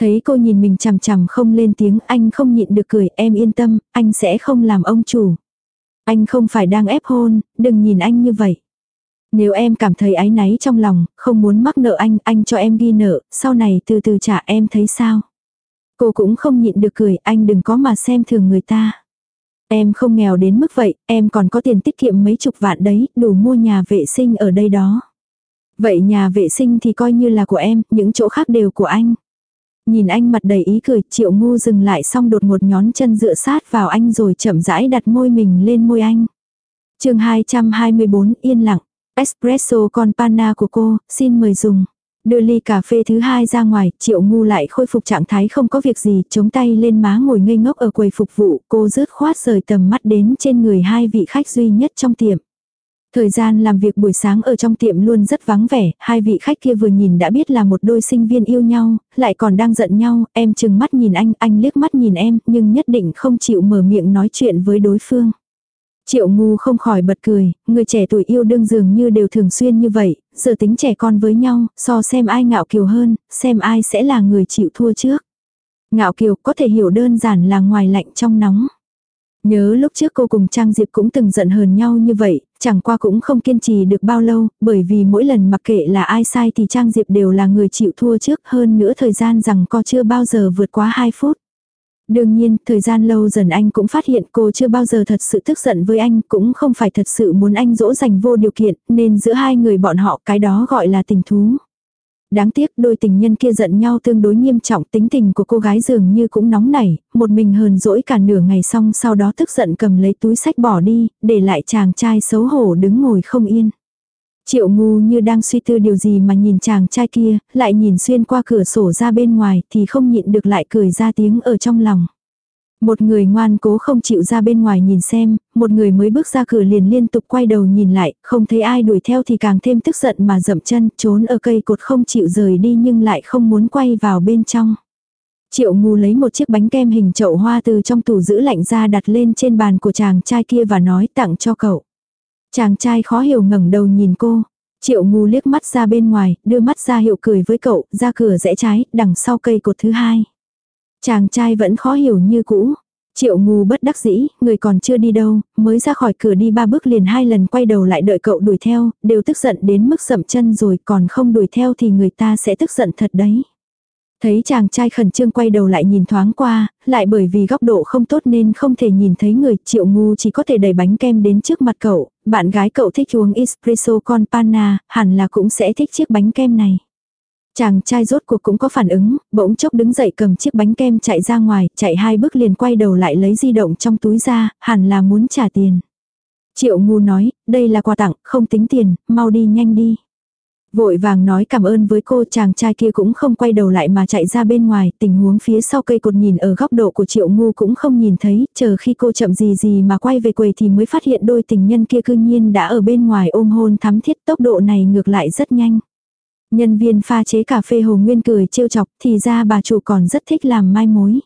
Thấy cô nhìn mình chằm chằm không lên tiếng anh không nhịn được cười em yên tâm, anh sẽ không làm ông chủ. Anh không phải đang ép hôn, đừng nhìn anh như vậy. Nếu em cảm thấy áy náy trong lòng, không muốn mắc nợ anh, anh cho em ghi nợ, sau này từ từ trả em thấy sao. Cô cũng không nhịn được cười, anh đừng có mà xem thường người ta. Em không nghèo đến mức vậy, em còn có tiền tiết kiệm mấy chục vạn đấy, đủ mua nhà vệ sinh ở đây đó. Vậy nhà vệ sinh thì coi như là của em, những chỗ khác đều của anh. Nhìn anh mặt đầy ý cười, triệu ngu dừng lại xong đột ngột nhón chân dựa sát vào anh rồi chậm rãi đặt môi mình lên môi anh. chương 224 yên lặng. Espresso con panna của cô, xin mời dùng. Đưa ly cà phê thứ hai ra ngoài, triệu ngu lại khôi phục trạng thái không có việc gì, chống tay lên má ngồi ngây ngốc ở quầy phục vụ, cô rớt khoát rời tầm mắt đến trên người hai vị khách duy nhất trong tiệm. Thời gian làm việc buổi sáng ở trong tiệm luôn rất vắng vẻ, hai vị khách kia vừa nhìn đã biết là một đôi sinh viên yêu nhau, lại còn đang giận nhau, em chừng mắt nhìn anh, anh liếc mắt nhìn em, nhưng nhất định không chịu mở miệng nói chuyện với đối phương. Triệu ngu không khỏi bật cười, người trẻ tuổi yêu đương dường như đều thường xuyên như vậy, giờ tính trẻ con với nhau, so xem ai ngạo kiều hơn, xem ai sẽ là người chịu thua trước. Ngạo kiều có thể hiểu đơn giản là ngoài lạnh trong nóng. Nhớ lúc trước cô cùng Trang Diệp cũng từng giận hờn nhau như vậy, chẳng qua cũng không kiên trì được bao lâu, bởi vì mỗi lần mặc kệ là ai sai thì Trang Diệp đều là người chịu thua trước hơn nữa thời gian rằng co chưa bao giờ vượt quá 2 phút. Đương nhiên, thời gian lâu dần anh cũng phát hiện cô chưa bao giờ thật sự tức giận với anh, cũng không phải thật sự muốn anh dỗ dành vô điều kiện, nên giữa hai người bọn họ cái đó gọi là tình thú. Đáng tiếc đôi tình nhân kia giận nhau tương đối nghiêm trọng tính tình của cô gái dường như cũng nóng nảy, một mình hờn dỗi cả nửa ngày xong sau đó tức giận cầm lấy túi sách bỏ đi, để lại chàng trai xấu hổ đứng ngồi không yên. Triệu ngu như đang suy tư điều gì mà nhìn chàng trai kia, lại nhìn xuyên qua cửa sổ ra bên ngoài thì không nhịn được lại cười ra tiếng ở trong lòng. Một người ngoan cố không chịu ra bên ngoài nhìn xem, một người mới bước ra cửa liền liên tục quay đầu nhìn lại, không thấy ai đuổi theo thì càng thêm tức giận mà dậm chân, trốn ở cây cột không chịu rời đi nhưng lại không muốn quay vào bên trong. Triệu ngu lấy một chiếc bánh kem hình chậu hoa từ trong tủ giữ lạnh ra đặt lên trên bàn của chàng trai kia và nói tặng cho cậu. Chàng trai khó hiểu ngẩng đầu nhìn cô. Triệu ngu liếc mắt ra bên ngoài, đưa mắt ra hiệu cười với cậu, ra cửa rẽ trái, đằng sau cây cột thứ hai. Chàng trai vẫn khó hiểu như cũ. Triệu ngu bất đắc dĩ, người còn chưa đi đâu, mới ra khỏi cửa đi ba bước liền hai lần quay đầu lại đợi cậu đuổi theo, đều tức giận đến mức sậm chân rồi còn không đuổi theo thì người ta sẽ tức giận thật đấy. Thấy chàng trai khẩn trương quay đầu lại nhìn thoáng qua, lại bởi vì góc độ không tốt nên không thể nhìn thấy người, triệu ngu chỉ có thể đẩy bánh kem đến trước mặt cậu, bạn gái cậu thích uống espresso con panna, hẳn là cũng sẽ thích chiếc bánh kem này. Chàng trai rốt cuộc cũng có phản ứng, bỗng chốc đứng dậy cầm chiếc bánh kem chạy ra ngoài, chạy hai bước liền quay đầu lại lấy di động trong túi ra, hẳn là muốn trả tiền. Triệu ngu nói, đây là quà tặng, không tính tiền, mau đi nhanh đi. Vội vàng nói cảm ơn với cô chàng trai kia cũng không quay đầu lại mà chạy ra bên ngoài, tình huống phía sau cây cột nhìn ở góc độ của triệu ngu cũng không nhìn thấy, chờ khi cô chậm gì gì mà quay về quầy thì mới phát hiện đôi tình nhân kia cư nhiên đã ở bên ngoài ôm hôn thắm thiết tốc độ này ngược lại rất nhanh. Nhân viên pha chế cà phê Hồ Nguyên cười trêu chọc thì ra bà chủ còn rất thích làm mai mối.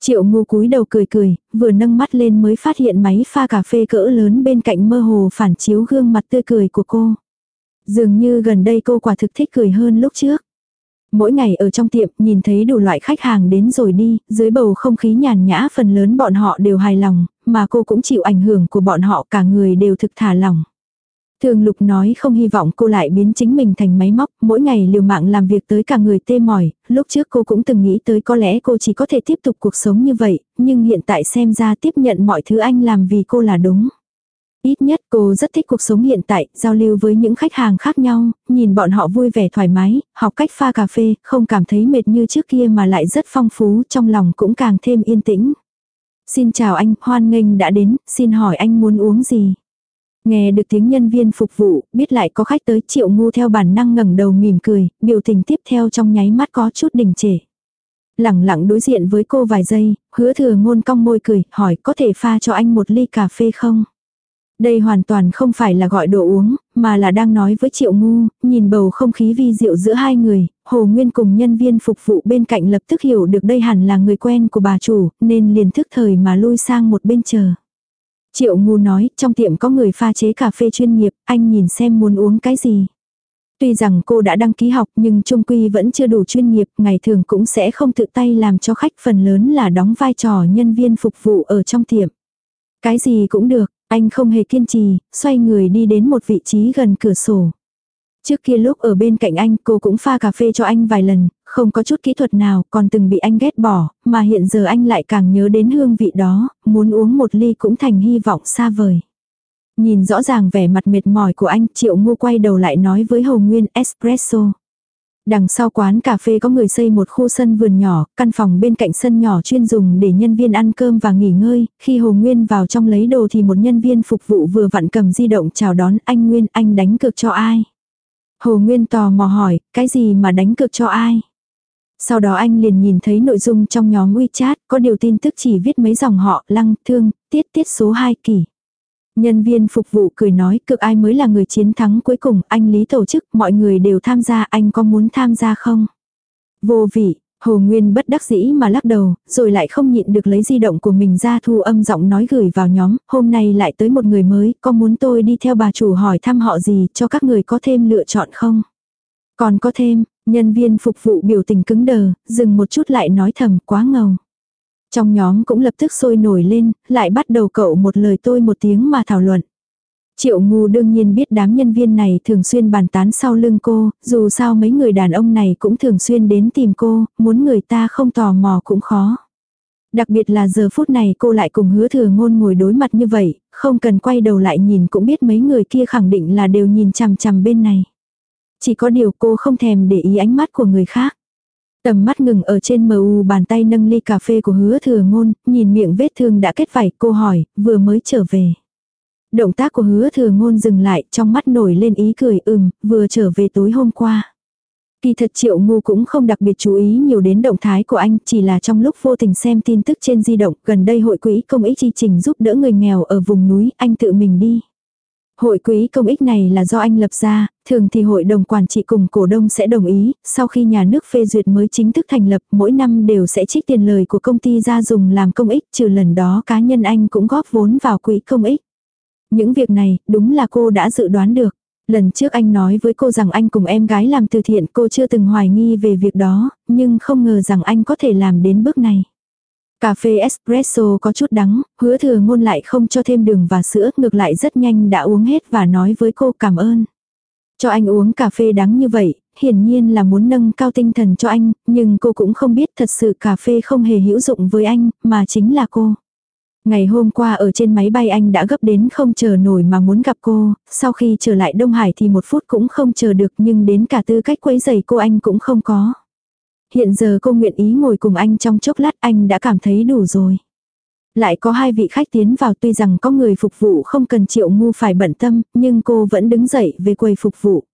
Triệu ngu cúi đầu cười cười, vừa nâng mắt lên mới phát hiện máy pha cà phê cỡ lớn bên cạnh mơ hồ phản chiếu gương mặt tươi cười của cô. Dường như gần đây cô quả thực thích cười hơn lúc trước. Mỗi ngày ở trong tiệm nhìn thấy đủ loại khách hàng đến rồi đi, dưới bầu không khí nhàn nhã phần lớn bọn họ đều hài lòng, mà cô cũng chịu ảnh hưởng của bọn họ cả người đều thực thả lòng. Thường lục nói không hy vọng cô lại biến chính mình thành máy móc, mỗi ngày liều mạng làm việc tới cả người tê mỏi, lúc trước cô cũng từng nghĩ tới có lẽ cô chỉ có thể tiếp tục cuộc sống như vậy, nhưng hiện tại xem ra tiếp nhận mọi thứ anh làm vì cô là đúng. Ít nhất cô rất thích cuộc sống hiện tại, giao lưu với những khách hàng khác nhau, nhìn bọn họ vui vẻ thoải mái, học cách pha cà phê, không cảm thấy mệt như trước kia mà lại rất phong phú, trong lòng cũng càng thêm yên tĩnh. Xin chào anh, hoan nghênh đã đến, xin hỏi anh muốn uống gì? Nghe được tiếng nhân viên phục vụ, biết lại có khách tới triệu ngu theo bản năng ngẩng đầu mỉm cười, biểu tình tiếp theo trong nháy mắt có chút đình trệ. Lẳng lặng đối diện với cô vài giây, hứa thừa ngôn cong môi cười, hỏi có thể pha cho anh một ly cà phê không? Đây hoàn toàn không phải là gọi đồ uống, mà là đang nói với triệu ngu, nhìn bầu không khí vi diệu giữa hai người, Hồ Nguyên cùng nhân viên phục vụ bên cạnh lập tức hiểu được đây hẳn là người quen của bà chủ, nên liền thức thời mà lui sang một bên chờ. Triệu ngu nói, trong tiệm có người pha chế cà phê chuyên nghiệp, anh nhìn xem muốn uống cái gì. Tuy rằng cô đã đăng ký học nhưng trung quy vẫn chưa đủ chuyên nghiệp, ngày thường cũng sẽ không tự tay làm cho khách phần lớn là đóng vai trò nhân viên phục vụ ở trong tiệm. Cái gì cũng được, anh không hề kiên trì, xoay người đi đến một vị trí gần cửa sổ. Trước kia lúc ở bên cạnh anh cô cũng pha cà phê cho anh vài lần, không có chút kỹ thuật nào còn từng bị anh ghét bỏ, mà hiện giờ anh lại càng nhớ đến hương vị đó, muốn uống một ly cũng thành hy vọng xa vời. Nhìn rõ ràng vẻ mặt mệt mỏi của anh, Triệu ngô quay đầu lại nói với hồ Nguyên espresso. Đằng sau quán cà phê có người xây một khu sân vườn nhỏ, căn phòng bên cạnh sân nhỏ chuyên dùng để nhân viên ăn cơm và nghỉ ngơi, khi Hồ Nguyên vào trong lấy đồ thì một nhân viên phục vụ vừa vặn cầm di động chào đón anh Nguyên anh đánh cược cho ai. Hồ Nguyên tò mò hỏi, cái gì mà đánh cược cho ai? Sau đó anh liền nhìn thấy nội dung trong nhóm WeChat, có điều tin tức chỉ viết mấy dòng họ, lăng, thương, tiết tiết số 2 kỳ. Nhân viên phục vụ cười nói cực ai mới là người chiến thắng cuối cùng, anh Lý tổ chức, mọi người đều tham gia, anh có muốn tham gia không? Vô vị, Hồ Nguyên bất đắc dĩ mà lắc đầu, rồi lại không nhịn được lấy di động của mình ra thu âm giọng nói gửi vào nhóm, hôm nay lại tới một người mới, có muốn tôi đi theo bà chủ hỏi thăm họ gì, cho các người có thêm lựa chọn không? Còn có thêm, nhân viên phục vụ biểu tình cứng đờ, dừng một chút lại nói thầm quá ngầu. Trong nhóm cũng lập tức sôi nổi lên, lại bắt đầu cậu một lời tôi một tiếng mà thảo luận. Triệu ngu đương nhiên biết đám nhân viên này thường xuyên bàn tán sau lưng cô, dù sao mấy người đàn ông này cũng thường xuyên đến tìm cô, muốn người ta không tò mò cũng khó. Đặc biệt là giờ phút này cô lại cùng hứa thừa ngôn ngồi đối mặt như vậy, không cần quay đầu lại nhìn cũng biết mấy người kia khẳng định là đều nhìn chằm chằm bên này. Chỉ có điều cô không thèm để ý ánh mắt của người khác. Tầm mắt ngừng ở trên mờ u bàn tay nâng ly cà phê của hứa thừa ngôn, nhìn miệng vết thương đã kết vảy, cô hỏi, vừa mới trở về. Động tác của hứa thừa ngôn dừng lại, trong mắt nổi lên ý cười ừm, vừa trở về tối hôm qua. Kỳ thật triệu ngu cũng không đặc biệt chú ý nhiều đến động thái của anh, chỉ là trong lúc vô tình xem tin tức trên di động, gần đây hội quỹ công ích chi trình giúp đỡ người nghèo ở vùng núi, anh tự mình đi. Hội quỹ công ích này là do anh lập ra, thường thì hội đồng quản trị cùng cổ đông sẽ đồng ý, sau khi nhà nước phê duyệt mới chính thức thành lập, mỗi năm đều sẽ trích tiền lời của công ty ra dùng làm công ích, trừ lần đó cá nhân anh cũng góp vốn vào quỹ công ích. Những việc này, đúng là cô đã dự đoán được. Lần trước anh nói với cô rằng anh cùng em gái làm từ thiện cô chưa từng hoài nghi về việc đó, nhưng không ngờ rằng anh có thể làm đến bước này. Cà phê espresso có chút đắng, hứa thừa ngôn lại không cho thêm đường và sữa, ngược lại rất nhanh đã uống hết và nói với cô cảm ơn. Cho anh uống cà phê đắng như vậy, hiển nhiên là muốn nâng cao tinh thần cho anh, nhưng cô cũng không biết thật sự cà phê không hề hữu dụng với anh, mà chính là cô. Ngày hôm qua ở trên máy bay anh đã gấp đến không chờ nổi mà muốn gặp cô, sau khi trở lại Đông Hải thì một phút cũng không chờ được nhưng đến cả tư cách quấy giày cô anh cũng không có. Hiện giờ cô nguyện ý ngồi cùng anh trong chốc lát anh đã cảm thấy đủ rồi. Lại có hai vị khách tiến vào tuy rằng có người phục vụ không cần triệu ngu phải bận tâm, nhưng cô vẫn đứng dậy về quầy phục vụ.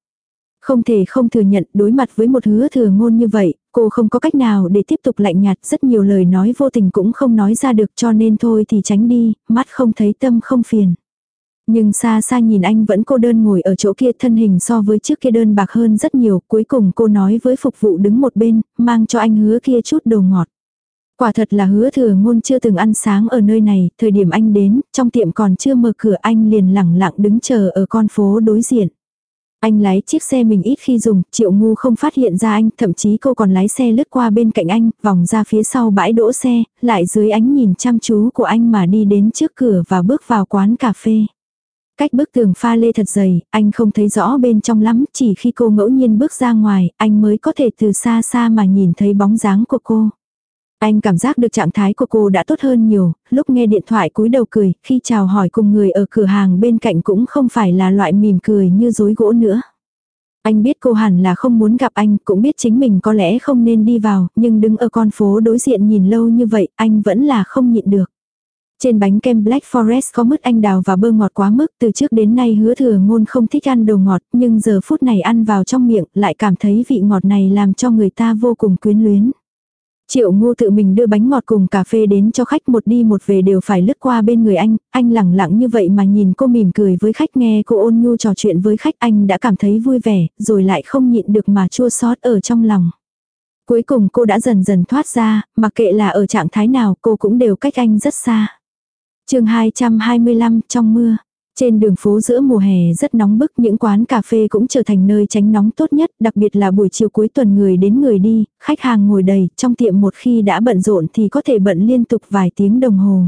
Không thể không thừa nhận đối mặt với một hứa thừa ngôn như vậy, cô không có cách nào để tiếp tục lạnh nhạt rất nhiều lời nói vô tình cũng không nói ra được cho nên thôi thì tránh đi, mắt không thấy tâm không phiền. Nhưng xa xa nhìn anh vẫn cô đơn ngồi ở chỗ kia thân hình so với trước kia đơn bạc hơn rất nhiều, cuối cùng cô nói với phục vụ đứng một bên, mang cho anh hứa kia chút đồ ngọt. Quả thật là hứa thừa ngôn chưa từng ăn sáng ở nơi này, thời điểm anh đến, trong tiệm còn chưa mở cửa anh liền lẳng lặng đứng chờ ở con phố đối diện. Anh lái chiếc xe mình ít khi dùng, triệu ngu không phát hiện ra anh, thậm chí cô còn lái xe lướt qua bên cạnh anh, vòng ra phía sau bãi đỗ xe, lại dưới ánh nhìn chăm chú của anh mà đi đến trước cửa và bước vào quán cà phê. Cách bức tường pha lê thật dày, anh không thấy rõ bên trong lắm, chỉ khi cô ngẫu nhiên bước ra ngoài, anh mới có thể từ xa xa mà nhìn thấy bóng dáng của cô. Anh cảm giác được trạng thái của cô đã tốt hơn nhiều, lúc nghe điện thoại cúi đầu cười, khi chào hỏi cùng người ở cửa hàng bên cạnh cũng không phải là loại mỉm cười như dối gỗ nữa. Anh biết cô hẳn là không muốn gặp anh, cũng biết chính mình có lẽ không nên đi vào, nhưng đứng ở con phố đối diện nhìn lâu như vậy, anh vẫn là không nhịn được. Trên bánh kem Black Forest có mứt anh đào và bơ ngọt quá mức, từ trước đến nay hứa thừa ngôn không thích ăn đồ ngọt, nhưng giờ phút này ăn vào trong miệng, lại cảm thấy vị ngọt này làm cho người ta vô cùng quyến luyến. Triệu ngu tự mình đưa bánh ngọt cùng cà phê đến cho khách một đi một về đều phải lướt qua bên người anh, anh lẳng lặng như vậy mà nhìn cô mỉm cười với khách nghe cô ôn nhu trò chuyện với khách anh đã cảm thấy vui vẻ, rồi lại không nhịn được mà chua xót ở trong lòng. Cuối cùng cô đã dần dần thoát ra, mặc kệ là ở trạng thái nào cô cũng đều cách anh rất xa chương 225 trong mưa. Trên đường phố giữa mùa hè rất nóng bức, những quán cà phê cũng trở thành nơi tránh nóng tốt nhất, đặc biệt là buổi chiều cuối tuần người đến người đi, khách hàng ngồi đầy, trong tiệm một khi đã bận rộn thì có thể bận liên tục vài tiếng đồng hồ.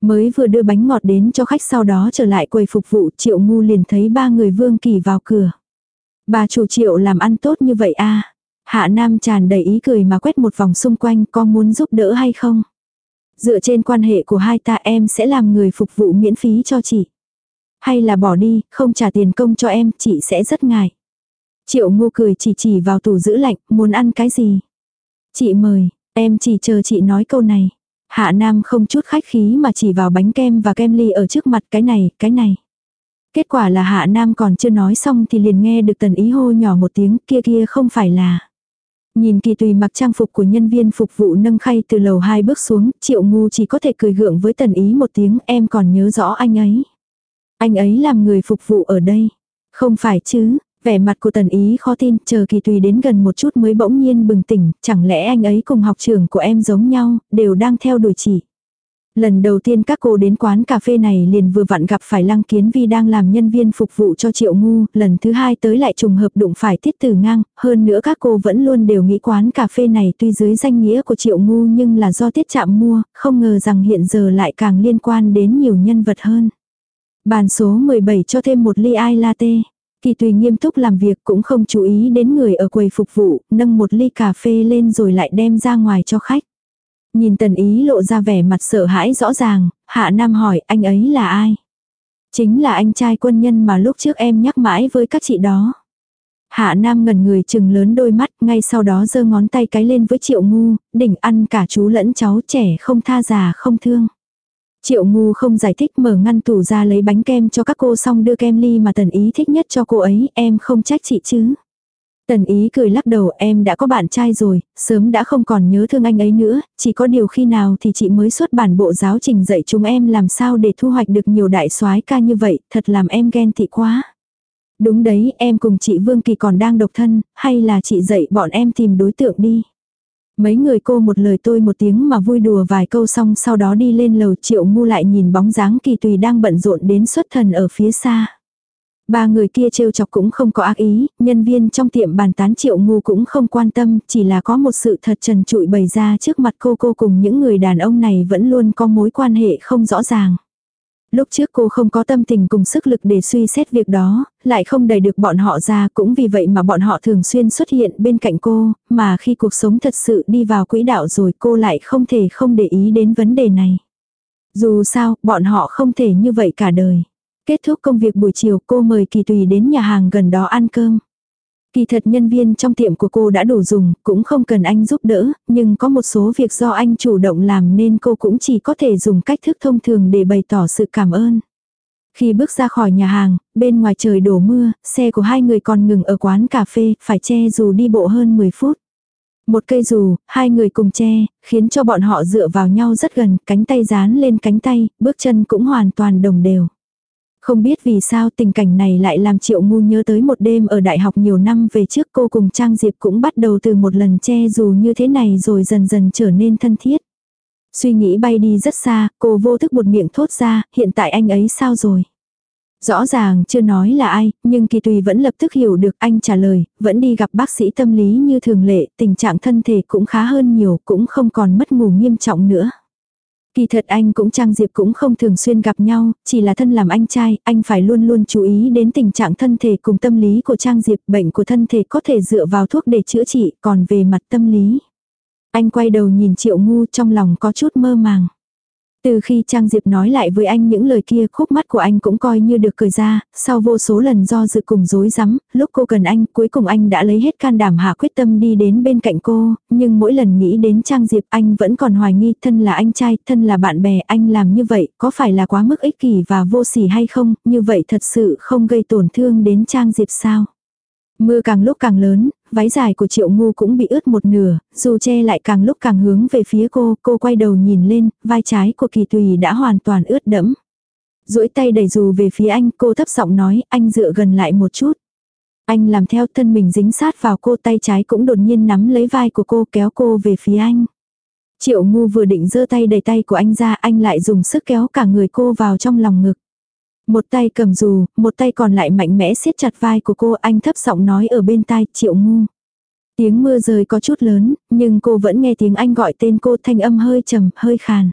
Mới vừa đưa bánh ngọt đến cho khách sau đó trở lại quầy phục vụ, Triệu Ngu liền thấy ba người Vương Kỳ vào cửa. Bà chủ Triệu làm ăn tốt như vậy a Hạ Nam tràn đầy ý cười mà quét một vòng xung quanh có muốn giúp đỡ hay không? Dựa trên quan hệ của hai ta em sẽ làm người phục vụ miễn phí cho chị. Hay là bỏ đi, không trả tiền công cho em, chị sẽ rất ngại. Triệu ngu cười chỉ chỉ vào tủ giữ lạnh, muốn ăn cái gì? Chị mời, em chỉ chờ chị nói câu này. Hạ Nam không chút khách khí mà chỉ vào bánh kem và kem ly ở trước mặt cái này, cái này. Kết quả là Hạ Nam còn chưa nói xong thì liền nghe được tần ý hô nhỏ một tiếng kia kia không phải là. Nhìn kỳ tùy mặc trang phục của nhân viên phục vụ nâng khay từ lầu hai bước xuống, triệu ngu chỉ có thể cười gượng với tần ý một tiếng em còn nhớ rõ anh ấy. Anh ấy làm người phục vụ ở đây. Không phải chứ, vẻ mặt của tần ý khó tin, chờ kỳ tùy đến gần một chút mới bỗng nhiên bừng tỉnh, chẳng lẽ anh ấy cùng học trưởng của em giống nhau, đều đang theo đuổi chỉ. Lần đầu tiên các cô đến quán cà phê này liền vừa vặn gặp phải Lăng Kiến Vi đang làm nhân viên phục vụ cho Triệu Ngu, lần thứ hai tới lại trùng hợp đụng phải Tiết Tử Ngang, hơn nữa các cô vẫn luôn đều nghĩ quán cà phê này tuy dưới danh nghĩa của Triệu Ngu nhưng là do Tiết Chạm mua, không ngờ rằng hiện giờ lại càng liên quan đến nhiều nhân vật hơn. Bàn số 17 cho thêm một ly ai latte. Kỳ tùy nghiêm túc làm việc cũng không chú ý đến người ở quầy phục vụ, nâng một ly cà phê lên rồi lại đem ra ngoài cho khách. Nhìn tần ý lộ ra vẻ mặt sợ hãi rõ ràng, hạ nam hỏi anh ấy là ai? Chính là anh trai quân nhân mà lúc trước em nhắc mãi với các chị đó. Hạ Nam ngẩn người chừng lớn đôi mắt, ngay sau đó giơ ngón tay cái lên với Triệu Ngu, đỉnh ăn cả chú lẫn cháu trẻ không tha già không thương. Triệu Ngu không giải thích mở ngăn tủ ra lấy bánh kem cho các cô xong đưa kem ly mà Tần Ý thích nhất cho cô ấy, em không trách chị chứ. Tần Ý cười lắc đầu em đã có bạn trai rồi, sớm đã không còn nhớ thương anh ấy nữa, chỉ có điều khi nào thì chị mới xuất bản bộ giáo trình dạy chúng em làm sao để thu hoạch được nhiều đại soái ca như vậy, thật làm em ghen tị quá. Đúng đấy, em cùng chị Vương Kỳ còn đang độc thân, hay là chị dạy bọn em tìm đối tượng đi. Mấy người cô một lời tôi một tiếng mà vui đùa vài câu xong sau đó đi lên lầu triệu ngu lại nhìn bóng dáng kỳ tùy đang bận rộn đến xuất thần ở phía xa. Ba người kia trêu chọc cũng không có ác ý, nhân viên trong tiệm bàn tán triệu ngu cũng không quan tâm, chỉ là có một sự thật trần trụi bày ra trước mặt cô cô cùng những người đàn ông này vẫn luôn có mối quan hệ không rõ ràng. Lúc trước cô không có tâm tình cùng sức lực để suy xét việc đó, lại không đẩy được bọn họ ra cũng vì vậy mà bọn họ thường xuyên xuất hiện bên cạnh cô, mà khi cuộc sống thật sự đi vào quỹ đạo rồi cô lại không thể không để ý đến vấn đề này. Dù sao, bọn họ không thể như vậy cả đời. Kết thúc công việc buổi chiều cô mời Kỳ Tùy đến nhà hàng gần đó ăn cơm. Kỳ thật nhân viên trong tiệm của cô đã đủ dùng, cũng không cần anh giúp đỡ, nhưng có một số việc do anh chủ động làm nên cô cũng chỉ có thể dùng cách thức thông thường để bày tỏ sự cảm ơn. Khi bước ra khỏi nhà hàng, bên ngoài trời đổ mưa, xe của hai người còn ngừng ở quán cà phê, phải che dù đi bộ hơn 10 phút. Một cây dù, hai người cùng che, khiến cho bọn họ dựa vào nhau rất gần, cánh tay dán lên cánh tay, bước chân cũng hoàn toàn đồng đều. Không biết vì sao tình cảnh này lại làm triệu ngu nhớ tới một đêm ở đại học nhiều năm về trước cô cùng Trang Diệp cũng bắt đầu từ một lần che dù như thế này rồi dần dần trở nên thân thiết. Suy nghĩ bay đi rất xa, cô vô thức một miệng thốt ra, hiện tại anh ấy sao rồi? Rõ ràng chưa nói là ai, nhưng kỳ tùy vẫn lập tức hiểu được anh trả lời, vẫn đi gặp bác sĩ tâm lý như thường lệ, tình trạng thân thể cũng khá hơn nhiều, cũng không còn mất ngủ nghiêm trọng nữa. Kỳ thật anh cũng Trang Diệp cũng không thường xuyên gặp nhau, chỉ là thân làm anh trai, anh phải luôn luôn chú ý đến tình trạng thân thể cùng tâm lý của Trang Diệp. Bệnh của thân thể có thể dựa vào thuốc để chữa trị, còn về mặt tâm lý. Anh quay đầu nhìn Triệu Ngu trong lòng có chút mơ màng. Từ khi Trang Diệp nói lại với anh những lời kia khúc mắt của anh cũng coi như được cười ra, sau vô số lần do dự cùng dối rắm lúc cô cần anh cuối cùng anh đã lấy hết can đảm hạ quyết tâm đi đến bên cạnh cô, nhưng mỗi lần nghĩ đến Trang Diệp anh vẫn còn hoài nghi thân là anh trai, thân là bạn bè anh làm như vậy có phải là quá mức ích kỷ và vô sỉ hay không, như vậy thật sự không gây tổn thương đến Trang Diệp sao. Mưa càng lúc càng lớn, váy dài của triệu ngu cũng bị ướt một nửa, dù che lại càng lúc càng hướng về phía cô, cô quay đầu nhìn lên, vai trái của kỳ tùy đã hoàn toàn ướt đẫm. duỗi tay đẩy dù về phía anh, cô thấp giọng nói, anh dựa gần lại một chút. Anh làm theo thân mình dính sát vào cô tay trái cũng đột nhiên nắm lấy vai của cô kéo cô về phía anh. Triệu ngu vừa định giơ tay đẩy tay của anh ra anh lại dùng sức kéo cả người cô vào trong lòng ngực. Một tay cầm dù, một tay còn lại mạnh mẽ siết chặt vai của cô anh thấp giọng nói ở bên tai triệu ngu. Tiếng mưa rơi có chút lớn, nhưng cô vẫn nghe tiếng anh gọi tên cô thanh âm hơi trầm, hơi khàn.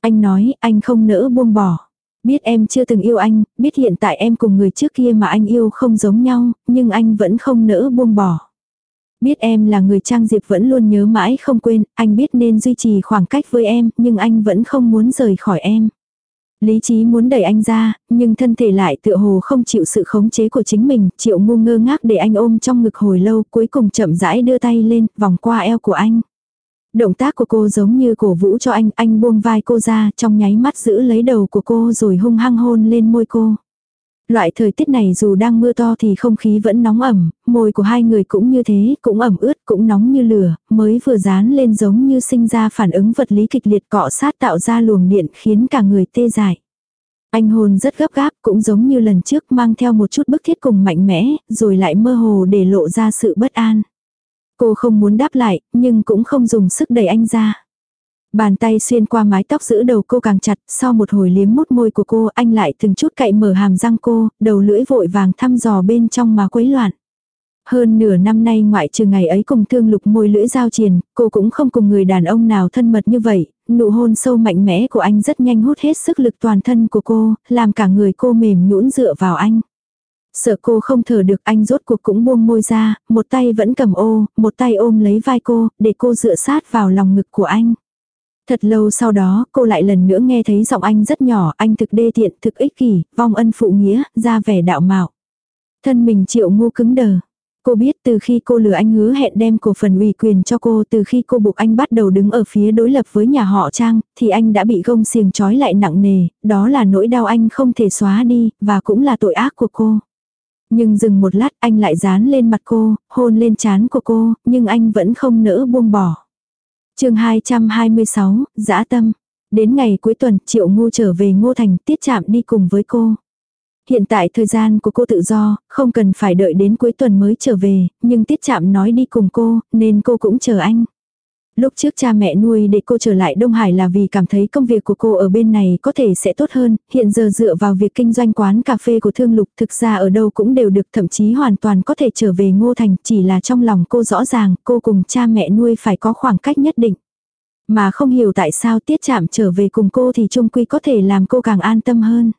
Anh nói, anh không nỡ buông bỏ. Biết em chưa từng yêu anh, biết hiện tại em cùng người trước kia mà anh yêu không giống nhau, nhưng anh vẫn không nỡ buông bỏ. Biết em là người Trang Diệp vẫn luôn nhớ mãi không quên, anh biết nên duy trì khoảng cách với em, nhưng anh vẫn không muốn rời khỏi em. Lý trí muốn đẩy anh ra, nhưng thân thể lại tựa hồ không chịu sự khống chế của chính mình, triệu ngu ngơ ngác để anh ôm trong ngực hồi lâu, cuối cùng chậm rãi đưa tay lên, vòng qua eo của anh. Động tác của cô giống như cổ vũ cho anh, anh buông vai cô ra, trong nháy mắt giữ lấy đầu của cô rồi hung hăng hôn lên môi cô. Loại thời tiết này dù đang mưa to thì không khí vẫn nóng ẩm, môi của hai người cũng như thế, cũng ẩm ướt, cũng nóng như lửa, mới vừa dán lên giống như sinh ra phản ứng vật lý kịch liệt cọ sát tạo ra luồng điện khiến cả người tê dại. Anh hồn rất gấp gáp, cũng giống như lần trước mang theo một chút bức thiết cùng mạnh mẽ, rồi lại mơ hồ để lộ ra sự bất an. Cô không muốn đáp lại, nhưng cũng không dùng sức đẩy anh ra. Bàn tay xuyên qua mái tóc giữ đầu cô càng chặt, sau một hồi liếm mút môi của cô anh lại từng chút cậy mở hàm răng cô, đầu lưỡi vội vàng thăm dò bên trong mà quấy loạn. Hơn nửa năm nay ngoại trừ ngày ấy cùng thương lục môi lưỡi giao triền, cô cũng không cùng người đàn ông nào thân mật như vậy, nụ hôn sâu mạnh mẽ của anh rất nhanh hút hết sức lực toàn thân của cô, làm cả người cô mềm nhũn dựa vào anh. Sợ cô không thở được anh rốt cuộc cũng buông môi ra, một tay vẫn cầm ô, một tay ôm lấy vai cô, để cô dựa sát vào lòng ngực của anh. Thật lâu sau đó, cô lại lần nữa nghe thấy giọng anh rất nhỏ, anh thực đê tiện, thực ích kỷ, vong ân phụ nghĩa, ra vẻ đạo mạo. Thân mình triệu ngu cứng đờ. Cô biết từ khi cô lừa anh hứa hẹn đem cổ phần ủy quyền cho cô từ khi cô buộc anh bắt đầu đứng ở phía đối lập với nhà họ Trang, thì anh đã bị gông xiềng trói lại nặng nề, đó là nỗi đau anh không thể xóa đi, và cũng là tội ác của cô. Nhưng dừng một lát anh lại dán lên mặt cô, hôn lên trán của cô, nhưng anh vẫn không nỡ buông bỏ chương 226, dã tâm. Đến ngày cuối tuần, Triệu ngô trở về Ngô Thành tiết chạm đi cùng với cô. Hiện tại thời gian của cô tự do, không cần phải đợi đến cuối tuần mới trở về, nhưng tiết chạm nói đi cùng cô, nên cô cũng chờ anh. Lúc trước cha mẹ nuôi để cô trở lại Đông Hải là vì cảm thấy công việc của cô ở bên này có thể sẽ tốt hơn, hiện giờ dựa vào việc kinh doanh quán cà phê của Thương Lục thực ra ở đâu cũng đều được thậm chí hoàn toàn có thể trở về Ngô Thành, chỉ là trong lòng cô rõ ràng cô cùng cha mẹ nuôi phải có khoảng cách nhất định. Mà không hiểu tại sao tiết chạm trở về cùng cô thì trung quy có thể làm cô càng an tâm hơn.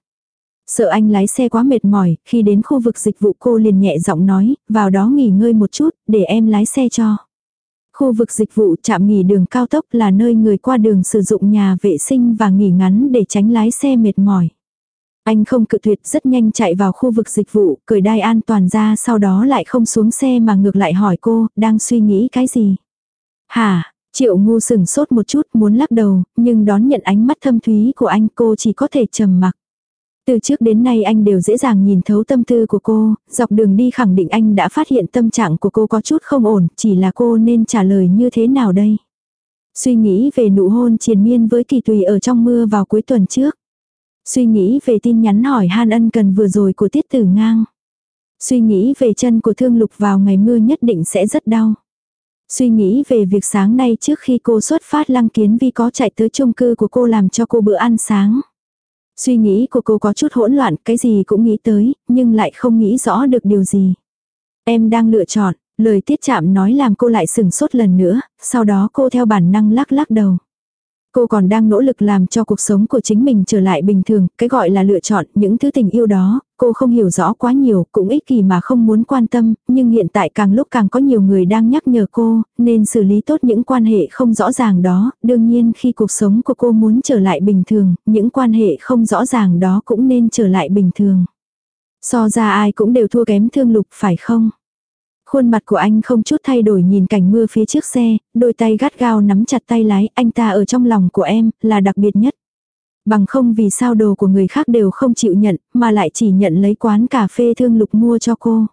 Sợ anh lái xe quá mệt mỏi, khi đến khu vực dịch vụ cô liền nhẹ giọng nói, vào đó nghỉ ngơi một chút, để em lái xe cho. Khu vực dịch vụ trạm nghỉ đường cao tốc là nơi người qua đường sử dụng nhà vệ sinh và nghỉ ngắn để tránh lái xe mệt mỏi. Anh không cự tuyệt rất nhanh chạy vào khu vực dịch vụ, cởi đai an toàn ra sau đó lại không xuống xe mà ngược lại hỏi cô, đang suy nghĩ cái gì. Hả, triệu ngu sừng sốt một chút muốn lắc đầu, nhưng đón nhận ánh mắt thâm thúy của anh cô chỉ có thể trầm mặc. Từ trước đến nay anh đều dễ dàng nhìn thấu tâm tư của cô, dọc đường đi khẳng định anh đã phát hiện tâm trạng của cô có chút không ổn, chỉ là cô nên trả lời như thế nào đây. Suy nghĩ về nụ hôn triền miên với kỳ tùy ở trong mưa vào cuối tuần trước. Suy nghĩ về tin nhắn hỏi han ân cần vừa rồi của tiết tử ngang. Suy nghĩ về chân của thương lục vào ngày mưa nhất định sẽ rất đau. Suy nghĩ về việc sáng nay trước khi cô xuất phát lăng kiến vi có chạy tới chung cư của cô làm cho cô bữa ăn sáng. Suy nghĩ của cô có chút hỗn loạn, cái gì cũng nghĩ tới, nhưng lại không nghĩ rõ được điều gì. Em đang lựa chọn, lời tiết chạm nói làm cô lại sừng sốt lần nữa, sau đó cô theo bản năng lắc lắc đầu. Cô còn đang nỗ lực làm cho cuộc sống của chính mình trở lại bình thường, cái gọi là lựa chọn những thứ tình yêu đó, cô không hiểu rõ quá nhiều, cũng ích kỷ mà không muốn quan tâm, nhưng hiện tại càng lúc càng có nhiều người đang nhắc nhở cô, nên xử lý tốt những quan hệ không rõ ràng đó, đương nhiên khi cuộc sống của cô muốn trở lại bình thường, những quan hệ không rõ ràng đó cũng nên trở lại bình thường. So ra ai cũng đều thua kém thương lục phải không? Khuôn mặt của anh không chút thay đổi nhìn cảnh mưa phía trước xe, đôi tay gắt gao nắm chặt tay lái, anh ta ở trong lòng của em, là đặc biệt nhất. Bằng không vì sao đồ của người khác đều không chịu nhận, mà lại chỉ nhận lấy quán cà phê thương lục mua cho cô.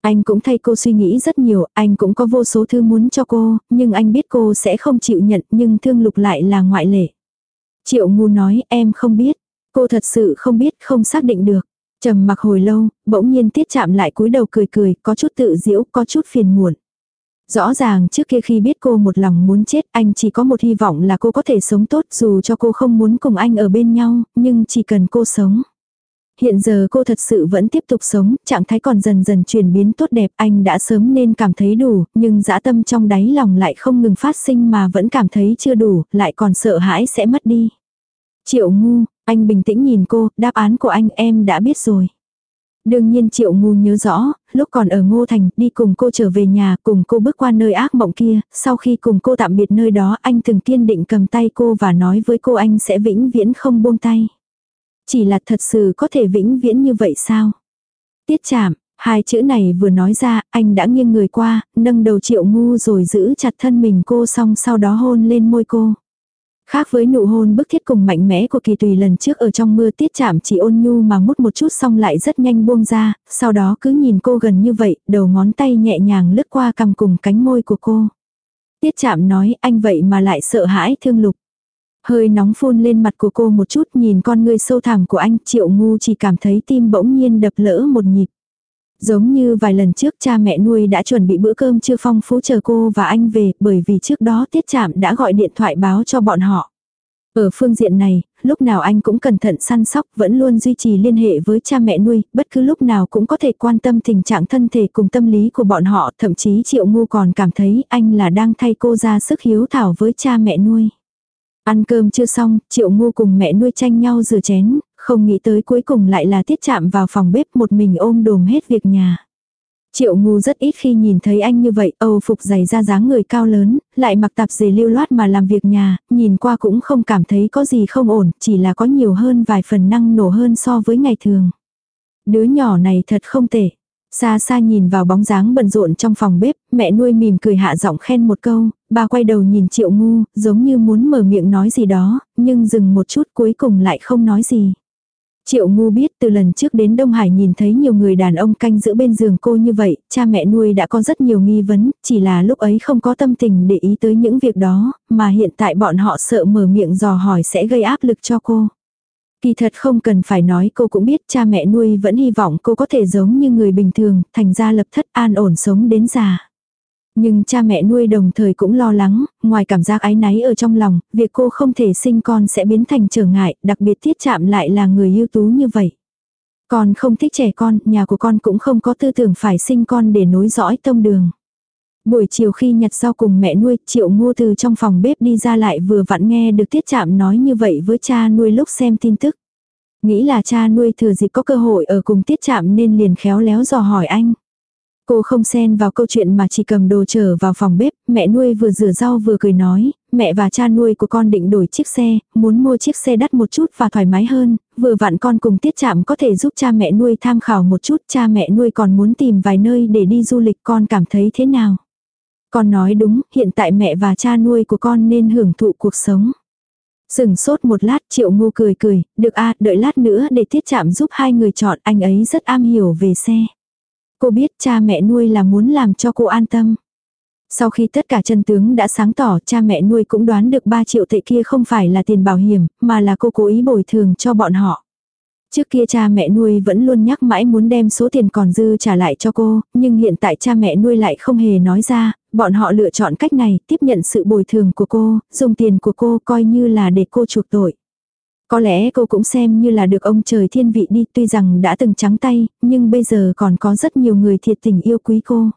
Anh cũng thay cô suy nghĩ rất nhiều, anh cũng có vô số thư muốn cho cô, nhưng anh biết cô sẽ không chịu nhận, nhưng thương lục lại là ngoại lệ. Triệu ngu nói em không biết, cô thật sự không biết, không xác định được. Trầm mặc hồi lâu, bỗng nhiên tiết chạm lại cúi đầu cười cười, có chút tự diễu, có chút phiền muộn. Rõ ràng trước kia khi biết cô một lòng muốn chết anh chỉ có một hy vọng là cô có thể sống tốt dù cho cô không muốn cùng anh ở bên nhau, nhưng chỉ cần cô sống. Hiện giờ cô thật sự vẫn tiếp tục sống, trạng thái còn dần dần chuyển biến tốt đẹp anh đã sớm nên cảm thấy đủ, nhưng dã tâm trong đáy lòng lại không ngừng phát sinh mà vẫn cảm thấy chưa đủ, lại còn sợ hãi sẽ mất đi. Triệu ngu, anh bình tĩnh nhìn cô, đáp án của anh em đã biết rồi. Đương nhiên triệu ngu nhớ rõ, lúc còn ở Ngô Thành, đi cùng cô trở về nhà, cùng cô bước qua nơi ác mộng kia, sau khi cùng cô tạm biệt nơi đó, anh từng kiên định cầm tay cô và nói với cô anh sẽ vĩnh viễn không buông tay. Chỉ là thật sự có thể vĩnh viễn như vậy sao? Tiết chạm, hai chữ này vừa nói ra, anh đã nghiêng người qua, nâng đầu triệu ngu rồi giữ chặt thân mình cô xong sau đó hôn lên môi cô. Khác với nụ hôn bức thiết cùng mạnh mẽ của kỳ tùy lần trước ở trong mưa tiết chạm chỉ ôn nhu mà mút một chút xong lại rất nhanh buông ra, sau đó cứ nhìn cô gần như vậy, đầu ngón tay nhẹ nhàng lướt qua cầm cùng cánh môi của cô. Tiết chạm nói anh vậy mà lại sợ hãi thương lục. Hơi nóng phun lên mặt của cô một chút nhìn con người sâu thẳm của anh triệu ngu chỉ cảm thấy tim bỗng nhiên đập lỡ một nhịp. Giống như vài lần trước cha mẹ nuôi đã chuẩn bị bữa cơm chưa phong phú chờ cô và anh về bởi vì trước đó tiết chạm đã gọi điện thoại báo cho bọn họ. Ở phương diện này, lúc nào anh cũng cẩn thận săn sóc, vẫn luôn duy trì liên hệ với cha mẹ nuôi, bất cứ lúc nào cũng có thể quan tâm tình trạng thân thể cùng tâm lý của bọn họ, thậm chí Triệu Ngu còn cảm thấy anh là đang thay cô ra sức hiếu thảo với cha mẹ nuôi. Ăn cơm chưa xong, Triệu Ngu cùng mẹ nuôi tranh nhau rửa chén, không nghĩ tới cuối cùng lại là tiết chạm vào phòng bếp một mình ôm đồm hết việc nhà. Triệu ngu rất ít khi nhìn thấy anh như vậy, Âu phục dày ra dáng người cao lớn, lại mặc tạp dề lưu loát mà làm việc nhà, nhìn qua cũng không cảm thấy có gì không ổn, chỉ là có nhiều hơn vài phần năng nổ hơn so với ngày thường. Đứa nhỏ này thật không tệ. Xa xa nhìn vào bóng dáng bận rộn trong phòng bếp, mẹ nuôi mỉm cười hạ giọng khen một câu, bà quay đầu nhìn triệu ngu, giống như muốn mở miệng nói gì đó, nhưng dừng một chút cuối cùng lại không nói gì. Triệu ngu biết từ lần trước đến Đông Hải nhìn thấy nhiều người đàn ông canh giữ bên giường cô như vậy, cha mẹ nuôi đã có rất nhiều nghi vấn, chỉ là lúc ấy không có tâm tình để ý tới những việc đó, mà hiện tại bọn họ sợ mở miệng dò hỏi sẽ gây áp lực cho cô. Kỳ thật không cần phải nói cô cũng biết cha mẹ nuôi vẫn hy vọng cô có thể giống như người bình thường, thành ra lập thất an ổn sống đến già. Nhưng cha mẹ nuôi đồng thời cũng lo lắng, ngoài cảm giác ái náy ở trong lòng, việc cô không thể sinh con sẽ biến thành trở ngại, đặc biệt tiết chạm lại là người ưu tú như vậy. Con không thích trẻ con, nhà của con cũng không có tư tưởng phải sinh con để nối dõi tông đường. Buổi chiều khi nhặt rau cùng mẹ nuôi, triệu ngô từ trong phòng bếp đi ra lại vừa vặn nghe được tiết chạm nói như vậy với cha nuôi lúc xem tin tức. Nghĩ là cha nuôi thừa dịp có cơ hội ở cùng tiết chạm nên liền khéo léo dò hỏi anh. Cô không xen vào câu chuyện mà chỉ cầm đồ trở vào phòng bếp, mẹ nuôi vừa rửa rau vừa cười nói, mẹ và cha nuôi của con định đổi chiếc xe, muốn mua chiếc xe đắt một chút và thoải mái hơn, vừa vặn con cùng tiết chạm có thể giúp cha mẹ nuôi tham khảo một chút, cha mẹ nuôi còn muốn tìm vài nơi để đi du lịch con cảm thấy thế nào. Con nói đúng, hiện tại mẹ và cha nuôi của con nên hưởng thụ cuộc sống. Sừng sốt một lát triệu ngu cười cười, được a đợi lát nữa để tiết chạm giúp hai người chọn anh ấy rất am hiểu về xe. Cô biết cha mẹ nuôi là muốn làm cho cô an tâm. Sau khi tất cả chân tướng đã sáng tỏ cha mẹ nuôi cũng đoán được 3 triệu tệ kia không phải là tiền bảo hiểm, mà là cô cố ý bồi thường cho bọn họ. Trước kia cha mẹ nuôi vẫn luôn nhắc mãi muốn đem số tiền còn dư trả lại cho cô, nhưng hiện tại cha mẹ nuôi lại không hề nói ra, bọn họ lựa chọn cách này, tiếp nhận sự bồi thường của cô, dùng tiền của cô coi như là để cô chuộc tội. Có lẽ cô cũng xem như là được ông trời thiên vị đi tuy rằng đã từng trắng tay, nhưng bây giờ còn có rất nhiều người thiệt tình yêu quý cô.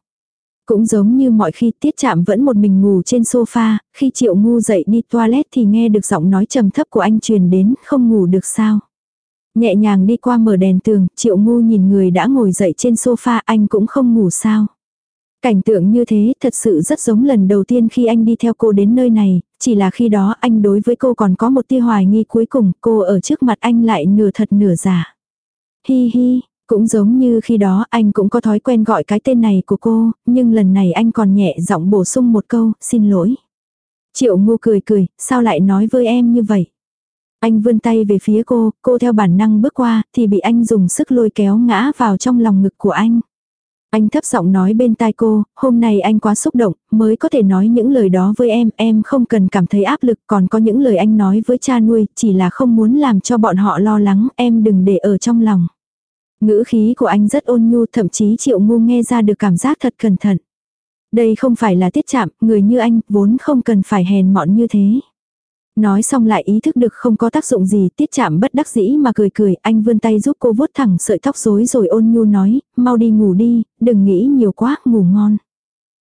Cũng giống như mọi khi tiết chạm vẫn một mình ngủ trên sofa, khi triệu ngu dậy đi toilet thì nghe được giọng nói trầm thấp của anh truyền đến không ngủ được sao. Nhẹ nhàng đi qua mở đèn tường, triệu ngu nhìn người đã ngồi dậy trên sofa anh cũng không ngủ sao. Cảnh tượng như thế thật sự rất giống lần đầu tiên khi anh đi theo cô đến nơi này, chỉ là khi đó anh đối với cô còn có một tia hoài nghi cuối cùng cô ở trước mặt anh lại nửa thật nửa giả. Hi hi, cũng giống như khi đó anh cũng có thói quen gọi cái tên này của cô, nhưng lần này anh còn nhẹ giọng bổ sung một câu, xin lỗi. Triệu ngu cười cười, sao lại nói với em như vậy? Anh vươn tay về phía cô, cô theo bản năng bước qua, thì bị anh dùng sức lôi kéo ngã vào trong lòng ngực của anh. Anh thấp giọng nói bên tai cô, hôm nay anh quá xúc động, mới có thể nói những lời đó với em, em không cần cảm thấy áp lực, còn có những lời anh nói với cha nuôi, chỉ là không muốn làm cho bọn họ lo lắng, em đừng để ở trong lòng. Ngữ khí của anh rất ôn nhu, thậm chí triệu ngu nghe ra được cảm giác thật cẩn thận. Đây không phải là tiết chạm, người như anh, vốn không cần phải hèn mọn như thế. Nói xong lại ý thức được không có tác dụng gì, tiết chạm bất đắc dĩ mà cười cười, anh vươn tay giúp cô vuốt thẳng sợi tóc rối rồi ôn nhu nói, mau đi ngủ đi, đừng nghĩ nhiều quá, ngủ ngon.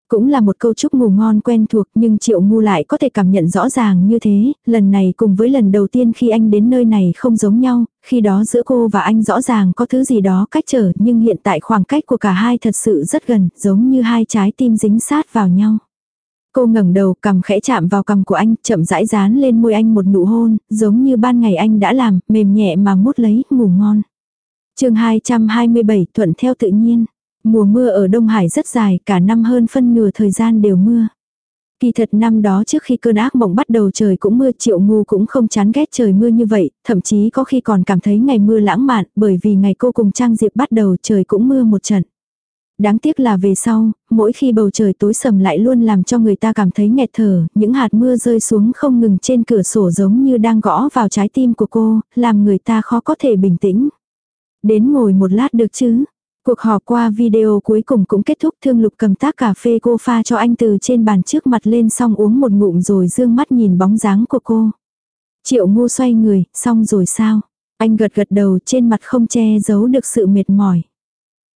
Cũng là một câu chúc ngủ ngon quen thuộc nhưng triệu ngu lại có thể cảm nhận rõ ràng như thế, lần này cùng với lần đầu tiên khi anh đến nơi này không giống nhau, khi đó giữa cô và anh rõ ràng có thứ gì đó cách trở nhưng hiện tại khoảng cách của cả hai thật sự rất gần, giống như hai trái tim dính sát vào nhau. Cô ngẩng đầu cầm khẽ chạm vào cầm của anh, chậm rãi dán lên môi anh một nụ hôn, giống như ban ngày anh đã làm, mềm nhẹ mà mút lấy, ngủ ngon. chương 227 thuận theo tự nhiên. Mùa mưa ở Đông Hải rất dài, cả năm hơn phân nửa thời gian đều mưa. Kỳ thật năm đó trước khi cơn ác mộng bắt đầu trời cũng mưa triệu ngu cũng không chán ghét trời mưa như vậy, thậm chí có khi còn cảm thấy ngày mưa lãng mạn bởi vì ngày cô cùng Trang Diệp bắt đầu trời cũng mưa một trận. Đáng tiếc là về sau, mỗi khi bầu trời tối sầm lại luôn làm cho người ta cảm thấy nghẹt thở, những hạt mưa rơi xuống không ngừng trên cửa sổ giống như đang gõ vào trái tim của cô, làm người ta khó có thể bình tĩnh. Đến ngồi một lát được chứ. Cuộc họp qua video cuối cùng cũng kết thúc thương lục cầm tác cà phê cô pha cho anh từ trên bàn trước mặt lên xong uống một ngụm rồi dương mắt nhìn bóng dáng của cô. Triệu ngu xoay người, xong rồi sao? Anh gật gật đầu trên mặt không che giấu được sự mệt mỏi.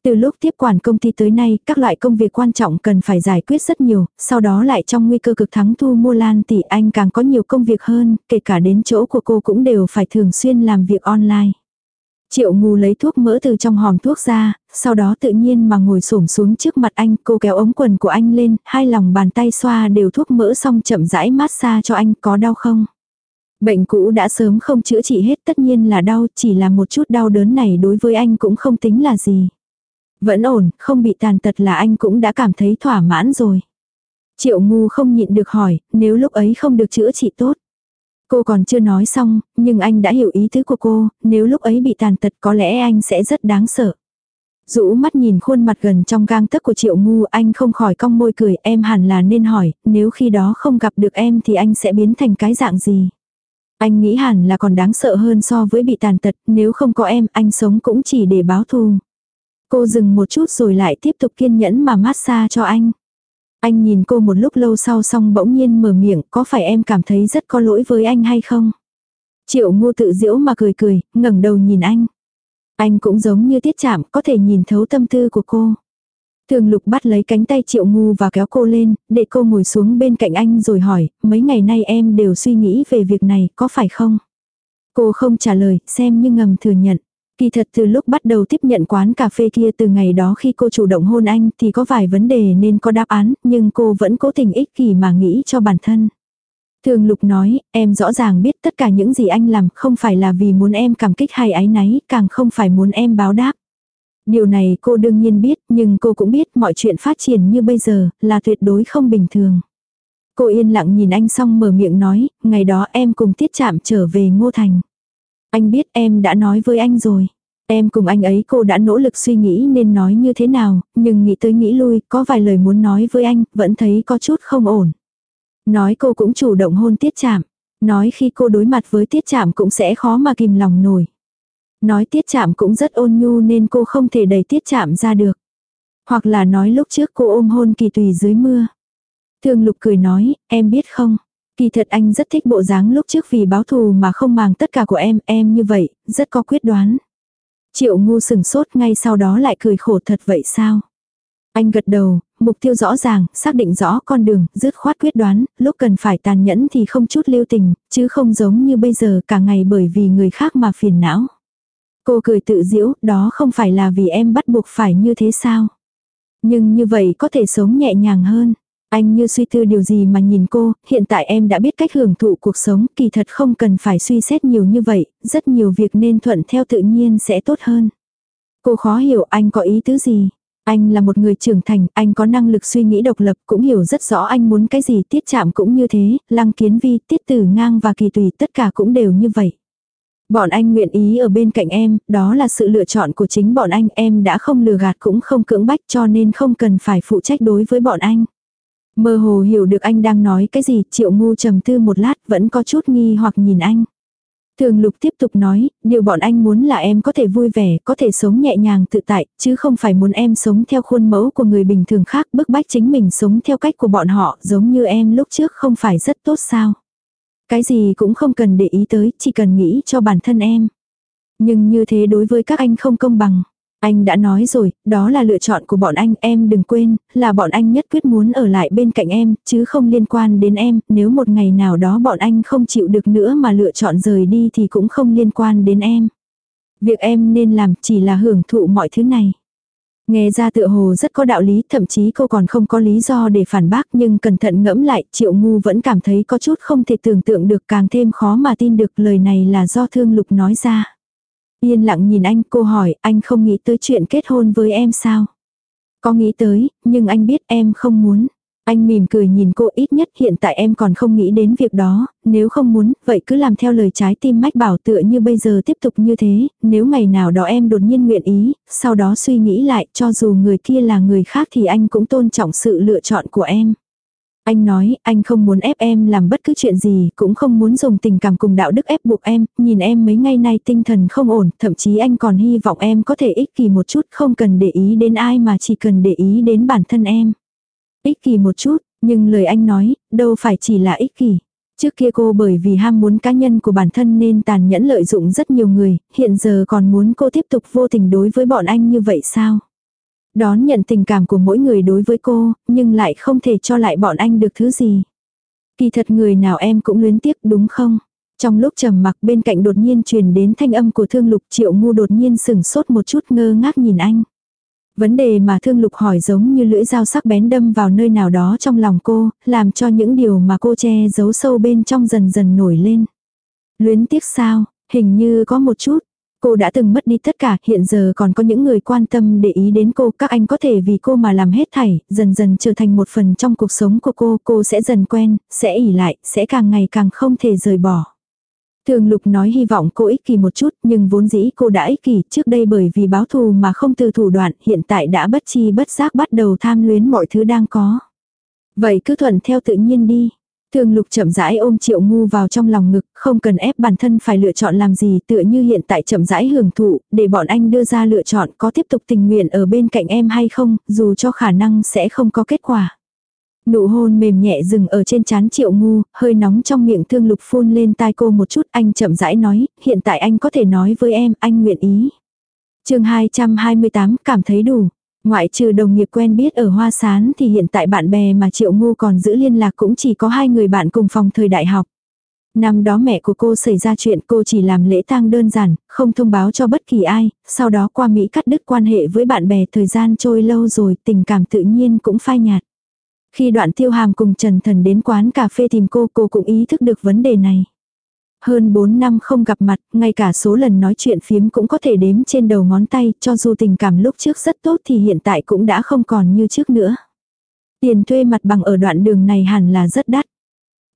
Từ lúc tiếp quản công ty tới nay, các loại công việc quan trọng cần phải giải quyết rất nhiều, sau đó lại trong nguy cơ cực thắng thu mua lan tỷ anh càng có nhiều công việc hơn, kể cả đến chỗ của cô cũng đều phải thường xuyên làm việc online. Triệu ngu lấy thuốc mỡ từ trong hòm thuốc ra, sau đó tự nhiên mà ngồi xổm xuống trước mặt anh, cô kéo ống quần của anh lên, hai lòng bàn tay xoa đều thuốc mỡ xong chậm rãi massage cho anh, có đau không? Bệnh cũ đã sớm không chữa trị hết tất nhiên là đau, chỉ là một chút đau đớn này đối với anh cũng không tính là gì. Vẫn ổn, không bị tàn tật là anh cũng đã cảm thấy thỏa mãn rồi. Triệu ngu không nhịn được hỏi, nếu lúc ấy không được chữa trị tốt. Cô còn chưa nói xong, nhưng anh đã hiểu ý tứ của cô, nếu lúc ấy bị tàn tật có lẽ anh sẽ rất đáng sợ. Rũ mắt nhìn khuôn mặt gần trong gang tấc của triệu ngu anh không khỏi cong môi cười em hẳn là nên hỏi, nếu khi đó không gặp được em thì anh sẽ biến thành cái dạng gì. Anh nghĩ hẳn là còn đáng sợ hơn so với bị tàn tật, nếu không có em anh sống cũng chỉ để báo thù. Cô dừng một chút rồi lại tiếp tục kiên nhẫn mà massage cho anh. Anh nhìn cô một lúc lâu sau xong bỗng nhiên mở miệng, có phải em cảm thấy rất có lỗi với anh hay không? Triệu ngô tự diễu mà cười cười, ngẩng đầu nhìn anh. Anh cũng giống như tiết chạm, có thể nhìn thấu tâm tư của cô. Thường lục bắt lấy cánh tay triệu ngu và kéo cô lên, để cô ngồi xuống bên cạnh anh rồi hỏi, mấy ngày nay em đều suy nghĩ về việc này, có phải không? Cô không trả lời, xem như ngầm thừa nhận. Kỳ thật từ lúc bắt đầu tiếp nhận quán cà phê kia từ ngày đó khi cô chủ động hôn anh thì có vài vấn đề nên có đáp án, nhưng cô vẫn cố tình ích kỷ mà nghĩ cho bản thân. Thường lục nói, em rõ ràng biết tất cả những gì anh làm không phải là vì muốn em cảm kích hay ái náy, càng không phải muốn em báo đáp. Điều này cô đương nhiên biết, nhưng cô cũng biết mọi chuyện phát triển như bây giờ là tuyệt đối không bình thường. Cô yên lặng nhìn anh xong mở miệng nói, ngày đó em cùng tiết chạm trở về Ngô Thành. Anh biết em đã nói với anh rồi. Em cùng anh ấy cô đã nỗ lực suy nghĩ nên nói như thế nào, nhưng nghĩ tới nghĩ lui, có vài lời muốn nói với anh, vẫn thấy có chút không ổn. Nói cô cũng chủ động hôn tiết chạm. Nói khi cô đối mặt với tiết chạm cũng sẽ khó mà kìm lòng nổi. Nói tiết chạm cũng rất ôn nhu nên cô không thể đẩy tiết chạm ra được. Hoặc là nói lúc trước cô ôm hôn kỳ tùy dưới mưa. Thường lục cười nói, em biết không, Kỳ thật anh rất thích bộ dáng lúc trước vì báo thù mà không màng tất cả của em, em như vậy, rất có quyết đoán. Triệu ngu sừng sốt ngay sau đó lại cười khổ thật vậy sao? Anh gật đầu, mục tiêu rõ ràng, xác định rõ con đường, dứt khoát quyết đoán, lúc cần phải tàn nhẫn thì không chút lưu tình, chứ không giống như bây giờ cả ngày bởi vì người khác mà phiền não. Cô cười tự diễu, đó không phải là vì em bắt buộc phải như thế sao? Nhưng như vậy có thể sống nhẹ nhàng hơn. Anh như suy tư điều gì mà nhìn cô, hiện tại em đã biết cách hưởng thụ cuộc sống, kỳ thật không cần phải suy xét nhiều như vậy, rất nhiều việc nên thuận theo tự nhiên sẽ tốt hơn. Cô khó hiểu anh có ý tứ gì. Anh là một người trưởng thành, anh có năng lực suy nghĩ độc lập, cũng hiểu rất rõ anh muốn cái gì, tiết chạm cũng như thế, lăng kiến vi, tiết tử ngang và kỳ tùy tất cả cũng đều như vậy. Bọn anh nguyện ý ở bên cạnh em, đó là sự lựa chọn của chính bọn anh, em đã không lừa gạt cũng không cưỡng bách cho nên không cần phải phụ trách đối với bọn anh. Mơ hồ hiểu được anh đang nói cái gì, triệu ngu trầm tư một lát vẫn có chút nghi hoặc nhìn anh. Thường lục tiếp tục nói, điều bọn anh muốn là em có thể vui vẻ, có thể sống nhẹ nhàng tự tại, chứ không phải muốn em sống theo khuôn mẫu của người bình thường khác, bức bách chính mình sống theo cách của bọn họ, giống như em lúc trước không phải rất tốt sao. Cái gì cũng không cần để ý tới, chỉ cần nghĩ cho bản thân em. Nhưng như thế đối với các anh không công bằng. Anh đã nói rồi, đó là lựa chọn của bọn anh, em đừng quên, là bọn anh nhất quyết muốn ở lại bên cạnh em, chứ không liên quan đến em, nếu một ngày nào đó bọn anh không chịu được nữa mà lựa chọn rời đi thì cũng không liên quan đến em. Việc em nên làm chỉ là hưởng thụ mọi thứ này. Nghe ra tựa hồ rất có đạo lý, thậm chí cô còn không có lý do để phản bác nhưng cẩn thận ngẫm lại, triệu ngu vẫn cảm thấy có chút không thể tưởng tượng được càng thêm khó mà tin được lời này là do thương lục nói ra. Yên lặng nhìn anh cô hỏi anh không nghĩ tới chuyện kết hôn với em sao? Có nghĩ tới, nhưng anh biết em không muốn. Anh mỉm cười nhìn cô ít nhất hiện tại em còn không nghĩ đến việc đó, nếu không muốn, vậy cứ làm theo lời trái tim mách bảo tựa như bây giờ tiếp tục như thế, nếu ngày nào đó em đột nhiên nguyện ý, sau đó suy nghĩ lại cho dù người kia là người khác thì anh cũng tôn trọng sự lựa chọn của em. Anh nói, anh không muốn ép em làm bất cứ chuyện gì, cũng không muốn dùng tình cảm cùng đạo đức ép buộc em, nhìn em mấy ngày nay tinh thần không ổn, thậm chí anh còn hy vọng em có thể ích kỷ một chút, không cần để ý đến ai mà chỉ cần để ý đến bản thân em. Ích kỷ một chút, nhưng lời anh nói, đâu phải chỉ là ích kỷ. Trước kia cô bởi vì ham muốn cá nhân của bản thân nên tàn nhẫn lợi dụng rất nhiều người, hiện giờ còn muốn cô tiếp tục vô tình đối với bọn anh như vậy sao? Đón nhận tình cảm của mỗi người đối với cô, nhưng lại không thể cho lại bọn anh được thứ gì. Kỳ thật người nào em cũng luyến tiếc đúng không? Trong lúc trầm mặc bên cạnh đột nhiên truyền đến thanh âm của thương lục triệu ngu đột nhiên sừng sốt một chút ngơ ngác nhìn anh. Vấn đề mà thương lục hỏi giống như lưỡi dao sắc bén đâm vào nơi nào đó trong lòng cô, làm cho những điều mà cô che giấu sâu bên trong dần dần nổi lên. Luyến tiếc sao, hình như có một chút. Cô đã từng mất đi tất cả, hiện giờ còn có những người quan tâm để ý đến cô, các anh có thể vì cô mà làm hết thảy, dần dần trở thành một phần trong cuộc sống của cô, cô sẽ dần quen, sẽ ỉ lại, sẽ càng ngày càng không thể rời bỏ. Thường Lục nói hy vọng cô ích kỷ một chút, nhưng vốn dĩ cô đã ích kỷ trước đây bởi vì báo thù mà không từ thủ đoạn, hiện tại đã bất chi bất giác bắt đầu tham luyến mọi thứ đang có. Vậy cứ thuận theo tự nhiên đi. Thường Lục chậm rãi ôm Triệu Ngu vào trong lòng ngực, không cần ép bản thân phải lựa chọn làm gì, tựa như hiện tại chậm rãi hưởng thụ, để bọn anh đưa ra lựa chọn có tiếp tục tình nguyện ở bên cạnh em hay không, dù cho khả năng sẽ không có kết quả. Nụ hôn mềm nhẹ dừng ở trên trán triệu ngu, hơi nóng trong miệng thương lục phun lên tai cô một chút, anh chậm rãi nói, hiện tại anh có thể nói với em, anh nguyện ý. chương 228, cảm thấy đủ. Ngoại trừ đồng nghiệp quen biết ở Hoa Sán thì hiện tại bạn bè mà Triệu Ngu còn giữ liên lạc cũng chỉ có hai người bạn cùng phòng thời đại học. Năm đó mẹ của cô xảy ra chuyện cô chỉ làm lễ tang đơn giản, không thông báo cho bất kỳ ai, sau đó qua Mỹ cắt đứt quan hệ với bạn bè thời gian trôi lâu rồi tình cảm tự nhiên cũng phai nhạt. Khi đoạn tiêu hàm cùng Trần Thần đến quán cà phê tìm cô, cô cũng ý thức được vấn đề này. Hơn 4 năm không gặp mặt, ngay cả số lần nói chuyện phiếm cũng có thể đếm trên đầu ngón tay, cho dù tình cảm lúc trước rất tốt thì hiện tại cũng đã không còn như trước nữa. Tiền thuê mặt bằng ở đoạn đường này hẳn là rất đắt.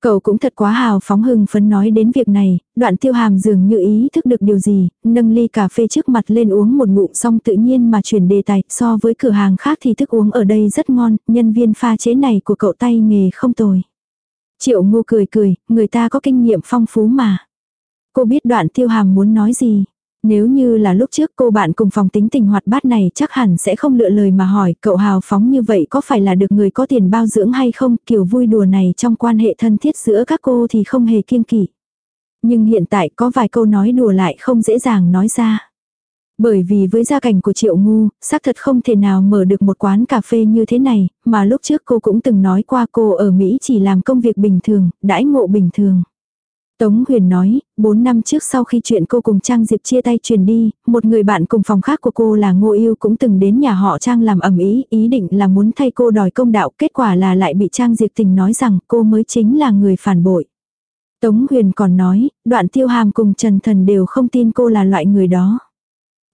Cậu cũng thật quá hào phóng hưng phấn nói đến việc này, đoạn tiêu hàm dường như ý thức được điều gì, nâng ly cà phê trước mặt lên uống một ngụm xong tự nhiên mà chuyển đề tài, so với cửa hàng khác thì thức uống ở đây rất ngon, nhân viên pha chế này của cậu tay nghề không tồi. Triệu ngô cười cười, người ta có kinh nghiệm phong phú mà. Cô biết đoạn tiêu hàm muốn nói gì, nếu như là lúc trước cô bạn cùng phòng tính tình hoạt bát này chắc hẳn sẽ không lựa lời mà hỏi cậu hào phóng như vậy có phải là được người có tiền bao dưỡng hay không kiểu vui đùa này trong quan hệ thân thiết giữa các cô thì không hề kiêng kỵ. Nhưng hiện tại có vài câu nói đùa lại không dễ dàng nói ra. Bởi vì với gia cảnh của Triệu Ngu, xác thật không thể nào mở được một quán cà phê như thế này, mà lúc trước cô cũng từng nói qua cô ở Mỹ chỉ làm công việc bình thường, đãi ngộ bình thường. Tống Huyền nói, 4 năm trước sau khi chuyện cô cùng Trang Diệp chia tay truyền đi, một người bạn cùng phòng khác của cô là Ngô Yêu cũng từng đến nhà họ Trang làm ẩm ý, ý định là muốn thay cô đòi công đạo, kết quả là lại bị Trang Diệp tình nói rằng cô mới chính là người phản bội. Tống Huyền còn nói, đoạn tiêu hàm cùng Trần Thần đều không tin cô là loại người đó.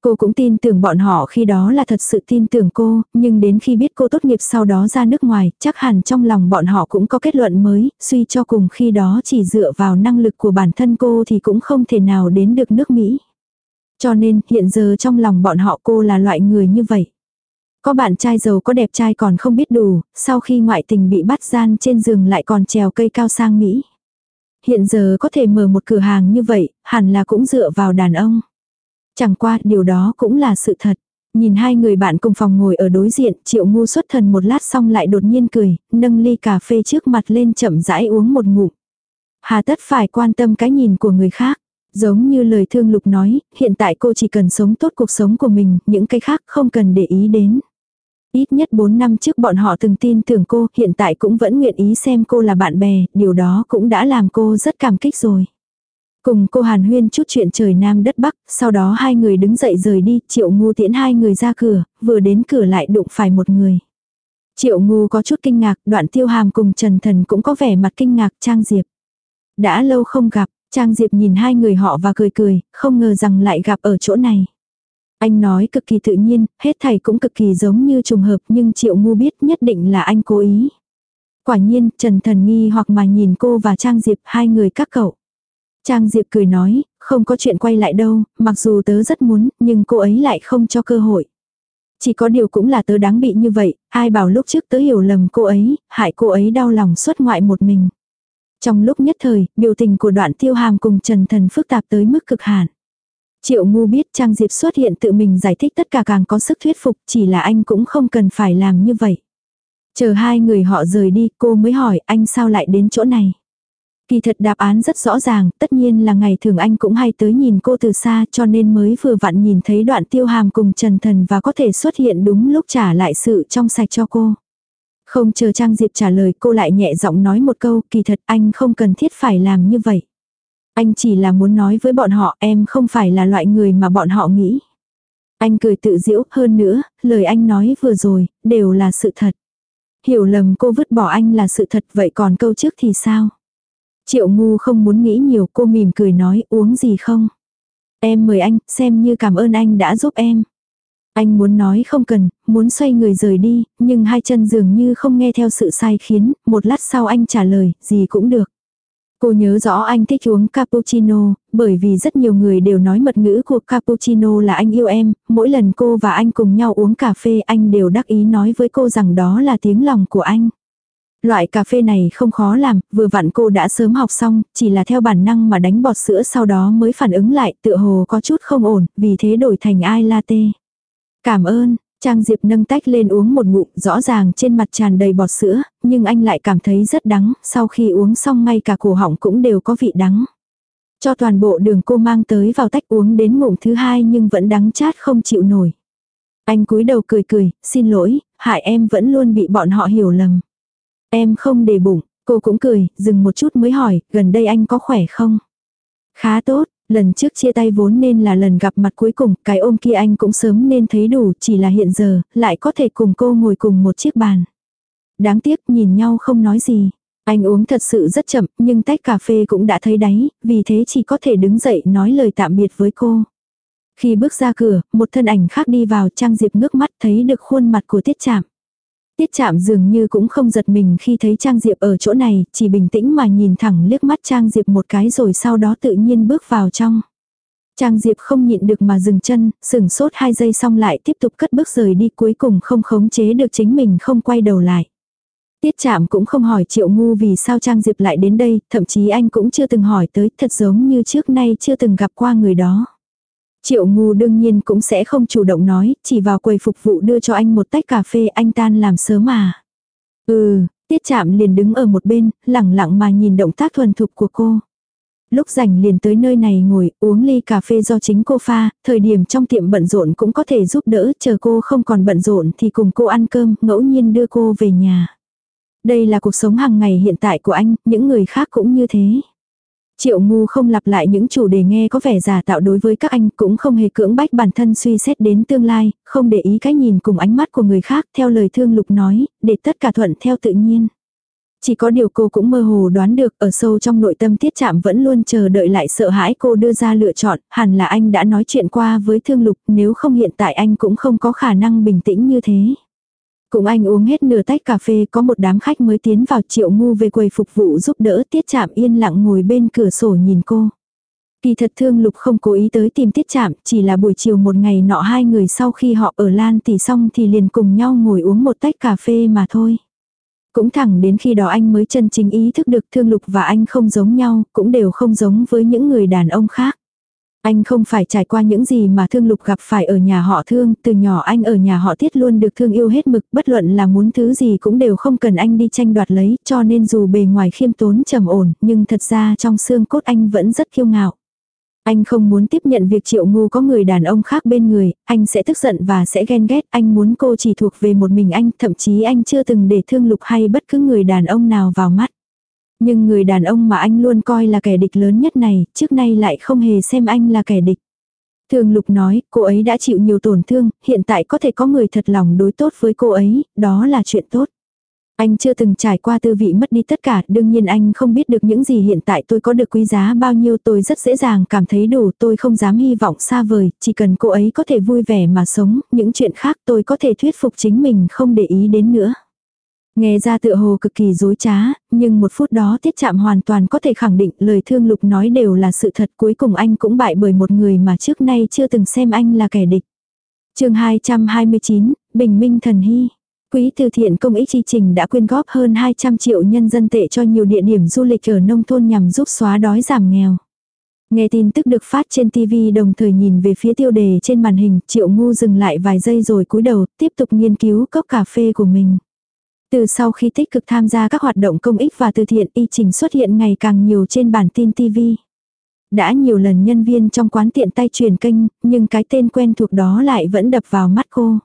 Cô cũng tin tưởng bọn họ khi đó là thật sự tin tưởng cô, nhưng đến khi biết cô tốt nghiệp sau đó ra nước ngoài, chắc hẳn trong lòng bọn họ cũng có kết luận mới, suy cho cùng khi đó chỉ dựa vào năng lực của bản thân cô thì cũng không thể nào đến được nước Mỹ. Cho nên hiện giờ trong lòng bọn họ cô là loại người như vậy. Có bạn trai giàu có đẹp trai còn không biết đủ, sau khi ngoại tình bị bắt gian trên giường lại còn trèo cây cao sang Mỹ. Hiện giờ có thể mở một cửa hàng như vậy, hẳn là cũng dựa vào đàn ông. Chẳng qua điều đó cũng là sự thật. Nhìn hai người bạn cùng phòng ngồi ở đối diện, triệu ngu xuất thần một lát xong lại đột nhiên cười, nâng ly cà phê trước mặt lên chậm rãi uống một ngụm. Hà tất phải quan tâm cái nhìn của người khác. Giống như lời thương lục nói, hiện tại cô chỉ cần sống tốt cuộc sống của mình, những cái khác không cần để ý đến. Ít nhất 4 năm trước bọn họ từng tin tưởng cô, hiện tại cũng vẫn nguyện ý xem cô là bạn bè, điều đó cũng đã làm cô rất cảm kích rồi. Cùng cô Hàn Huyên chút chuyện trời Nam đất Bắc, sau đó hai người đứng dậy rời đi, Triệu Ngu tiễn hai người ra cửa, vừa đến cửa lại đụng phải một người. Triệu Ngu có chút kinh ngạc, đoạn tiêu hàm cùng Trần Thần cũng có vẻ mặt kinh ngạc Trang Diệp. Đã lâu không gặp, Trang Diệp nhìn hai người họ và cười cười, không ngờ rằng lại gặp ở chỗ này. Anh nói cực kỳ tự nhiên, hết thảy cũng cực kỳ giống như trùng hợp nhưng Triệu Ngu biết nhất định là anh cố ý. Quả nhiên, Trần Thần nghi hoặc mà nhìn cô và Trang Diệp hai người các cậu. Trang Diệp cười nói, không có chuyện quay lại đâu, mặc dù tớ rất muốn, nhưng cô ấy lại không cho cơ hội. Chỉ có điều cũng là tớ đáng bị như vậy, ai bảo lúc trước tớ hiểu lầm cô ấy, hại cô ấy đau lòng xuất ngoại một mình. Trong lúc nhất thời, biểu tình của đoạn tiêu hàm cùng Trần Thần phức tạp tới mức cực hạn. Triệu ngu biết Trang Diệp xuất hiện tự mình giải thích tất cả càng có sức thuyết phục, chỉ là anh cũng không cần phải làm như vậy. Chờ hai người họ rời đi, cô mới hỏi anh sao lại đến chỗ này. Kỳ thật đáp án rất rõ ràng, tất nhiên là ngày thường anh cũng hay tới nhìn cô từ xa cho nên mới vừa vặn nhìn thấy đoạn tiêu hàm cùng Trần Thần và có thể xuất hiện đúng lúc trả lại sự trong sạch cho cô. Không chờ Trang Diệp trả lời cô lại nhẹ giọng nói một câu, kỳ thật anh không cần thiết phải làm như vậy. Anh chỉ là muốn nói với bọn họ em không phải là loại người mà bọn họ nghĩ. Anh cười tự giễu hơn nữa, lời anh nói vừa rồi, đều là sự thật. Hiểu lầm cô vứt bỏ anh là sự thật vậy còn câu trước thì sao? Triệu ngu không muốn nghĩ nhiều cô mỉm cười nói uống gì không? Em mời anh, xem như cảm ơn anh đã giúp em. Anh muốn nói không cần, muốn xoay người rời đi, nhưng hai chân dường như không nghe theo sự sai khiến, một lát sau anh trả lời, gì cũng được. Cô nhớ rõ anh thích uống cappuccino, bởi vì rất nhiều người đều nói mật ngữ của cappuccino là anh yêu em, mỗi lần cô và anh cùng nhau uống cà phê anh đều đắc ý nói với cô rằng đó là tiếng lòng của anh. Loại cà phê này không khó làm, vừa vặn cô đã sớm học xong, chỉ là theo bản năng mà đánh bọt sữa sau đó mới phản ứng lại, tựa hồ có chút không ổn, vì thế đổi thành ai latte. Cảm ơn, Trang Diệp nâng tách lên uống một ngụm, rõ ràng trên mặt tràn đầy bọt sữa, nhưng anh lại cảm thấy rất đắng, sau khi uống xong ngay cả cổ họng cũng đều có vị đắng. Cho toàn bộ đường cô mang tới vào tách uống đến ngụm thứ hai nhưng vẫn đắng chát không chịu nổi. Anh cúi đầu cười cười, xin lỗi, hại em vẫn luôn bị bọn họ hiểu lầm. Em không để bụng, cô cũng cười, dừng một chút mới hỏi, gần đây anh có khỏe không? Khá tốt, lần trước chia tay vốn nên là lần gặp mặt cuối cùng, cái ôm kia anh cũng sớm nên thấy đủ, chỉ là hiện giờ, lại có thể cùng cô ngồi cùng một chiếc bàn. Đáng tiếc nhìn nhau không nói gì. Anh uống thật sự rất chậm, nhưng tách cà phê cũng đã thấy đáy, vì thế chỉ có thể đứng dậy nói lời tạm biệt với cô. Khi bước ra cửa, một thân ảnh khác đi vào Trang Diệp ngước mắt thấy được khuôn mặt của Tiết chạm. Tiết chạm dường như cũng không giật mình khi thấy Trang Diệp ở chỗ này, chỉ bình tĩnh mà nhìn thẳng liếc mắt Trang Diệp một cái rồi sau đó tự nhiên bước vào trong. Trang Diệp không nhịn được mà dừng chân, sừng sốt hai giây xong lại tiếp tục cất bước rời đi cuối cùng không khống chế được chính mình không quay đầu lại. Tiết chạm cũng không hỏi triệu ngu vì sao Trang Diệp lại đến đây, thậm chí anh cũng chưa từng hỏi tới, thật giống như trước nay chưa từng gặp qua người đó. Triệu ngu đương nhiên cũng sẽ không chủ động nói, chỉ vào quầy phục vụ đưa cho anh một tách cà phê anh tan làm sớm mà. Ừ, tiết chạm liền đứng ở một bên, lẳng lặng mà nhìn động tác thuần thục của cô. Lúc rảnh liền tới nơi này ngồi uống ly cà phê do chính cô pha, thời điểm trong tiệm bận rộn cũng có thể giúp đỡ, chờ cô không còn bận rộn thì cùng cô ăn cơm, ngẫu nhiên đưa cô về nhà. Đây là cuộc sống hàng ngày hiện tại của anh, những người khác cũng như thế. Triệu ngu không lặp lại những chủ đề nghe có vẻ giả tạo đối với các anh cũng không hề cưỡng bách bản thân suy xét đến tương lai, không để ý cái nhìn cùng ánh mắt của người khác theo lời thương lục nói, để tất cả thuận theo tự nhiên. Chỉ có điều cô cũng mơ hồ đoán được ở sâu trong nội tâm tiết chạm vẫn luôn chờ đợi lại sợ hãi cô đưa ra lựa chọn, hẳn là anh đã nói chuyện qua với thương lục nếu không hiện tại anh cũng không có khả năng bình tĩnh như thế. Cùng anh uống hết nửa tách cà phê có một đám khách mới tiến vào triệu ngu về quầy phục vụ giúp đỡ tiết chạm yên lặng ngồi bên cửa sổ nhìn cô. Kỳ thật thương lục không cố ý tới tìm tiết chạm, chỉ là buổi chiều một ngày nọ hai người sau khi họ ở Lan tỉ xong thì liền cùng nhau ngồi uống một tách cà phê mà thôi. Cũng thẳng đến khi đó anh mới chân chính ý thức được thương lục và anh không giống nhau, cũng đều không giống với những người đàn ông khác. Anh không phải trải qua những gì mà thương lục gặp phải ở nhà họ thương, từ nhỏ anh ở nhà họ tiết luôn được thương yêu hết mực, bất luận là muốn thứ gì cũng đều không cần anh đi tranh đoạt lấy, cho nên dù bề ngoài khiêm tốn trầm ổn, nhưng thật ra trong xương cốt anh vẫn rất kiêu ngạo. Anh không muốn tiếp nhận việc triệu ngu có người đàn ông khác bên người, anh sẽ tức giận và sẽ ghen ghét, anh muốn cô chỉ thuộc về một mình anh, thậm chí anh chưa từng để thương lục hay bất cứ người đàn ông nào vào mắt. Nhưng người đàn ông mà anh luôn coi là kẻ địch lớn nhất này, trước nay lại không hề xem anh là kẻ địch. Thường Lục nói, cô ấy đã chịu nhiều tổn thương, hiện tại có thể có người thật lòng đối tốt với cô ấy, đó là chuyện tốt. Anh chưa từng trải qua tư vị mất đi tất cả, đương nhiên anh không biết được những gì hiện tại tôi có được quý giá bao nhiêu tôi rất dễ dàng cảm thấy đủ, tôi không dám hy vọng xa vời, chỉ cần cô ấy có thể vui vẻ mà sống, những chuyện khác tôi có thể thuyết phục chính mình không để ý đến nữa. Nghe ra tựa hồ cực kỳ dối trá, nhưng một phút đó tiết chạm hoàn toàn có thể khẳng định lời thương lục nói đều là sự thật cuối cùng anh cũng bại bởi một người mà trước nay chưa từng xem anh là kẻ địch. chương 229, Bình Minh Thần Hy. Quỹ từ thiện công ích chi trình đã quyên góp hơn 200 triệu nhân dân tệ cho nhiều địa điểm du lịch ở nông thôn nhằm giúp xóa đói giảm nghèo. Nghe tin tức được phát trên TV đồng thời nhìn về phía tiêu đề trên màn hình, triệu ngu dừng lại vài giây rồi cúi đầu, tiếp tục nghiên cứu cốc cà phê của mình. Từ sau khi tích cực tham gia các hoạt động công ích và từ thiện y trình xuất hiện ngày càng nhiều trên bản tin TV. Đã nhiều lần nhân viên trong quán tiện tay truyền kênh, nhưng cái tên quen thuộc đó lại vẫn đập vào mắt cô.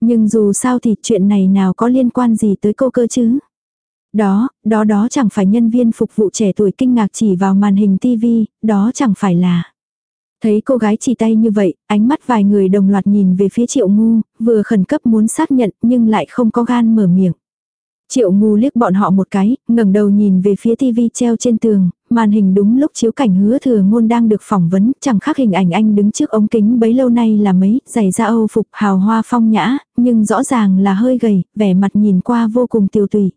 Nhưng dù sao thì chuyện này nào có liên quan gì tới cô cơ chứ? Đó, đó đó chẳng phải nhân viên phục vụ trẻ tuổi kinh ngạc chỉ vào màn hình tv đó chẳng phải là. Thấy cô gái chỉ tay như vậy, ánh mắt vài người đồng loạt nhìn về phía triệu ngu, vừa khẩn cấp muốn xác nhận nhưng lại không có gan mở miệng. Triệu ngu liếc bọn họ một cái, ngẩng đầu nhìn về phía tivi treo trên tường, màn hình đúng lúc chiếu cảnh hứa thừa ngôn đang được phỏng vấn, chẳng khác hình ảnh anh đứng trước ống kính bấy lâu nay là mấy, giày da âu phục hào hoa phong nhã, nhưng rõ ràng là hơi gầy, vẻ mặt nhìn qua vô cùng tiêu tùy.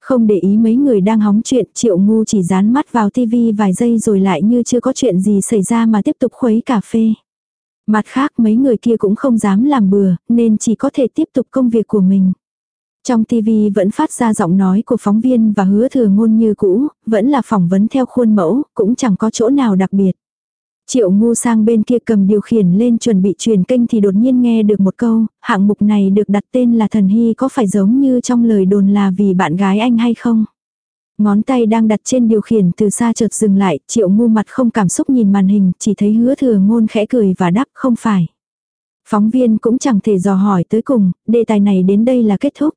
Không để ý mấy người đang hóng chuyện, triệu ngu chỉ dán mắt vào tivi vài giây rồi lại như chưa có chuyện gì xảy ra mà tiếp tục khuấy cà phê. Mặt khác mấy người kia cũng không dám làm bừa, nên chỉ có thể tiếp tục công việc của mình. Trong TV vẫn phát ra giọng nói của phóng viên và hứa thừa ngôn như cũ, vẫn là phỏng vấn theo khuôn mẫu, cũng chẳng có chỗ nào đặc biệt. Triệu ngu sang bên kia cầm điều khiển lên chuẩn bị truyền kênh thì đột nhiên nghe được một câu, hạng mục này được đặt tên là thần hy có phải giống như trong lời đồn là vì bạn gái anh hay không? Ngón tay đang đặt trên điều khiển từ xa chợt dừng lại, triệu ngu mặt không cảm xúc nhìn màn hình, chỉ thấy hứa thừa ngôn khẽ cười và đáp không phải. Phóng viên cũng chẳng thể dò hỏi tới cùng, đề tài này đến đây là kết thúc.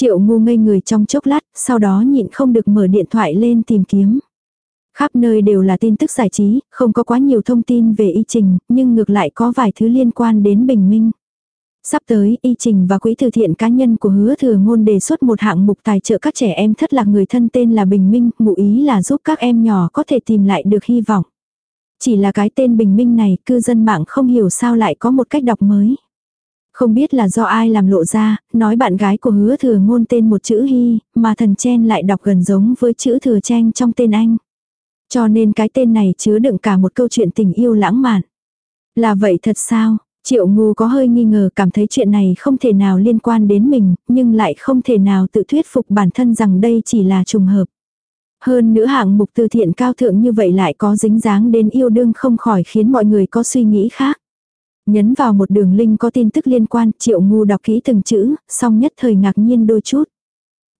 Triệu ngu ngây người trong chốc lát, sau đó nhịn không được mở điện thoại lên tìm kiếm. Khắp nơi đều là tin tức giải trí, không có quá nhiều thông tin về y trình, nhưng ngược lại có vài thứ liên quan đến bình minh. Sắp tới, y trình và quỹ từ thiện cá nhân của hứa thừa ngôn đề xuất một hạng mục tài trợ các trẻ em thất lạc người thân tên là Bình Minh, ngụ ý là giúp các em nhỏ có thể tìm lại được hy vọng. Chỉ là cái tên Bình Minh này, cư dân mạng không hiểu sao lại có một cách đọc mới. Không biết là do ai làm lộ ra, nói bạn gái của hứa thừa ngôn tên một chữ hy, mà thần chen lại đọc gần giống với chữ thừa tranh trong tên anh. Cho nên cái tên này chứa đựng cả một câu chuyện tình yêu lãng mạn. Là vậy thật sao? Triệu ngu có hơi nghi ngờ cảm thấy chuyện này không thể nào liên quan đến mình, nhưng lại không thể nào tự thuyết phục bản thân rằng đây chỉ là trùng hợp. Hơn nữa hạng mục từ thiện cao thượng như vậy lại có dính dáng đến yêu đương không khỏi khiến mọi người có suy nghĩ khác. Nhấn vào một đường link có tin tức liên quan, triệu ngu đọc kỹ từng chữ, song nhất thời ngạc nhiên đôi chút.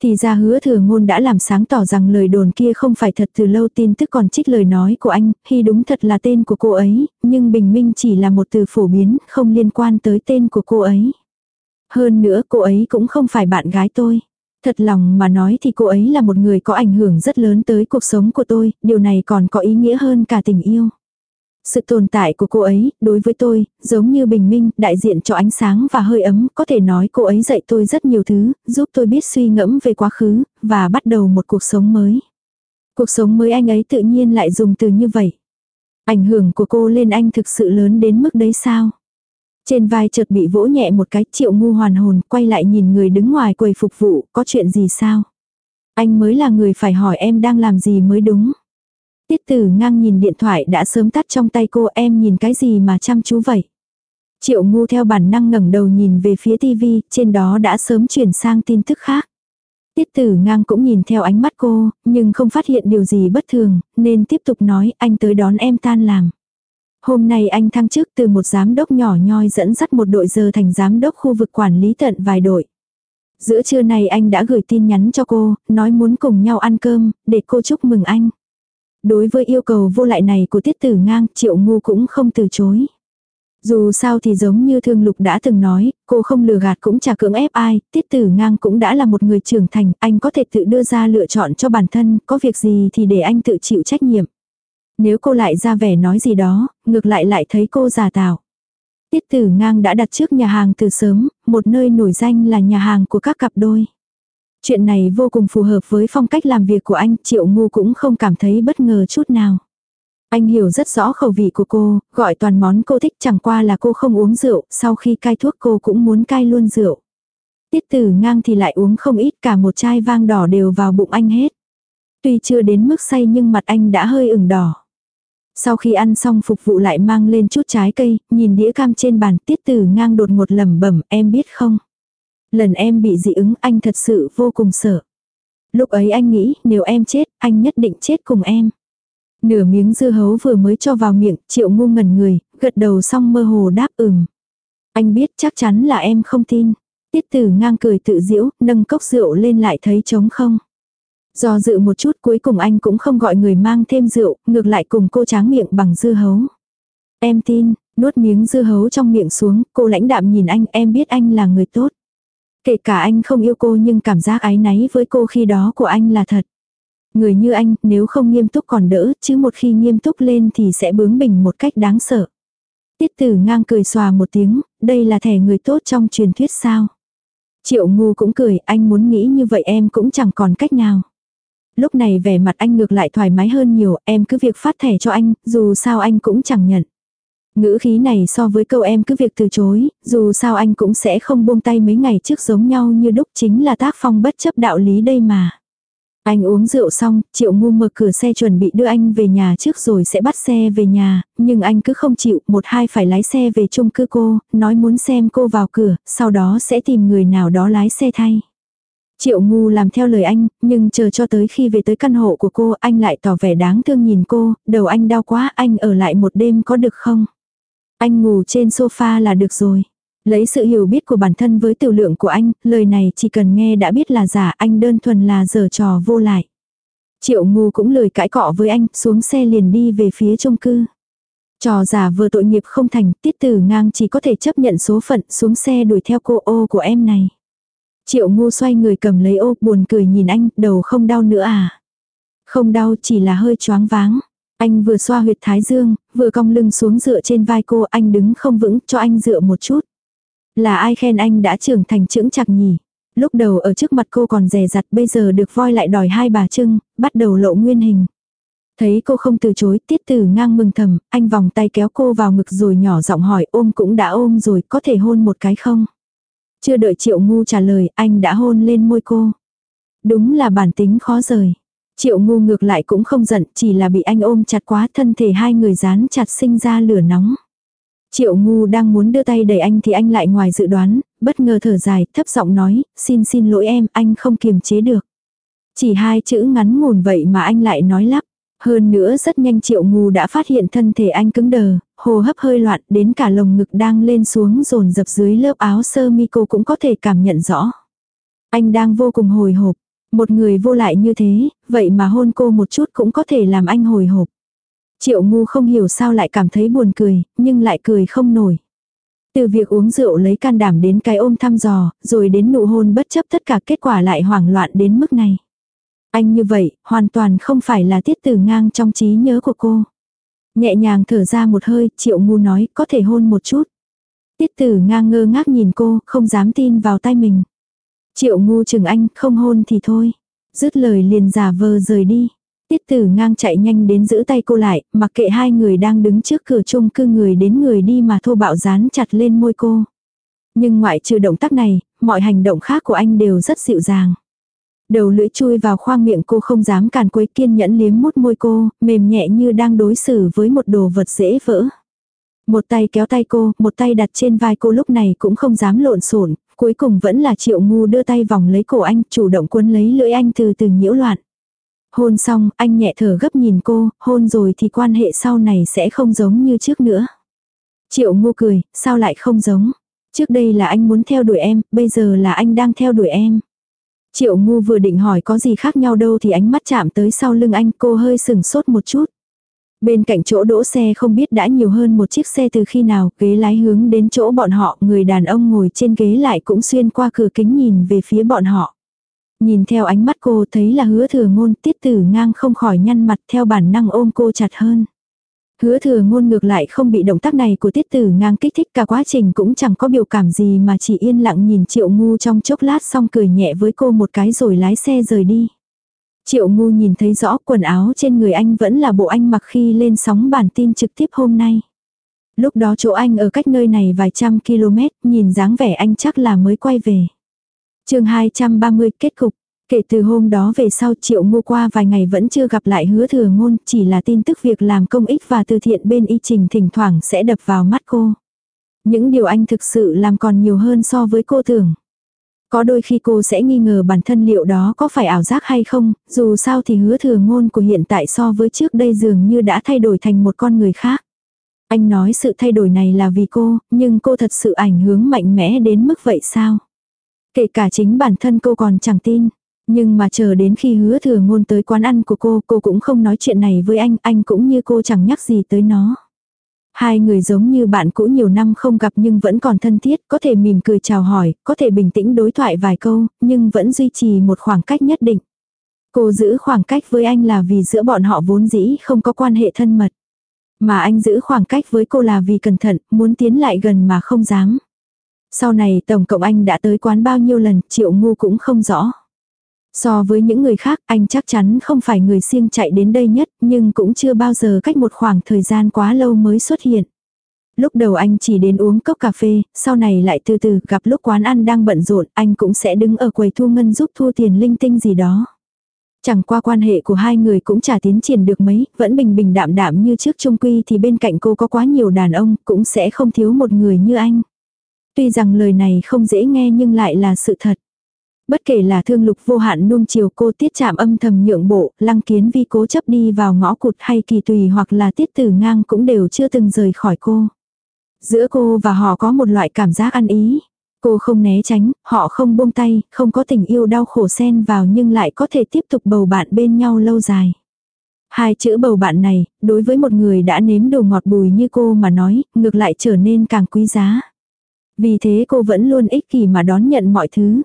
Thì ra hứa thừa ngôn đã làm sáng tỏ rằng lời đồn kia không phải thật từ lâu tin tức còn trích lời nói của anh, khi đúng thật là tên của cô ấy, nhưng bình minh chỉ là một từ phổ biến, không liên quan tới tên của cô ấy. Hơn nữa cô ấy cũng không phải bạn gái tôi. Thật lòng mà nói thì cô ấy là một người có ảnh hưởng rất lớn tới cuộc sống của tôi, điều này còn có ý nghĩa hơn cả tình yêu. Sự tồn tại của cô ấy, đối với tôi, giống như bình minh, đại diện cho ánh sáng và hơi ấm, có thể nói cô ấy dạy tôi rất nhiều thứ, giúp tôi biết suy ngẫm về quá khứ, và bắt đầu một cuộc sống mới. Cuộc sống mới anh ấy tự nhiên lại dùng từ như vậy. Ảnh hưởng của cô lên anh thực sự lớn đến mức đấy sao? Trên vai chợt bị vỗ nhẹ một cái triệu ngu hoàn hồn, quay lại nhìn người đứng ngoài quầy phục vụ, có chuyện gì sao? Anh mới là người phải hỏi em đang làm gì mới đúng. Tiết tử ngang nhìn điện thoại đã sớm tắt trong tay cô em nhìn cái gì mà chăm chú vậy. Triệu ngu theo bản năng ngẩng đầu nhìn về phía tivi, trên đó đã sớm chuyển sang tin tức khác. Tiết tử ngang cũng nhìn theo ánh mắt cô, nhưng không phát hiện điều gì bất thường, nên tiếp tục nói anh tới đón em tan làm. Hôm nay anh thăng chức từ một giám đốc nhỏ nhoi dẫn dắt một đội giờ thành giám đốc khu vực quản lý tận vài đội. Giữa trưa này anh đã gửi tin nhắn cho cô, nói muốn cùng nhau ăn cơm, để cô chúc mừng anh. Đối với yêu cầu vô lại này của tiết tử ngang, triệu ngu cũng không từ chối. Dù sao thì giống như thương lục đã từng nói, cô không lừa gạt cũng chả cưỡng ép ai, tiết tử ngang cũng đã là một người trưởng thành, anh có thể tự đưa ra lựa chọn cho bản thân, có việc gì thì để anh tự chịu trách nhiệm. Nếu cô lại ra vẻ nói gì đó, ngược lại lại thấy cô giả tạo. Tiết tử ngang đã đặt trước nhà hàng từ sớm, một nơi nổi danh là nhà hàng của các cặp đôi. Chuyện này vô cùng phù hợp với phong cách làm việc của anh, Triệu Ngu cũng không cảm thấy bất ngờ chút nào. Anh hiểu rất rõ khẩu vị của cô, gọi toàn món cô thích chẳng qua là cô không uống rượu, sau khi cai thuốc cô cũng muốn cai luôn rượu. Tiết tử ngang thì lại uống không ít cả một chai vang đỏ đều vào bụng anh hết. Tuy chưa đến mức say nhưng mặt anh đã hơi ửng đỏ. Sau khi ăn xong phục vụ lại mang lên chút trái cây, nhìn đĩa cam trên bàn tiết tử ngang đột ngột lẩm bẩm em biết không. Lần em bị dị ứng anh thật sự vô cùng sợ. Lúc ấy anh nghĩ nếu em chết, anh nhất định chết cùng em. Nửa miếng dưa hấu vừa mới cho vào miệng, triệu ngu ngẩn người, gật đầu xong mơ hồ đáp ừm. Anh biết chắc chắn là em không tin. Tiết tử ngang cười tự diễu, nâng cốc rượu lên lại thấy trống không. Do dự một chút cuối cùng anh cũng không gọi người mang thêm rượu, ngược lại cùng cô tráng miệng bằng dưa hấu. Em tin, nuốt miếng dưa hấu trong miệng xuống, cô lãnh đạm nhìn anh, em biết anh là người tốt. Kể cả anh không yêu cô nhưng cảm giác ái náy với cô khi đó của anh là thật. Người như anh nếu không nghiêm túc còn đỡ chứ một khi nghiêm túc lên thì sẽ bướng bỉnh một cách đáng sợ. Tiết tử ngang cười xòa một tiếng, đây là thẻ người tốt trong truyền thuyết sao. Triệu ngu cũng cười, anh muốn nghĩ như vậy em cũng chẳng còn cách nào. Lúc này vẻ mặt anh ngược lại thoải mái hơn nhiều, em cứ việc phát thẻ cho anh, dù sao anh cũng chẳng nhận. Ngữ khí này so với câu em cứ việc từ chối, dù sao anh cũng sẽ không buông tay mấy ngày trước giống nhau như đúc chính là tác phong bất chấp đạo lý đây mà. Anh uống rượu xong, Triệu Ngu mở cửa xe chuẩn bị đưa anh về nhà trước rồi sẽ bắt xe về nhà, nhưng anh cứ không chịu, một hai phải lái xe về chung cư cô, nói muốn xem cô vào cửa, sau đó sẽ tìm người nào đó lái xe thay. Triệu Ngu làm theo lời anh, nhưng chờ cho tới khi về tới căn hộ của cô, anh lại tỏ vẻ đáng thương nhìn cô, đầu anh đau quá, anh ở lại một đêm có được không? Anh ngủ trên sofa là được rồi. Lấy sự hiểu biết của bản thân với tiểu lượng của anh, lời này chỉ cần nghe đã biết là giả anh đơn thuần là giở trò vô lại. Triệu ngu cũng lời cãi cọ với anh, xuống xe liền đi về phía trung cư. Trò giả vừa tội nghiệp không thành, tiết tử ngang chỉ có thể chấp nhận số phận xuống xe đuổi theo cô ô của em này. Triệu ngu xoay người cầm lấy ô buồn cười nhìn anh, đầu không đau nữa à. Không đau chỉ là hơi choáng váng. Anh vừa xoa huyệt thái dương, vừa cong lưng xuống dựa trên vai cô anh đứng không vững cho anh dựa một chút. Là ai khen anh đã trưởng thành trưởng chặt nhỉ? Lúc đầu ở trước mặt cô còn rè rặt bây giờ được voi lại đòi hai bà trưng, bắt đầu lộ nguyên hình. Thấy cô không từ chối, tiết tử ngang mừng thầm, anh vòng tay kéo cô vào ngực rồi nhỏ giọng hỏi ôm cũng đã ôm rồi, có thể hôn một cái không? Chưa đợi triệu ngu trả lời, anh đã hôn lên môi cô. Đúng là bản tính khó rời. Triệu ngu ngược lại cũng không giận, chỉ là bị anh ôm chặt quá thân thể hai người dán chặt sinh ra lửa nóng. Triệu ngu đang muốn đưa tay đẩy anh thì anh lại ngoài dự đoán, bất ngờ thở dài, thấp giọng nói, xin xin lỗi em, anh không kiềm chế được. Chỉ hai chữ ngắn ngủn vậy mà anh lại nói lắp. Hơn nữa rất nhanh triệu ngu đã phát hiện thân thể anh cứng đờ, hồ hấp hơi loạn đến cả lồng ngực đang lên xuống dồn dập dưới lớp áo sơ mi cô cũng có thể cảm nhận rõ. Anh đang vô cùng hồi hộp, một người vô lại như thế, vậy mà hôn cô một chút cũng có thể làm anh hồi hộp. Triệu ngu không hiểu sao lại cảm thấy buồn cười, nhưng lại cười không nổi. Từ việc uống rượu lấy can đảm đến cái ôm thăm dò, rồi đến nụ hôn bất chấp tất cả kết quả lại hoảng loạn đến mức này. Anh như vậy, hoàn toàn không phải là tiết từ ngang trong trí nhớ của cô. Nhẹ nhàng thở ra một hơi, triệu ngu nói, có thể hôn một chút. Tiết tử ngang ngơ ngác nhìn cô, không dám tin vào tay mình. Triệu ngu chừng anh, không hôn thì thôi. Dứt lời liền giả vờ rời đi. Tiết tử ngang chạy nhanh đến giữ tay cô lại, mặc kệ hai người đang đứng trước cửa chung cư người đến người đi mà thô bạo dán chặt lên môi cô. Nhưng ngoại trừ động tác này, mọi hành động khác của anh đều rất dịu dàng. Đầu lưỡi chui vào khoang miệng cô không dám càn quấy kiên nhẫn liếm mút môi cô, mềm nhẹ như đang đối xử với một đồ vật dễ vỡ. Một tay kéo tay cô, một tay đặt trên vai cô lúc này cũng không dám lộn xộn, cuối cùng vẫn là triệu ngu đưa tay vòng lấy cổ anh, chủ động cuốn lấy lưỡi anh từ từ nhiễu loạn. Hôn xong, anh nhẹ thở gấp nhìn cô, hôn rồi thì quan hệ sau này sẽ không giống như trước nữa. Triệu ngu cười, sao lại không giống? Trước đây là anh muốn theo đuổi em, bây giờ là anh đang theo đuổi em. Triệu ngu vừa định hỏi có gì khác nhau đâu thì ánh mắt chạm tới sau lưng anh cô hơi sừng sốt một chút. Bên cạnh chỗ đỗ xe không biết đã nhiều hơn một chiếc xe từ khi nào, ghế lái hướng đến chỗ bọn họ, người đàn ông ngồi trên ghế lại cũng xuyên qua cửa kính nhìn về phía bọn họ. Nhìn theo ánh mắt cô thấy là hứa thừa ngôn tiết tử ngang không khỏi nhăn mặt theo bản năng ôm cô chặt hơn. Hứa thừa ngôn ngược lại không bị động tác này của tiết tử ngang kích thích cả quá trình cũng chẳng có biểu cảm gì mà chỉ yên lặng nhìn triệu ngu trong chốc lát xong cười nhẹ với cô một cái rồi lái xe rời đi. Triệu ngu nhìn thấy rõ quần áo trên người anh vẫn là bộ anh mặc khi lên sóng bản tin trực tiếp hôm nay. Lúc đó chỗ anh ở cách nơi này vài trăm km, nhìn dáng vẻ anh chắc là mới quay về chương 230 kết cục. Kể từ hôm đó về sau triệu ngô qua vài ngày vẫn chưa gặp lại hứa thừa ngôn, chỉ là tin tức việc làm công ích và từ thiện bên y trình thỉnh thoảng sẽ đập vào mắt cô. Những điều anh thực sự làm còn nhiều hơn so với cô tưởng. Có đôi khi cô sẽ nghi ngờ bản thân liệu đó có phải ảo giác hay không, dù sao thì hứa thừa ngôn của hiện tại so với trước đây dường như đã thay đổi thành một con người khác. Anh nói sự thay đổi này là vì cô, nhưng cô thật sự ảnh hưởng mạnh mẽ đến mức vậy sao? Kể cả chính bản thân cô còn chẳng tin. Nhưng mà chờ đến khi hứa thừa ngôn tới quán ăn của cô, cô cũng không nói chuyện này với anh, anh cũng như cô chẳng nhắc gì tới nó. Hai người giống như bạn cũ nhiều năm không gặp nhưng vẫn còn thân thiết, có thể mỉm cười chào hỏi, có thể bình tĩnh đối thoại vài câu, nhưng vẫn duy trì một khoảng cách nhất định. Cô giữ khoảng cách với anh là vì giữa bọn họ vốn dĩ không có quan hệ thân mật. Mà anh giữ khoảng cách với cô là vì cẩn thận, muốn tiến lại gần mà không dám. Sau này tổng cộng anh đã tới quán bao nhiêu lần, triệu ngu cũng không rõ. So với những người khác, anh chắc chắn không phải người siêng chạy đến đây nhất, nhưng cũng chưa bao giờ cách một khoảng thời gian quá lâu mới xuất hiện. Lúc đầu anh chỉ đến uống cốc cà phê, sau này lại từ từ gặp lúc quán ăn đang bận rộn, anh cũng sẽ đứng ở quầy thu ngân giúp thu tiền linh tinh gì đó. Chẳng qua quan hệ của hai người cũng chả tiến triển được mấy, vẫn bình bình đạm đạm như trước trung quy thì bên cạnh cô có quá nhiều đàn ông, cũng sẽ không thiếu một người như anh. Tuy rằng lời này không dễ nghe nhưng lại là sự thật. Bất kể là thương lục vô hạn nuông chiều cô tiết chạm âm thầm nhượng bộ, lăng kiến vi cố chấp đi vào ngõ cụt hay kỳ tùy hoặc là tiết tử ngang cũng đều chưa từng rời khỏi cô. Giữa cô và họ có một loại cảm giác ăn ý. Cô không né tránh, họ không buông tay, không có tình yêu đau khổ xen vào nhưng lại có thể tiếp tục bầu bạn bên nhau lâu dài. Hai chữ bầu bạn này, đối với một người đã nếm đồ ngọt bùi như cô mà nói, ngược lại trở nên càng quý giá. Vì thế cô vẫn luôn ích kỷ mà đón nhận mọi thứ.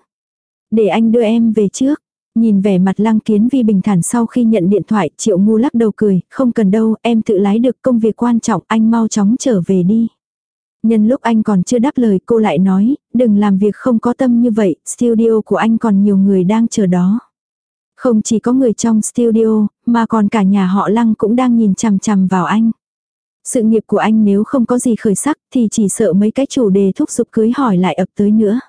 Để anh đưa em về trước. Nhìn vẻ mặt lăng kiến vi bình thản sau khi nhận điện thoại, triệu ngu lắc đầu cười, không cần đâu, em tự lái được công việc quan trọng, anh mau chóng trở về đi. Nhân lúc anh còn chưa đáp lời cô lại nói, đừng làm việc không có tâm như vậy, studio của anh còn nhiều người đang chờ đó. Không chỉ có người trong studio, mà còn cả nhà họ lăng cũng đang nhìn chằm chằm vào anh. Sự nghiệp của anh nếu không có gì khởi sắc thì chỉ sợ mấy cái chủ đề thúc giục cưới hỏi lại ập tới nữa.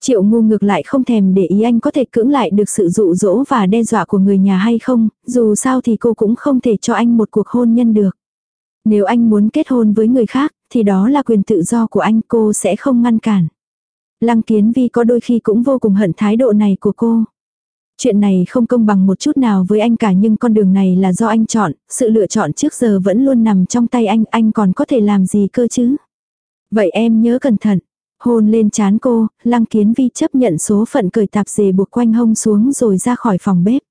Triệu ngu ngược lại không thèm để ý anh có thể cưỡng lại được sự dụ dỗ và đe dọa của người nhà hay không, dù sao thì cô cũng không thể cho anh một cuộc hôn nhân được. Nếu anh muốn kết hôn với người khác, thì đó là quyền tự do của anh cô sẽ không ngăn cản. Lăng kiến vi có đôi khi cũng vô cùng hận thái độ này của cô. Chuyện này không công bằng một chút nào với anh cả nhưng con đường này là do anh chọn, sự lựa chọn trước giờ vẫn luôn nằm trong tay anh, anh còn có thể làm gì cơ chứ? Vậy em nhớ cẩn thận. Hôn lên chán cô, lăng kiến vi chấp nhận số phận cởi tạp dề buộc quanh hông xuống rồi ra khỏi phòng bếp.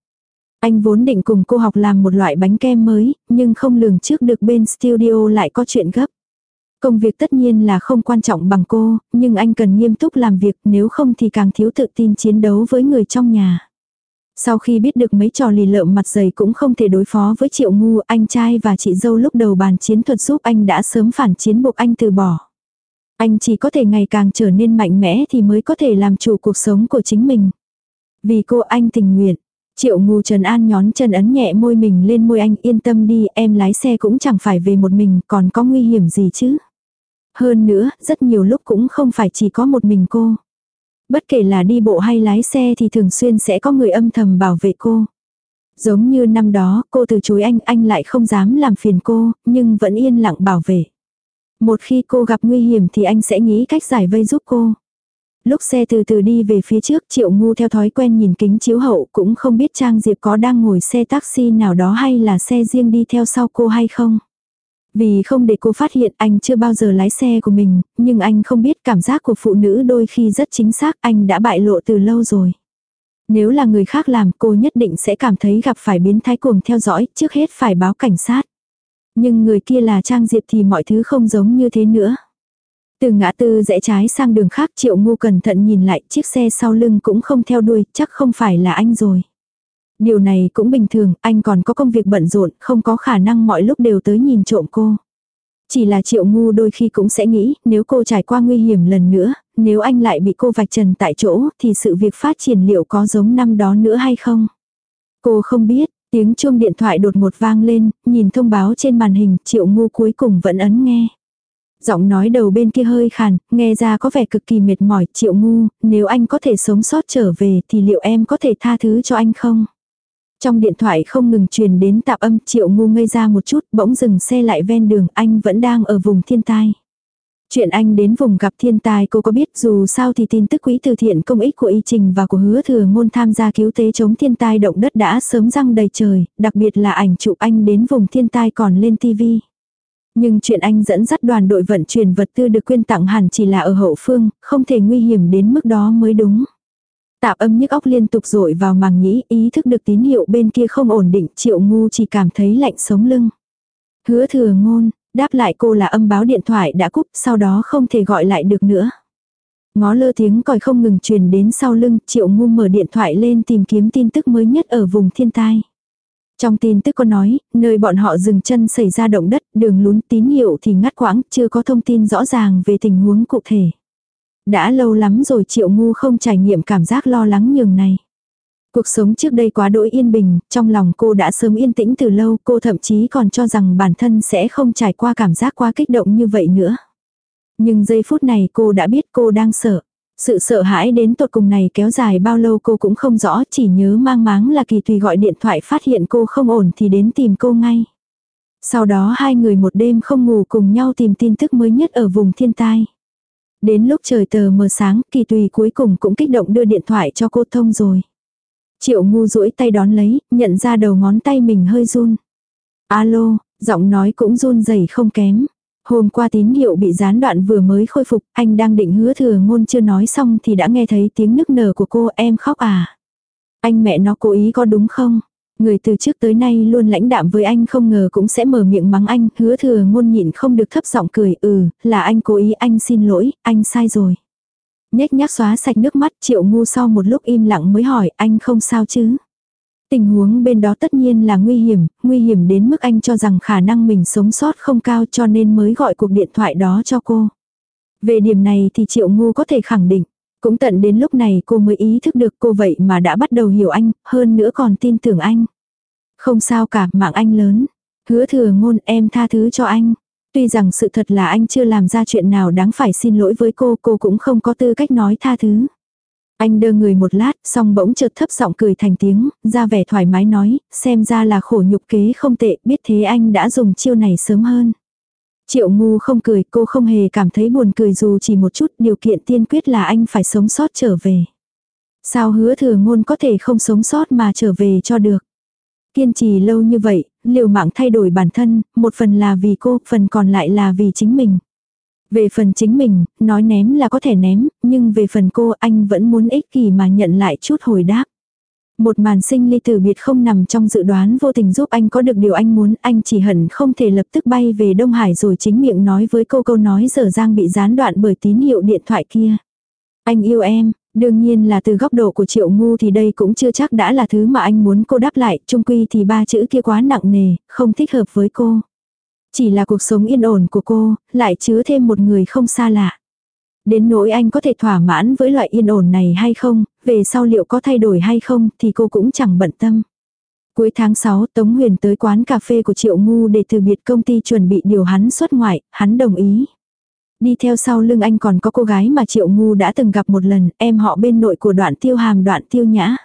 Anh vốn định cùng cô học làm một loại bánh kem mới, nhưng không lường trước được bên studio lại có chuyện gấp. Công việc tất nhiên là không quan trọng bằng cô, nhưng anh cần nghiêm túc làm việc nếu không thì càng thiếu tự tin chiến đấu với người trong nhà. Sau khi biết được mấy trò lì lợm mặt dày cũng không thể đối phó với triệu ngu, anh trai và chị dâu lúc đầu bàn chiến thuật giúp anh đã sớm phản chiến buộc anh từ bỏ. Anh chỉ có thể ngày càng trở nên mạnh mẽ thì mới có thể làm chủ cuộc sống của chính mình. Vì cô anh tình nguyện. Triệu ngu Trần An nhón chân ấn nhẹ môi mình lên môi anh yên tâm đi em lái xe cũng chẳng phải về một mình còn có nguy hiểm gì chứ. Hơn nữa, rất nhiều lúc cũng không phải chỉ có một mình cô. Bất kể là đi bộ hay lái xe thì thường xuyên sẽ có người âm thầm bảo vệ cô. Giống như năm đó, cô từ chối anh, anh lại không dám làm phiền cô, nhưng vẫn yên lặng bảo vệ. Một khi cô gặp nguy hiểm thì anh sẽ nghĩ cách giải vây giúp cô. Lúc xe từ từ đi về phía trước triệu ngu theo thói quen nhìn kính chiếu hậu cũng không biết Trang Diệp có đang ngồi xe taxi nào đó hay là xe riêng đi theo sau cô hay không. Vì không để cô phát hiện anh chưa bao giờ lái xe của mình, nhưng anh không biết cảm giác của phụ nữ đôi khi rất chính xác anh đã bại lộ từ lâu rồi. Nếu là người khác làm cô nhất định sẽ cảm thấy gặp phải biến thái cuồng theo dõi, trước hết phải báo cảnh sát. Nhưng người kia là Trang Diệp thì mọi thứ không giống như thế nữa. Từ ngã tư rẽ trái sang đường khác triệu ngu cẩn thận nhìn lại chiếc xe sau lưng cũng không theo đuôi, chắc không phải là anh rồi. Điều này cũng bình thường, anh còn có công việc bận rộn, không có khả năng mọi lúc đều tới nhìn trộm cô. Chỉ là triệu ngu đôi khi cũng sẽ nghĩ, nếu cô trải qua nguy hiểm lần nữa, nếu anh lại bị cô vạch trần tại chỗ, thì sự việc phát triển liệu có giống năm đó nữa hay không? Cô không biết, tiếng chuông điện thoại đột một vang lên, nhìn thông báo trên màn hình, triệu ngu cuối cùng vẫn ấn nghe. Giọng nói đầu bên kia hơi khàn, nghe ra có vẻ cực kỳ mệt mỏi, triệu ngu, nếu anh có thể sống sót trở về thì liệu em có thể tha thứ cho anh không? Trong điện thoại không ngừng truyền đến tạp âm triệu ngu ngây ra một chút bỗng dừng xe lại ven đường anh vẫn đang ở vùng thiên tai. Chuyện anh đến vùng gặp thiên tai cô có biết dù sao thì tin tức quỹ từ thiện công ích của y trình và của hứa thừa ngôn tham gia cứu tế chống thiên tai động đất đã sớm răng đầy trời, đặc biệt là ảnh chụp anh đến vùng thiên tai còn lên tivi. Nhưng chuyện anh dẫn dắt đoàn đội vận chuyển vật tư được quyên tặng hẳn chỉ là ở hậu phương, không thể nguy hiểm đến mức đó mới đúng. Tạp âm nhức óc liên tục rội vào màng nhĩ, ý thức được tín hiệu bên kia không ổn định, triệu ngu chỉ cảm thấy lạnh sống lưng. Hứa thừa ngôn, Đáp lại cô là âm báo điện thoại đã cúp, sau đó không thể gọi lại được nữa. Ngó lơ tiếng còi không ngừng truyền đến sau lưng, triệu ngu mở điện thoại lên tìm kiếm tin tức mới nhất ở vùng thiên tai. Trong tin tức có nói, nơi bọn họ dừng chân xảy ra động đất, đường lún tín hiệu thì ngắt quãng, chưa có thông tin rõ ràng về tình huống cụ thể. Đã lâu lắm rồi triệu ngu không trải nghiệm cảm giác lo lắng nhường này. Cuộc sống trước đây quá đỗi yên bình, trong lòng cô đã sớm yên tĩnh từ lâu, cô thậm chí còn cho rằng bản thân sẽ không trải qua cảm giác quá kích động như vậy nữa. Nhưng giây phút này cô đã biết cô đang sợ. Sự sợ hãi đến tột cùng này kéo dài bao lâu cô cũng không rõ, chỉ nhớ mang máng là kỳ tùy gọi điện thoại phát hiện cô không ổn thì đến tìm cô ngay. Sau đó hai người một đêm không ngủ cùng nhau tìm tin tức mới nhất ở vùng thiên tai. Đến lúc trời tờ mờ sáng, kỳ tùy cuối cùng cũng kích động đưa điện thoại cho cô thông rồi. Triệu ngu duỗi tay đón lấy, nhận ra đầu ngón tay mình hơi run. Alo, giọng nói cũng run rẩy không kém. Hôm qua tín hiệu bị gián đoạn vừa mới khôi phục, anh đang định hứa thừa ngôn chưa nói xong thì đã nghe thấy tiếng nức nở của cô em khóc à. Anh mẹ nó cố ý có đúng không? Người từ trước tới nay luôn lãnh đạm với anh không ngờ cũng sẽ mở miệng mắng anh, hứa thừa ngôn nhịn không được thấp giọng cười, ừ, là anh cố ý, anh xin lỗi, anh sai rồi. Nhếch nhác xóa sạch nước mắt triệu ngu sau một lúc im lặng mới hỏi anh không sao chứ. Tình huống bên đó tất nhiên là nguy hiểm, nguy hiểm đến mức anh cho rằng khả năng mình sống sót không cao cho nên mới gọi cuộc điện thoại đó cho cô. Về điểm này thì triệu ngu có thể khẳng định. Cũng tận đến lúc này cô mới ý thức được cô vậy mà đã bắt đầu hiểu anh, hơn nữa còn tin tưởng anh. Không sao cả, mạng anh lớn. Hứa thừa ngôn em tha thứ cho anh. Tuy rằng sự thật là anh chưa làm ra chuyện nào đáng phải xin lỗi với cô, cô cũng không có tư cách nói tha thứ. Anh đơ người một lát, xong bỗng chợt thấp giọng cười thành tiếng, ra vẻ thoải mái nói, xem ra là khổ nhục kế không tệ, biết thế anh đã dùng chiêu này sớm hơn. Triệu ngu không cười, cô không hề cảm thấy buồn cười dù chỉ một chút, điều kiện tiên quyết là anh phải sống sót trở về. Sao hứa thừa ngôn có thể không sống sót mà trở về cho được. Kiên trì lâu như vậy, liều mạng thay đổi bản thân, một phần là vì cô, phần còn lại là vì chính mình. Về phần chính mình, nói ném là có thể ném, nhưng về phần cô anh vẫn muốn ích kỷ mà nhận lại chút hồi đáp. Một màn sinh ly tử biệt không nằm trong dự đoán vô tình giúp anh có được điều anh muốn, anh chỉ hận không thể lập tức bay về Đông Hải rồi chính miệng nói với cô câu nói dở dang bị gián đoạn bởi tín hiệu điện thoại kia. Anh yêu em, đương nhiên là từ góc độ của triệu ngu thì đây cũng chưa chắc đã là thứ mà anh muốn cô đáp lại, chung quy thì ba chữ kia quá nặng nề, không thích hợp với cô. Chỉ là cuộc sống yên ổn của cô, lại chứa thêm một người không xa lạ. Đến nỗi anh có thể thỏa mãn với loại yên ổn này hay không, về sau liệu có thay đổi hay không thì cô cũng chẳng bận tâm. Cuối tháng 6 Tống Huyền tới quán cà phê của Triệu Ngu để từ biệt công ty chuẩn bị điều hắn xuất ngoại, hắn đồng ý. Đi theo sau lưng anh còn có cô gái mà Triệu Ngu đã từng gặp một lần, em họ bên nội của đoạn tiêu hàm đoạn tiêu nhã.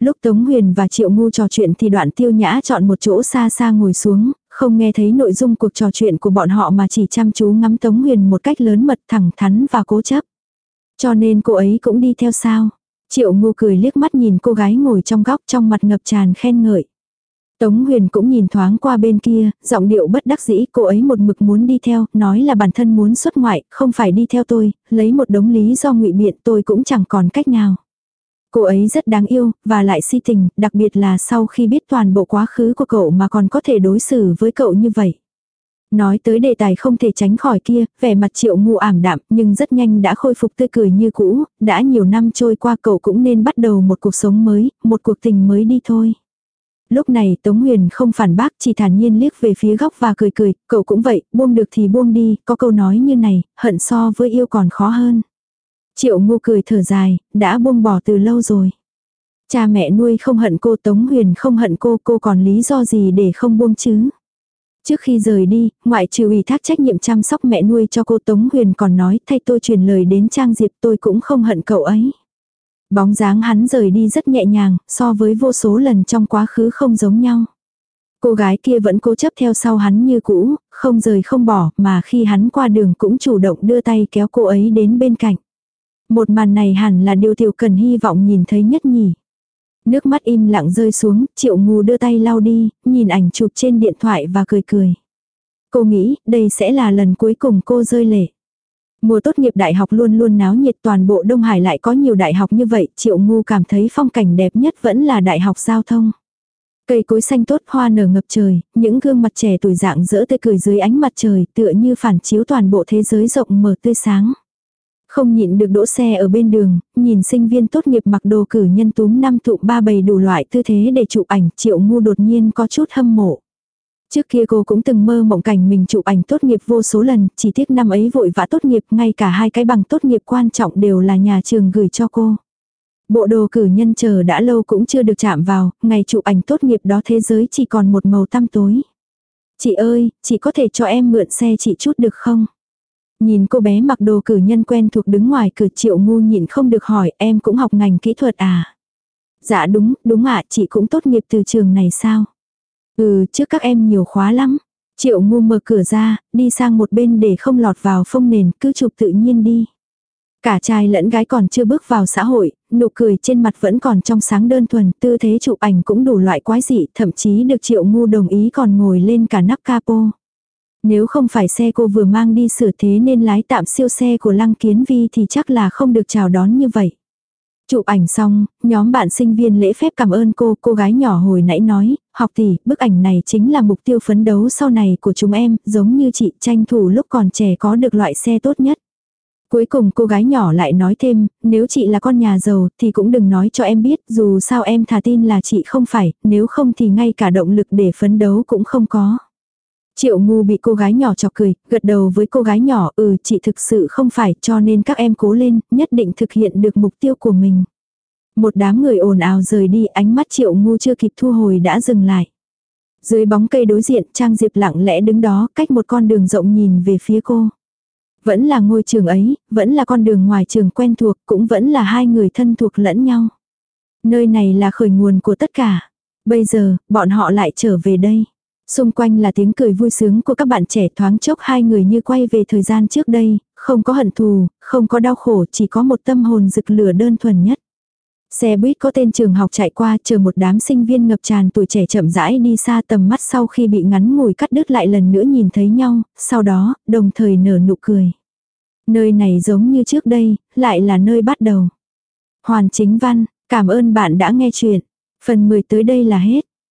Lúc Tống Huyền và Triệu Ngu trò chuyện thì đoạn tiêu nhã chọn một chỗ xa xa ngồi xuống, không nghe thấy nội dung cuộc trò chuyện của bọn họ mà chỉ chăm chú ngắm Tống Huyền một cách lớn mật thẳng thắn và cố chấp. Cho nên cô ấy cũng đi theo sao. Triệu Ngu cười liếc mắt nhìn cô gái ngồi trong góc trong mặt ngập tràn khen ngợi. Tống Huyền cũng nhìn thoáng qua bên kia, giọng điệu bất đắc dĩ cô ấy một mực muốn đi theo, nói là bản thân muốn xuất ngoại, không phải đi theo tôi, lấy một đống lý do ngụy biện tôi cũng chẳng còn cách nào. Cô ấy rất đáng yêu, và lại si tình, đặc biệt là sau khi biết toàn bộ quá khứ của cậu mà còn có thể đối xử với cậu như vậy. Nói tới đề tài không thể tránh khỏi kia, vẻ mặt triệu ngu ảm đạm nhưng rất nhanh đã khôi phục tươi cười như cũ, đã nhiều năm trôi qua cậu cũng nên bắt đầu một cuộc sống mới, một cuộc tình mới đi thôi. Lúc này Tống Huyền không phản bác chỉ thản nhiên liếc về phía góc và cười cười, cậu cũng vậy, buông được thì buông đi, có câu nói như này, hận so với yêu còn khó hơn. Triệu ngu cười thở dài, đã buông bỏ từ lâu rồi. Cha mẹ nuôi không hận cô Tống Huyền không hận cô, cô còn lý do gì để không buông chứ? Trước khi rời đi, ngoại trừ ủy thác trách nhiệm chăm sóc mẹ nuôi cho cô Tống Huyền còn nói thay tôi truyền lời đến Trang Diệp tôi cũng không hận cậu ấy. Bóng dáng hắn rời đi rất nhẹ nhàng, so với vô số lần trong quá khứ không giống nhau. Cô gái kia vẫn cố chấp theo sau hắn như cũ, không rời không bỏ, mà khi hắn qua đường cũng chủ động đưa tay kéo cô ấy đến bên cạnh. Một màn này hẳn là điều tiểu cần hy vọng nhìn thấy nhất nhỉ. Nước mắt im lặng rơi xuống, triệu ngu đưa tay lau đi, nhìn ảnh chụp trên điện thoại và cười cười. Cô nghĩ đây sẽ là lần cuối cùng cô rơi lệ. Mùa tốt nghiệp đại học luôn luôn náo nhiệt toàn bộ Đông Hải lại có nhiều đại học như vậy, triệu ngu cảm thấy phong cảnh đẹp nhất vẫn là đại học giao thông. Cây cối xanh tốt hoa nở ngập trời, những gương mặt trẻ tuổi dạng dỡ tươi cười dưới ánh mặt trời tựa như phản chiếu toàn bộ thế giới rộng mở tươi sáng. Không nhịn được đỗ xe ở bên đường, nhìn sinh viên tốt nghiệp mặc đồ cử nhân túm năm tụ ba bầy đủ loại tư thế để chụp ảnh, triệu ngu đột nhiên có chút hâm mộ. Trước kia cô cũng từng mơ mộng cảnh mình chụp ảnh tốt nghiệp vô số lần, chỉ tiếc năm ấy vội vã tốt nghiệp, ngay cả hai cái bằng tốt nghiệp quan trọng đều là nhà trường gửi cho cô. Bộ đồ cử nhân chờ đã lâu cũng chưa được chạm vào, ngày chụp ảnh tốt nghiệp đó thế giới chỉ còn một màu tăm tối. Chị ơi, chị có thể cho em mượn xe chị chút được không? Nhìn cô bé mặc đồ cử nhân quen thuộc đứng ngoài cửa triệu ngu nhịn không được hỏi em cũng học ngành kỹ thuật à? Dạ đúng, đúng ạ, chị cũng tốt nghiệp từ trường này sao? Ừ, trước các em nhiều khóa lắm. Triệu ngu mở cửa ra, đi sang một bên để không lọt vào phông nền, cứ chụp tự nhiên đi. Cả trai lẫn gái còn chưa bước vào xã hội, nụ cười trên mặt vẫn còn trong sáng đơn thuần, tư thế chụp ảnh cũng đủ loại quái dị, thậm chí được triệu ngu đồng ý còn ngồi lên cả nắp capo. Nếu không phải xe cô vừa mang đi sửa thế nên lái tạm siêu xe của Lăng Kiến Vi thì chắc là không được chào đón như vậy. Chụp ảnh xong, nhóm bạn sinh viên lễ phép cảm ơn cô, cô gái nhỏ hồi nãy nói, học tỷ, bức ảnh này chính là mục tiêu phấn đấu sau này của chúng em, giống như chị tranh thủ lúc còn trẻ có được loại xe tốt nhất. Cuối cùng cô gái nhỏ lại nói thêm, nếu chị là con nhà giàu thì cũng đừng nói cho em biết, dù sao em thà tin là chị không phải, nếu không thì ngay cả động lực để phấn đấu cũng không có. Triệu ngu bị cô gái nhỏ chọc cười, gật đầu với cô gái nhỏ, ừ chị thực sự không phải cho nên các em cố lên, nhất định thực hiện được mục tiêu của mình. Một đám người ồn ào rời đi, ánh mắt triệu ngu chưa kịp thu hồi đã dừng lại. Dưới bóng cây đối diện, Trang Diệp lặng lẽ đứng đó, cách một con đường rộng nhìn về phía cô. Vẫn là ngôi trường ấy, vẫn là con đường ngoài trường quen thuộc, cũng vẫn là hai người thân thuộc lẫn nhau. Nơi này là khởi nguồn của tất cả. Bây giờ, bọn họ lại trở về đây. Xung quanh là tiếng cười vui sướng của các bạn trẻ thoáng chốc hai người như quay về thời gian trước đây, không có hận thù, không có đau khổ, chỉ có một tâm hồn rực lửa đơn thuần nhất. Xe buýt có tên trường học chạy qua chờ một đám sinh viên ngập tràn tuổi trẻ chậm rãi đi xa tầm mắt sau khi bị ngắn ngủi cắt đứt lại lần nữa nhìn thấy nhau, sau đó, đồng thời nở nụ cười. Nơi này giống như trước đây, lại là nơi bắt đầu. Hoàn chính văn, cảm ơn bạn đã nghe chuyện. Phần 10 tới đây là hết.